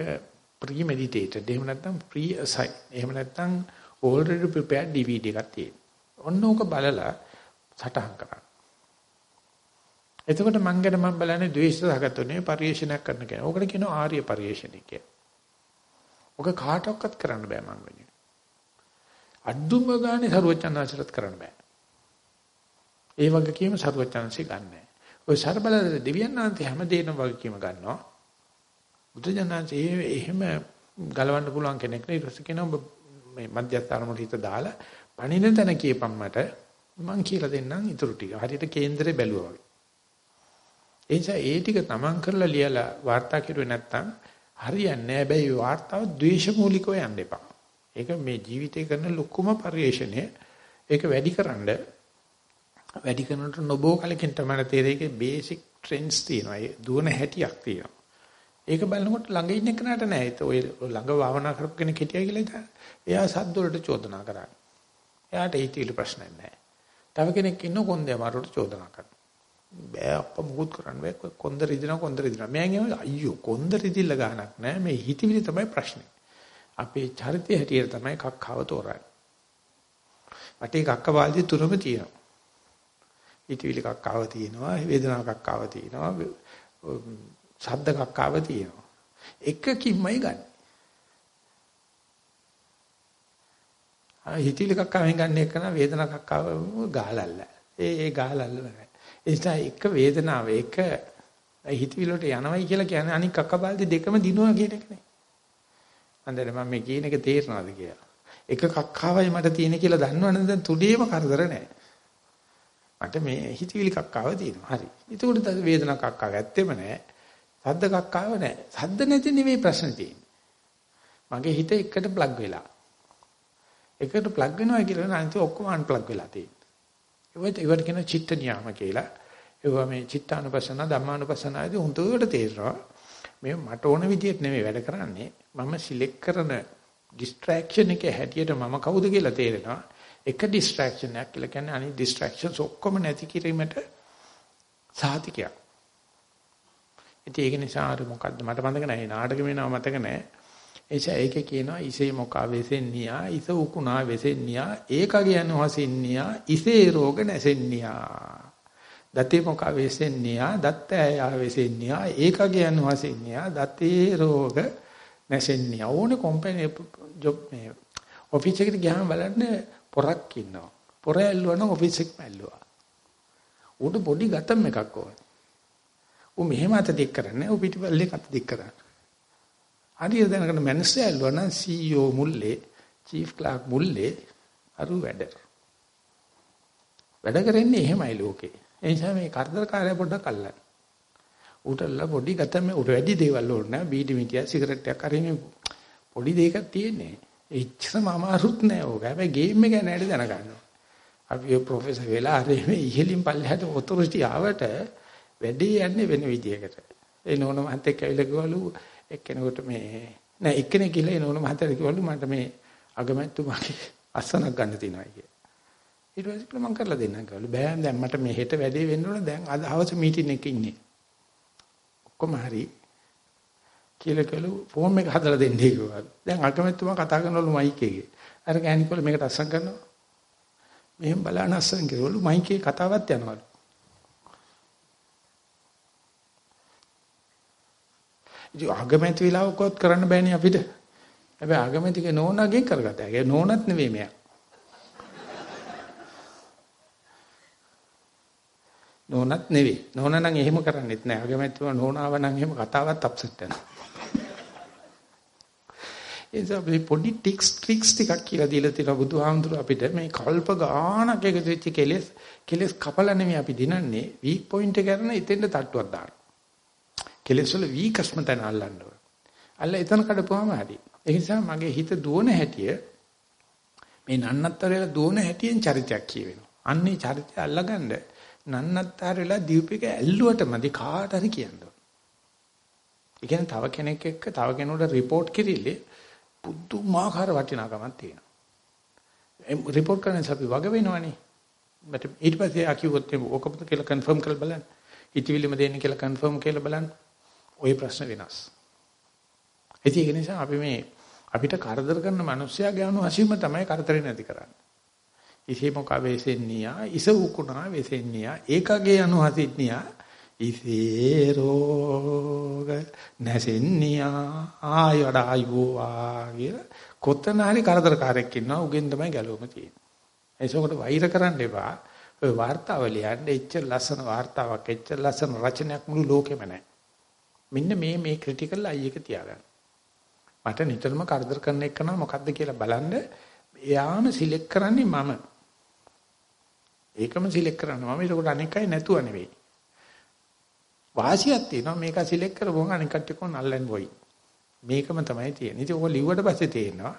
premeditated. එහෙම නැත්නම් pre-assigned. එහෙම නැත්නම් already prepared DVD එකක් තියෙනවා. ඔන්න ඕක බලලා සටහන් කරන්න. එතකොට මං ගැන මම බලන්නේ ද්වේෂ සහගතනේ පරිේශනයක් කරන කෙනා. ඕකට කියනවා ආර්ය පරිේශණය කියලා. ඔක කාටවත් කරන්න බෑ මං වෙන්නේ. අඩුම ගානේ සරුවචනාචරත් කරන්න බෑ. ඒ වගකීම සරුවචනන්සේ ගන්නෑ. ඔය ਸਰබල දෙවියන් වහන්සේ හැමදේම වගකීම ගන්නවා. බුදුජානන්සේ එහෙම ගලවන්න පුළුවන් කෙනෙක් නේ ඊට පස්සේ කියනවා මේ මධ්‍යස්ථානවල හිත දාලා පණින තැන කියපම් මට මං කියලා දෙන්නම් ඊටු ටික. හරියට කේන්දරේ බැලුවා වගේ. ඒ නිසා ඒ ටික තමන් කරලා ලියලා වාර්තා කරුවේ නැත්නම් හරියන්නේ නැහැ. හැබැයි වාර්තාව ද්වේෂමූලිකව යන්න එපා. ඒක මේ ජීවිතේ කරන ලොකුම පරිශ්‍රණය. ඒක වැඩිකරනද වැඩි කරනකොට නොබෝ කලකින් තමයි තේරෙන්නේ බේසික් ට්‍රෙන්ඩ්ස් තියෙනවා. ඒ දුවන හැටියක් තියෙනවා. ඒක බලනකොට ළඟ ඉන්න කෙනාට නෑ. ඒක ඔය ළඟ භාවනා කරපු කෙනෙක් හිටියා කියලා ඉතින් එයා සද්ද වලට චෝදනා කරන්නේ. එයාට ඒතිලි ප්‍රශ්නයක් නෑ. තව කෙනෙක් ඉන්න කොන්දේ අමාරුවට චෝදනා කරනවා. බෑ අප්පා මුකුත් කරන්න බෑ. කොන්ද රිදිනවා කොන්ද රිදිනවා. මම කියනවා අයියෝ කොන්ද රිදිල්ල ගානක් නෑ. මේ හිතවිලි තමයි ප්‍රශ්නේ. අපේ චරිතය හැටියට තමයි කක්කව තෝරන්නේ. වටේ කක්ක වාල්දි තුනම තියෙනවා. හිතවිලි කක්කාව තියෙනවා, වේදනාවක් කක්කාව තියෙනවා, ශබ්ද කක්කාව තියෙනවා. එකකින්මයි ගන්න. ආ හිතවිලි කක්කාවෙන් ගන්න එක නා වේදනා කක්කාව ගාලල්ල. ඒ ඒ ගාලල්ල නැහැ. ඒ නිසා එක වේදනාව එක හිතවිලි වලට යනවයි කියලා කියන්නේ අනික කක්කබල්දි දෙකම දිනුවා කියන එකනේ. අන්දර මම මේ කියන එක තේරෙනවද කියලා. එක කක්කාවයි මට තියෙන කියලා දන්නවනේ දැන් තුඩේම කරදර නැහැ. මට මේ හිතවිලි කක්කාව තියෙනවා. හරි. ඒකට වේදනා කක්කාව ඇත්තෙම නැහැ. සද්ද කක්කාව නැහැ. සද්ද නැති නෙවෙයි ප්‍රශ්නේ තියෙන්නේ. මගේ හිත එකට ප්ලග් වෙලා. එකට ප්ලග් වෙනවා කියලා අනිත් ඔක්කොම අන්ප්ලග් වෙලා තියෙනවා. ඒවත් ඒවට කියන චිත්ත නියාම කියලා. ඒවා මේ චිත්තානුපස්සන ධම්මානුපස්සන ආදී හුදුවට තේරෙනවා. මේ මට ඕන විදිහට නෙමෙයි වැඩ කරන්නේ. මම සිලෙක්ට් කරන ඩිස්ට්‍රැක්ෂන් එකේ හැටියට මම කවුද කියලා තේරෙනවා. එක distraction එකක් කියලා කියන්නේ අනිත් distractions ඔක්කොම නැති කිරීමට සාතිකයක්. ඉතින් ඒක නිසා අර මොකද්ද මට මතක නැහැ නාටකෙම නම මතක නැහැ. එيشා ඒකේ කියනවා ඉසේ මොකා වෙසෙන්නියා ඉස උකුණා වෙසෙන්නියා ඒක කියන වසින්නියා ඉසේ රෝග නැසෙන්නියා. දතේ මොකා වෙසෙන්නියා දත්ත ඇය වෙසෙන්නියා ඒක කියන වසින්නියා දතේ රෝග නැසෙන්නියා ඕනේ කම්පැනි ජොබ් මේ ඔෆිස් එකට ගියාම බලන්න පොරක් ඉන්නවා. පොර ඇල්ලුවා නම් ඔෆිස් එකම ඇල්ලුවා. උඩ පොඩි ගතම් එකක් ඕනේ. ඌ මෙහෙම අත දික් කරන්නේ ඌ පිටිපල්ලේ අත දික් කරන්නේ. හරිය දැනගෙන මැනේජර් ඇල්ලුවා නම් CEO මුල්ලේ, චීෆ් ක්ලර්ක් මුල්ලේ අරු වැඩ. වැඩ කරන්නේ එහෙමයි ලෝකේ. ඒ නිසා මේ කරදරකාරය පොඩ්ඩක් අල්ලන්න. ඌටලා පොඩි ගතම උඩ වැඩි දේවල් ඕනේ නෑ. බීඩි මිටිය සිගරට් එකක් හරි මේ පොඩි දෙයක්ක් තියෙන්නේ. එච්චරම අමාරුත් නෑ ඕක. හැබැයි ගේම් එක නෑට දැනගන්නවා. අපි ඔය ප්‍රොෆෙසර් වෙලා හරි මේ ඉහලින් පල්ලෙහාට ඔතොරිටි ආවට වැඩේ යන්නේ වෙන විදියකට. ඒ නෝන මහත් එක්ක ඇවිල්ලා කිව්වලු එක්කෙනෙකුට මේ නෑ එක්කෙනෙක් ගිහලා ඒ නෝන මහත්තයාට කිව්වලු මට මේ අගමැතිතුමාගේ අස්සනක් ගන්න තියෙනවා කියලා. ඊට පස්සේ මම කරලා දෙන්නම් කිව්වලු. බෑ දැන් මට මේ හෙට වැඩේ වෙන්න ඕන දැන් අද හවස මීටින් එකේ ඉන්නේ. ඔක්කොම හරි කියලා කළු ෆෝම් එක හදලා දෙන්නේ කිව්වා. දැන් අකමැතිතුමා කතා කරනවලු මයික් එකේ. අර ගෑණිකෝල මේකට අස්සම් කරනවා. මෙහෙම බලන අස්සන් කිරවලු මයිකේ කතාවක් යනවලු. ඉතින් අගමැති වෙලාවකවත් කරන්න බෑනේ අපිට. හැබැයි අගමැතික නෝනාගෙන් කරගත්තා. ඒ නෝනත් නෙවෙයි මෙයා. නෝනත් නෙවෙයි. නෝන නම් එහෙම කරන්නේත් නෑ. අගමැතිව නෝනාව නම් එහෙම කතාවත් අප්සෙට් වෙනවා. ඒ නිසා අපි පොඩි ටික්ස් ට්‍රික්ස් ටිකක් කියලා දීලා තියෙනවා බුදුහාමුදුර අපිට මේ කල්ප ගානක් එකතු වෙච්ච කෙලෙස් කෙලෙස් කපලා නෙමෙයි අපි දිනන්නේ වීක් පොයින්ට් එක කරන ඉතින්ද තට්ටුවක් දාන්න. කෙලෙස් වල වීකස්ම තැන අල්ලන්න ඕන. අල්ල එතන කඩපුවාම හරි. ඒ නිසා මගේ හිත දුවන හැටිය මේ නන්නත්තරේල දුවන හැටියෙන් චරිතයක් කියවෙනවා. අන්නේ චරිතය අල්ලගන්න නන්නත්තරේලා දීපික ඇල්ලුවටමදි කාට හරි කියන්න ඕන. ඒ කියන්නේ තව කෙනෙක් එක්ක තව කෙනෙකුට report කිරිල්ලේ පුදුමාකාර වටිනාකමක් තියෙනවා. report කරන අපි වග වෙනවනේ. මට ඊට පස්සේ අකියුවොත් ඕකපත කියලා කන්ෆර්ම් කරලා බලන්න. හිතවිලිම දෙන්න කියලා කන්ෆර්ම් කියලා බලන්න. ওই ප්‍රශ්න වෙනස්. ඉතින් ඒක නිසා අපි මේ අපිට කරදර කරන මිනිස්සයාගේ අනුහසීම තමයි කරදරේ නැති කරන්නේ. ඉසේ මොක වේසෙන්නියා, ඉස උකුණා වේසෙන්නියා, ඒකගේ අනුහසින්නියා ඉසේ රෝග නැසෙන්නියා ආය වඩා ආයෝ ආගිය කොතන හරි කරදරකාරයෙක් ඉන්නවා උගෙන් තමයි ගැලවෙම තියෙන්නේ. ඒසකට වෛර කරන්න එපා. ඔය වார்த்தාව ලියන්නේ එච්චර ලස්සන වார்த்தාවක්, එච්චර ලස්සන රචනයක් මුළු ලෝකෙම නැහැ. මෙන්න මේ මේ ක්‍රිටිකල් අයි එක තියාගන්න. මට නිතරම කරදර කරන එක නම් මොකද්ද කියලා බලන්න එයාම සිලෙක්ට් කරන්නේ මම. ඒකම සිලෙක්ට් කරනවා මම ඒකට අනිකයි නැතුව නෙවෙයි. වාසියක් තියෙනවා මේක සිලෙක්ට් කරපුවම අනික කට්ටිය කොන් අල්ලන් වොයි. මේකම තමයි තියෙන්නේ. ඉතින් ඔක ලිව්වට පස්සේ තේරෙනවා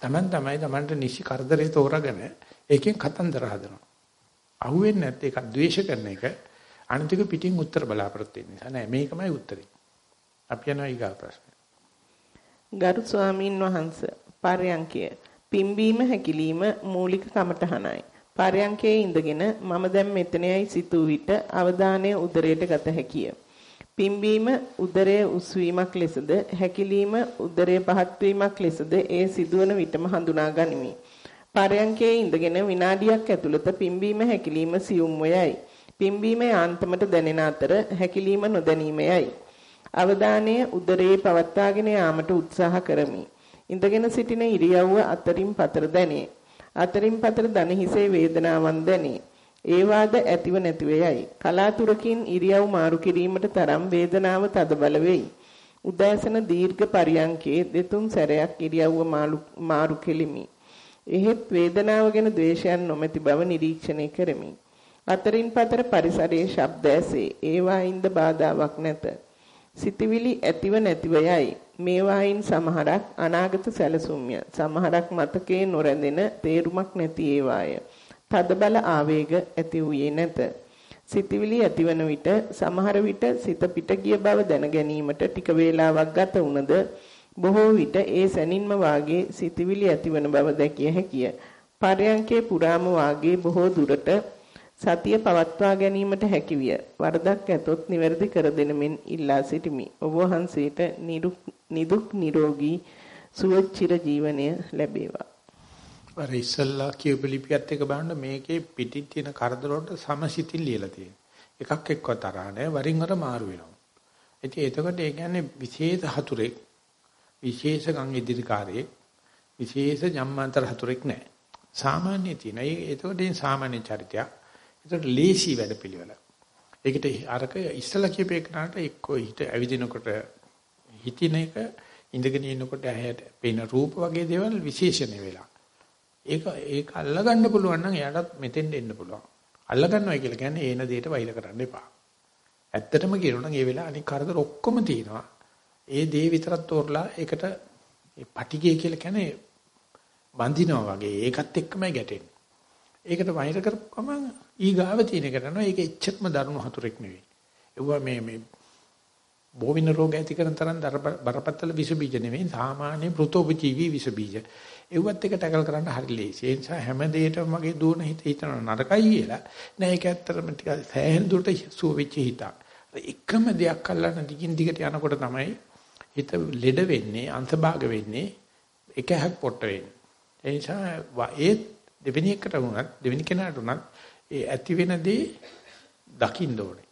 Taman තමයි Tamanට නිසි කරදරේ තෝරාගෙන ඒකෙන් කතන්දර හදනවා. අහුවෙන්නේ නැත්නම් ඒක ද්වේෂ කරන එක අනිතික පිටින් උත්තර බලාපොරොත්තු වෙන නිසා නෑ මේකමයි උත්තරේ. අපි යනවා ඊගා ප්‍රශ්න. ගරු ස්වාමින් වහන්සේ පරයන්කය පිම්බීම හැකිලිම මූලික කමටහනයි. පරයන්කේ ඉඳගෙන මම දැන් මෙතනයි සිතූ විට අවධානය උදරයට ගත හැකිය. පිම්බීම උදරයේ උස්වීමක් ලෙසද හැකිලිම උදරයේ පහත් වීමක් ලෙසද ඒ සිදුවන විටම හඳුනා ගනිමි. පරයන්කේ ඉඳගෙන විනාඩියක් ඇතුළත පිම්බීම හැකිලිම සියුම්ව යයි. පිම්බීම යාන්තමට දැනෙන අතර හැකිලිම නොදැනීමයයි. අවධානය උදරයේ පවත්වාගෙන යාමට උත්සාහ කරමි. ඉඳගෙන සිටින ඉරියව්ව අතරින් පතර දැනේ. අතරින් පතර දන හිසේ වේදනාවන් දැනේ. ඒවාද ඇතිව නැතිව යයි. කලාතුරකින් ඉරියව් මාරු කිරීමට තරම් වේදනාව තදබල වෙයි. උදෑසන දීර්ඝ පරියන්කේ දෙතුන් සැරයක් ඉරියව්ව මාරු කෙලිමි. එහෙත් වේදනාව ගැන ද්වේෂයන් නොමැති බව නිරීක්ෂණය කරමි. අතරින් පතර පරිසරයේ ශබ්ද ඇසේ. ඒවායින්ද බාධාවක් නැත. සිතවිලි ඇතිව නැතිව යයි. මේවායින් සමහරක් අනාගත සැලසුම්ය. සමහරක් මතකයේ නොරැඳෙන තේරුමක් නැති ඒවාය. තදබල ආවේග ඇති වූයේ නැත. සිතවිලි ඇතිවන විට සමහර විට සිත පිට ගිය බව දැන ගැනීමට ටික වේලාවක් ගත වුණද බොහෝ විට ඒ සැනින්ම වාගේ සිතවිලි ඇතිවන බව දැකිය හැකිය. පරයන්කේ පුරාම වාගේ බොහෝ දුරට සතිය පවත්වා ගැනීමට හැකිවිය. වරදක් ඇතොත් නිවැරදි කර දෙන මෙන් ඉල්ලා සිටිමි. ඔබ වහන්සේට නිදුක් නිරෝගී සුවචිර ජීවනය ලැබේවා. අර ඉස්සල්ලා කියපු ලිපියත් එක බලන්න මේකේ පිටින් තියෙන කරදර වලට සමසිතින් ලියලා තියෙනවා. එකක් එක්ක තරහ නැහැ වරින් වර මාරු වෙනවා. ඉතින් එතකොට ඒ කියන්නේ විශේෂ හතුරෙක් විශේෂ ගම් ඉදිරිකාරයෙක් විශේෂ ජම්මාන්තර හතුරෙක් නැහැ. සාමාන්‍ය තියෙන. ඒ එතකොට සාමාන්‍ය චරිතයක්. ඒකට ලේසි වැඩපිළිවෙල. ඒකට අරක ඉස්සලා කියපේ කනට එක්කෝ හිත ඇවිදිනකොට හිතින එක ඉඳගෙන ඉන්නකොට ඇහැට පේන රූප වගේ දේවල් විශේෂණ වෙලා. ඒක ඒක අල්ලගන්න පුළුවන් නම් එයාටත් මෙතෙන්ට එන්න පුළුවන්. අල්ලගන්නවා කියලා කියන්නේ ඒන දෙයට වෛර කරන්න එපා. ඇත්තටම කියනොත් ඒ වෙලාව අනික කරදර ඔක්කොම තියෙනවා. ඒ දේ විතරක් තෝරලා ඒකට ඒ පටිගය කියලා කියන්නේ බඳිනවා වගේ ඒකත් එක්කමයි ගැටෙන්නේ. ඒකට වෛර කරපුවම ඊගාව තියෙන එකට නෝ ඒක එච්චරම දරුණු හතුරෙක් නෙවෙයි. ඒවා මේ මේ බෝවින රෝග ඇති කරන තරම් බරපතල විස බීජ නෙවෙයි සාමාන්‍ය පෘතෝපජීවී විස බීජ. ඒවත් එක ටැකල් කරන්න හරි ලේසි. ඒ නිසා හැම දෙයකම මගේ දුවන හිත හිතන නරකයි කියලා. නෑ ඒක ඇත්තටම ටික සෑහෙන දුරට සුව වෙච්ච හිතක්. එකම දෙයක් අල්ලන්න දිගින් දිගට යනකොට තමයි හිත ලෙඩ වෙන්නේ, අන්තභාග වෙන්නේ, එකහක් පොට්ට වෙන්නේ. ඒ නිසා ඒ දෙවෙනි එකට වුණත් දෙවෙනි කෙනාට වුණත් ඒ ඇති වෙන දේ දකින්න ඕනේ.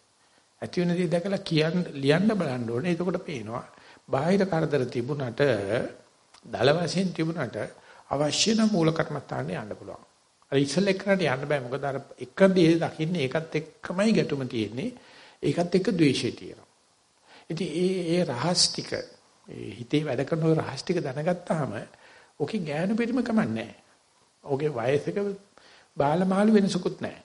ඇති වෙන දේ දැකලා කියන්න ලියන්න බලන්න ඕනේ. එතකොට පේනවා. බාහිර කරදර තිබුණට දල වශයෙන් තිබුණට අවශ්‍ය නම් මූල කර්මස්ථානේ යන්න පුළුවන්. අර ඉස්සෙල් එක්කනට යන්න බෑ. මොකද අර එක දේ දකින්නේ ඒකත් එක්කමයි ගැටුම තියෙන්නේ. ඒකත් එක්ක ද්වේෂය තියෙනවා. ඉතින් ඒ ඒ රහස් ටික හිතේ වැඩ කරන ඔය රහස් ටික දැනගත්තාම ඔකේ ගෑනු පිරිම කමන්නේ නැහැ. ඔගේ වයසක බාලමාලු වෙනසකුත් නැහැ.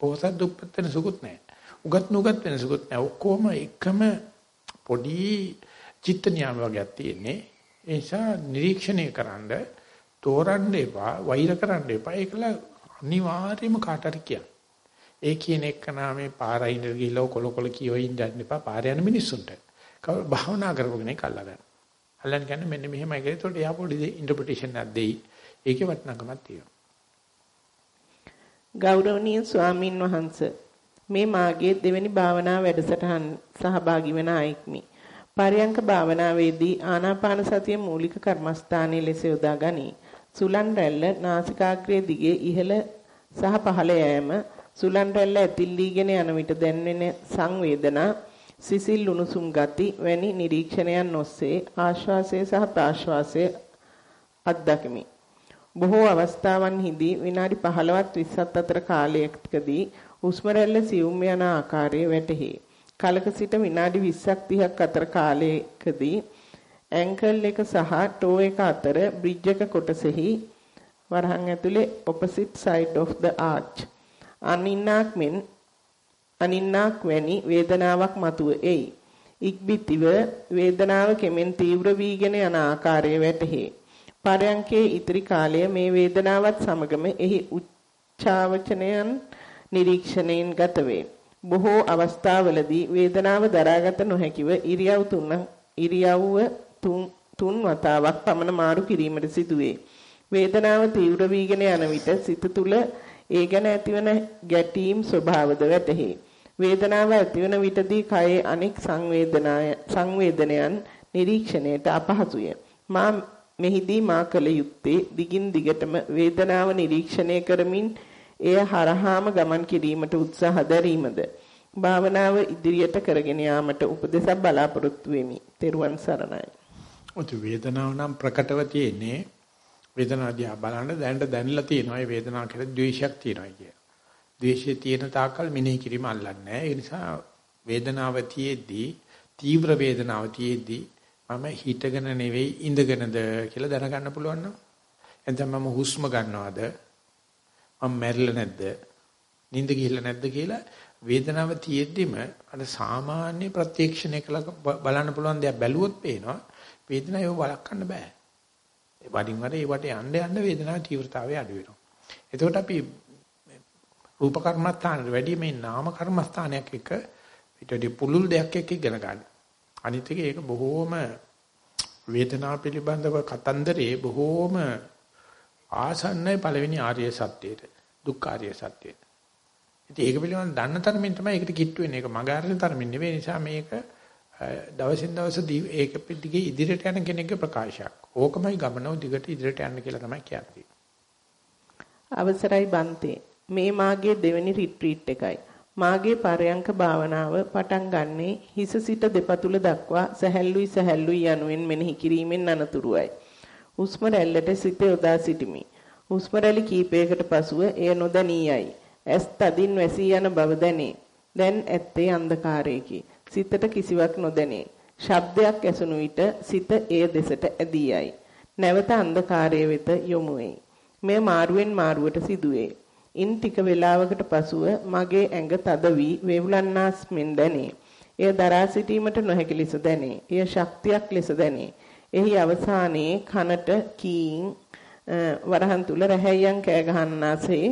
පොහසත් දුප්පත් වෙනසකුත් නැහැ. උගත් නුගත් වෙනසකුත් නැහැ. ඔක්කොම එකම පොඩි චිත්ත නියම වගේක් තියෙන්නේ. ඒ නිසා නිරීක්ෂණය කරන්ඩ තෝරන්න එපා, වෛර කරන්න එපා. ඒකල අනිවාර්යයෙන්ම කාට හරි කියන්න. ඒ කියන එක නාමේ පාරයින් ගිහලා කොල කොල කියවෙන්න යන්න එපා. පාර යන මිනිස්සුන්ට. කවර භාවනා කරපු කෙනෙක් අල්ලගන්න. අල්ලන් කියන්නේ මෙන්න මෙහෙමයි කියලා. ඒකට එයා පොඩි ඉන්ටර්ප්‍රිටේෂන් එකක් දෙයි. ඒකේ වටිනාකමක් තියෙනවා. ගෞරවනීය ස්වාමින් වහන්සේ මේ මාගේ දෙවෙනි භාවනා වැඩසටහන් සහභාගී වන අයෙක්මි. පරයන්ක භාවනාවේදී ආනාපාන සතිය මූලික කර්මස්ථානයේ ලෙස යොදා ගනී. සුලන් රැල්ල නාසිකාග්‍රයේ දිගේ ඉහළ සහ පහළ යෑම සුලන් රැල්ල ඇතිල්ලීගෙන යන විට දැනෙන සංවේදනා සිසිල් උණුසුම් ගති වැනි නිරීක්ෂණයන් ඔස්සේ ආශ්වාසය සහ ප්‍රාශ්වාසය අත්දකිමි. බොහෝ අවස්ථාවන්හිදී විනාඩි 15ත් 20ත් අතර කාලයකදී හුස්ම රැල්ල සියුම් යන ආකාරය වැටහි. කලක සිට විනාඩි 20ක් 30ක් අතර කාලයකදී ඇන්කල් එක සහ ටෝ එක අතර බ්‍රිජ් එක කොටසෙහි වරහන් ඇතුලේ opposite side of the arch අනින්නාක් මෙන් අනින්නාක් වැනි වේදනාවක් මතුව එයි. ඉක්බිතිව වේදනාව කෙමෙන් තීව්‍ර වීගෙන යන ආකාරය වැටහි. පරයන්කේ ඉතිරි කාලය මේ වේදනාවත් සමගම එහි උච්චාවචනයන් නිරීක්ෂණයෙන් ගත වේ. බොහෝ අවස්ථාවලදී වේදනාව දරාගත නොහැකිව ඉරියව් තුන ඉරියව්ව තුන් තුන් වතාවක් පමණ මාරු කිරීමට සිදුවේ. වේදනාව තීව්‍ර වීගෙන යන විට සිත තුළ ඒ ගැන ඇතිවන ගැටීම් ස්වභාවද වැටහි. වේදනාව ඇතිවන විටදී කයේ අනෙක් සංවේදනයන් නිරීක්ෂණයට අපහසුය. මා මෙහිදී මා කල යුත්තේ දිගින් දිගටම වේදනාව නිරීක්ෂණය කරමින් එය හරහාම ගමන් කිරීමට උත්සාහ දැරීමද භාවනාව ඉදිරියට කරගෙන යාමට උපදෙසක් බලාපොරොත්තු වෙමි. තෙරුවන් සරණයි. ඔත වේදනාව නම් ප්‍රකටව තියෙන්නේ වේදනාව දිහා බලන්න දැනට දැනලා තියෙනවා. ඒ වේදනාව කියලා ද්වේෂයක් තියෙනවා කිය. ද්වේෂය තියෙන තාක්කල් මෙනෙහි කිරීම අල්ලන්නේ නැහැ. ඒ නිසා වේදනාව තියේදී තීව්‍ර වේදනාව තියේදී මම හිතගෙන නෙවෙයි ඉඳගෙනද කියලා දැනගන්න පුළුවන් නම් එතන මම හුස්ම ගන්නවද? මම මැරිලා නැද්ද? නිින්ද ගිහිල්ලා නැද්ද කියලා වේදනාව තියෙද්දිම අර සාමාන්‍ය ප්‍රත්‍යක්ෂණය කළ බලන්න පුළුවන් දෙයක් බැලුවොත් පේනවා වේදනාව ඒව වළක්වන්න බෑ. ඒ වඩින් වඩ ඒවට යන්න යන්න වේදනාවේ තීව්‍රතාවය අඩු වෙනවා. එතකොට අපි රූප කර්මස්ථානට වැඩි මේ නාම කර්මස්ථානයක් එක ඊට පුළුල් දෙයක් එක්ක ඉගෙන ගන්න. අනිත් එක ඒක බොහෝම වේදනාව පිළිබඳව කතන්දරේ බොහෝම ආසන්නයි පළවෙනි ආර්ය සත්‍යයට දුක්ඛ ආර්ය සත්‍යයට. ඉතින් ඒක පිළිබඳව දන්න තරමින් තමයි ඒකට කිට්ටු වෙන්නේ. ඒක මග අරින තරමින් නෙවෙයි. නිසා මේක දවසින් දවස ඒක පිටිගේ ඉදිරියට යන කෙනෙක්ගේ ප්‍රකාශයක්. ඕකමයි ගමනෝ දිගට ඉදිරියට යන්න කියලා තමයි කියන්නේ. අවසරයි බන්තේ. මේ මාගේ දෙවෙනි රිට්‍රීට් එකයි. මාගේ පරයන්ක භාවනාව පටන් ගන්නේ හිස සිට දෙපතුල දක්වා සැහැල්ලුයි සැහැල්ලුයි යනුවෙන් මෙනෙහි කිරීමෙන් අනතුරුවයි. හුස්ම රැල්ලට සිත යොදා සිටිමි. හුස්ම රැලි කීපයකට පසුව එය නොදැනී යයි. ඇස් තදින් වැසී යන බව දැනේ. දැන් ඇත්තේ අන්ධකාරයකි. සිතට කිසිවක් නොදැනේ. ශබ්දයක් ඇසුණු විට සිත එය දෙසට ඇදී යයි. නැවත අන්ධකාරය වෙත යොමු වෙයි. මෙය මාරුවෙන් මාරුවට සිදුවේ. ඉන් ටික වේලාවකට පසුව මගේ ඇඟ තද වී වේවුලන්නාස් මෙන් දැනේ. එය දරා සිටීමට නොහැකි ලෙස දැනේ. එය ශක්තියක් ලෙස දැනේ. එහි අවසානයේ කනට කීන් වරහන් තුල රැහැයන් කෑ ගහන්නාසේ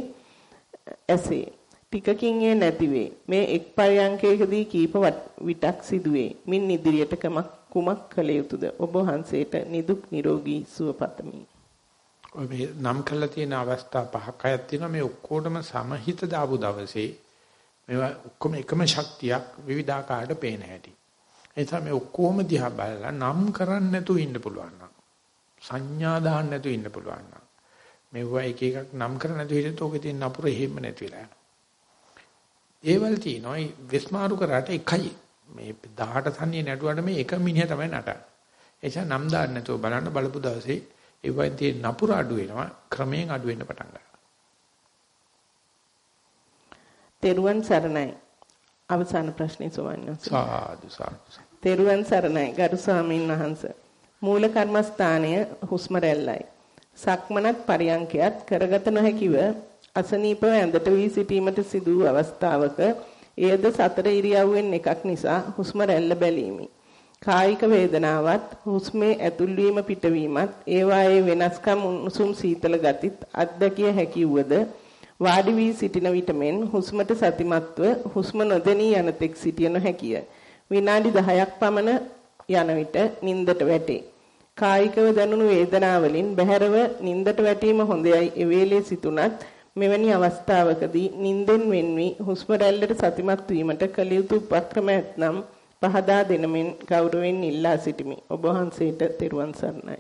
ඇසේ. ටිකකින් ඒ නැතිවේ. මේ එක් පරයන්කයකදී කීප විටක් සිදුවේ. මින් ඉදිරියට කුමක් කළ යුතුද? ඔබ වහන්සේට නිදුක් නිරෝගී සුව පතමි. ඔය මේ නම් කරලා තියෙන අවස්ථා පහක් හයක් තියෙනවා මේ ඔක්කොටම සමහිත දාපු දවසේ මේවා ඔක්කොම එකම ශක්තියක් විවිධාකාරයට පේන හැටි. ඒ නිසා මේ ඔක්කොම දිහා බලලා නම් කරන්න නැතුව ඉන්න පුළුවන් නම් සංඥා දාන්න නැතුව ඉන්න පුළුවන් නම් මෙවුවා එක එකක් නම් කරන දෙයට ඕකේ තියෙන නපුර එහෙම නැති වෙලා යනවා. ඒවල් තියෙනවා විස්මාරු කරාට එකයි. මේ 18 තනිය නටුවට මේ එක මිනිහ තමයි නටන්නේ. ඒ නිසා නම් දාන්න නැතුව බලන්න බලපු දවසේ ඒ වගේ නපුර අඩු වෙනවා ක්‍රමයෙන් අඩු වෙන්න පටන් ගන්නවා. තෙරුවන් සරණයි. අවසාන ප්‍රශ්නේ සෝවන්නේ. සාදු සාදු. තෙරුවන් සරණයි ගරු ස්වාමීන් වහන්සේ. මූල කර්මස්ථානය හුස්ම රැල්ලයි. සක්මනත් පරියංකයත් කරගත නොහැකිව අසනීපව ඇඳට වී සිටීමට සිදු වූ අවස්ථාවක එයද සතර ඉරියව්වෙන් එකක් නිසා හුස්ම රැල්ල බැලීමි. කායික වේදනාවත් හුස්මේ ඇතුල්වීම පිටවීමත් ඒවායේ වෙනස්කම් උණුසුම් සීතල ගතිත් අත්දැකිය හැකි වූද වාඩි වී සිටින විට මෙන් හුස්මට සතිමත්ව හුස්ම නොදෙනී යන තෙක් සිටිය නොහැකිය. විනාඩි 10ක් පමණ යන විට නින්දට වැටේ. කායිකව දැනුණු වේදනාවලින් බැහැරව නින්දට වැටීම හොඳයයි එවේලේ සිටුණත් මෙවැනි අවස්ථාවකදී නින්දෙන් වෙන්වි හුස්ම රැල්ලට සතිමත් වීමට කළ යුතු උපක්‍රම ඇතනම් පහදා දෙනමින් ගෞරවයෙන් ඉල්ලා සිටිමි. ඔබ වහන්සේට තෙරුවන් සරණයි.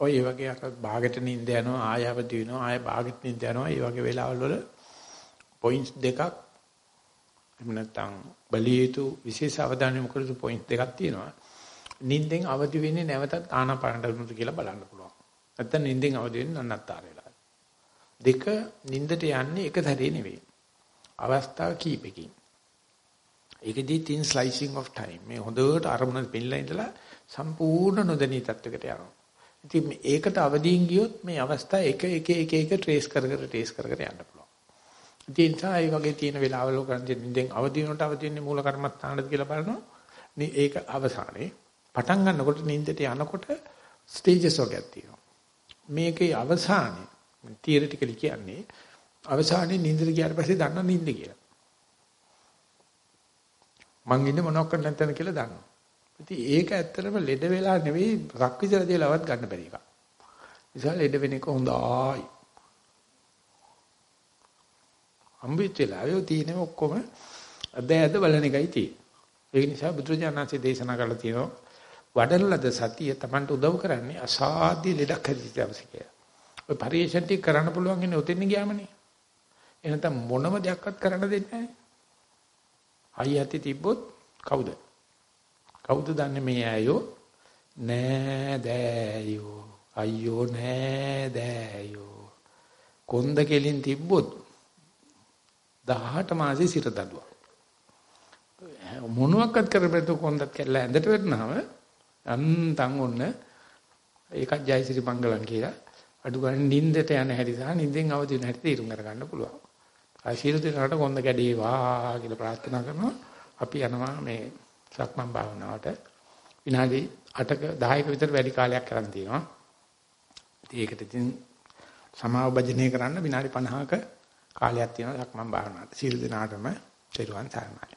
ඔය ඒ වගේ අක භාගයට නින්ද යනවා ආය අවදි වෙනවා ආය භාගයට නින්ද යනවා ඒ වගේ වෙලාවල් වල පොයින්ට්ස් දෙකක් එහෙම නැත්නම් බලියුතු විශේෂ අවධානය යොමු කරපු පොයින්ට් දෙකක් තියෙනවා. නින්දෙන් අවදි වෙන්නේ නැවතත් ආනාපානට වුණොත් කියලා බලන්න පුළුවන්. නැත්නම් නින්දෙන් අවදි වෙන්නේ නන්නත්තර වෙලා. දෙක නින්දට යන්නේ එක සැරේ නෙවෙයි. අවස්ථා කීපකින්. ඒකදී තින් ස්ලයිසිං ඔෆ් ටයිම් මේ හොඳට අරමුණ පිළිලා ඉඳලා සම්පූර්ණ නොදැනී තත්වයකට යනවා ඉතින් ඒකට අවදීන් ගියොත් මේ අවස්ථා එක එක එක එක ට්‍රේස් කර කර ට්‍රේස් කර කර යන්න පුළුවන්. ඉතින් ඒ නිසා ඒ වගේ තියෙන වෙලාවල කරන්නේ නිදෙන් අවදි වෙනට අවදි වෙන්නේ මූල කර්මස්ථානද කියලා බලනවා. ඒක අවසානයේ පටන් ගන්නකොට නිින්දට යනකොට ස්ටේජස් වර්ගයක් තියෙනවා. මේකේ අවසානයේ තියරිටිකලි කියන්නේ අවසානයේ නිින්දට ගියාට පස්සේ දන්න නිින්ද කියලා. මං ඉන්නේ මොනවක් කරන්න නැත්නම් කියලා දන්නවා. ඉතින් ඒක ඇත්තටම ලෙඩ වෙලා නෙවෙයි රක් විතර තියලාවත් ගන්න බැරි එකක්. නිසා ලෙඩ වෙන එක හොඳයි. අම්බිච්චලා යෝ තියෙන ඔක්කොම අදෑද බලන එකයි තියෙන්නේ. ඒ නිසා බුදුරජාණන්සේ දේශනා කරලා තියෙනවා වඩන ලද සතිය Tamanට උදව් කරන්නේ අසාධ්‍ය ලෙඩක් හැදිච්ච අවශ්‍යකය. ඔය පරිේශන ටික කරන්න පුළුවන් ඉන්නේ උතෙන් ගියාමනේ. එහෙනම් මොනම දෙයක්වත් කරන්න දෙන්නේ නැහැ. අයියති තිබ්බොත් කවුද? කවුද දන්නේ මේ ඇයෝ? නෑ දෑයෝ. අයියෝ නෑ දෑයෝ. කොන්ද කෙලින් තිබ්බොත් 18 මාසේ සිර දඩුවා. මොනවාක්වත් කරපෙත කොන්දත් කැල්ල ඇඳට වැටෙනවම අන්තං ඔන්න ඒකත් ජයසිරි මංගලම් කියලා අඩු ගන්න නිින්දට යන හැටි සහ නිින්දෙන් අවදි වෙන හැටි තීරුම් කරගන්න පුළුවන්. ආශීර්වාද දෙනාට කොන්ද කැඩේවා කියලා ප්‍රාර්ථනා කරනවා. අපි යනවා මේ සක්මන් භාවනාවට විනාඩි 8ක 10ක විතර වැඩි කාලයක් කරන් තියෙනවා. ඉතින් ඒකට ඉතින් සමාව භජනය කරන්න විනාඩි 50ක කාලයක් තියෙනවා සක්මන් භාවනාවට. සීල දිනාටම සිරුවන් සරණයි.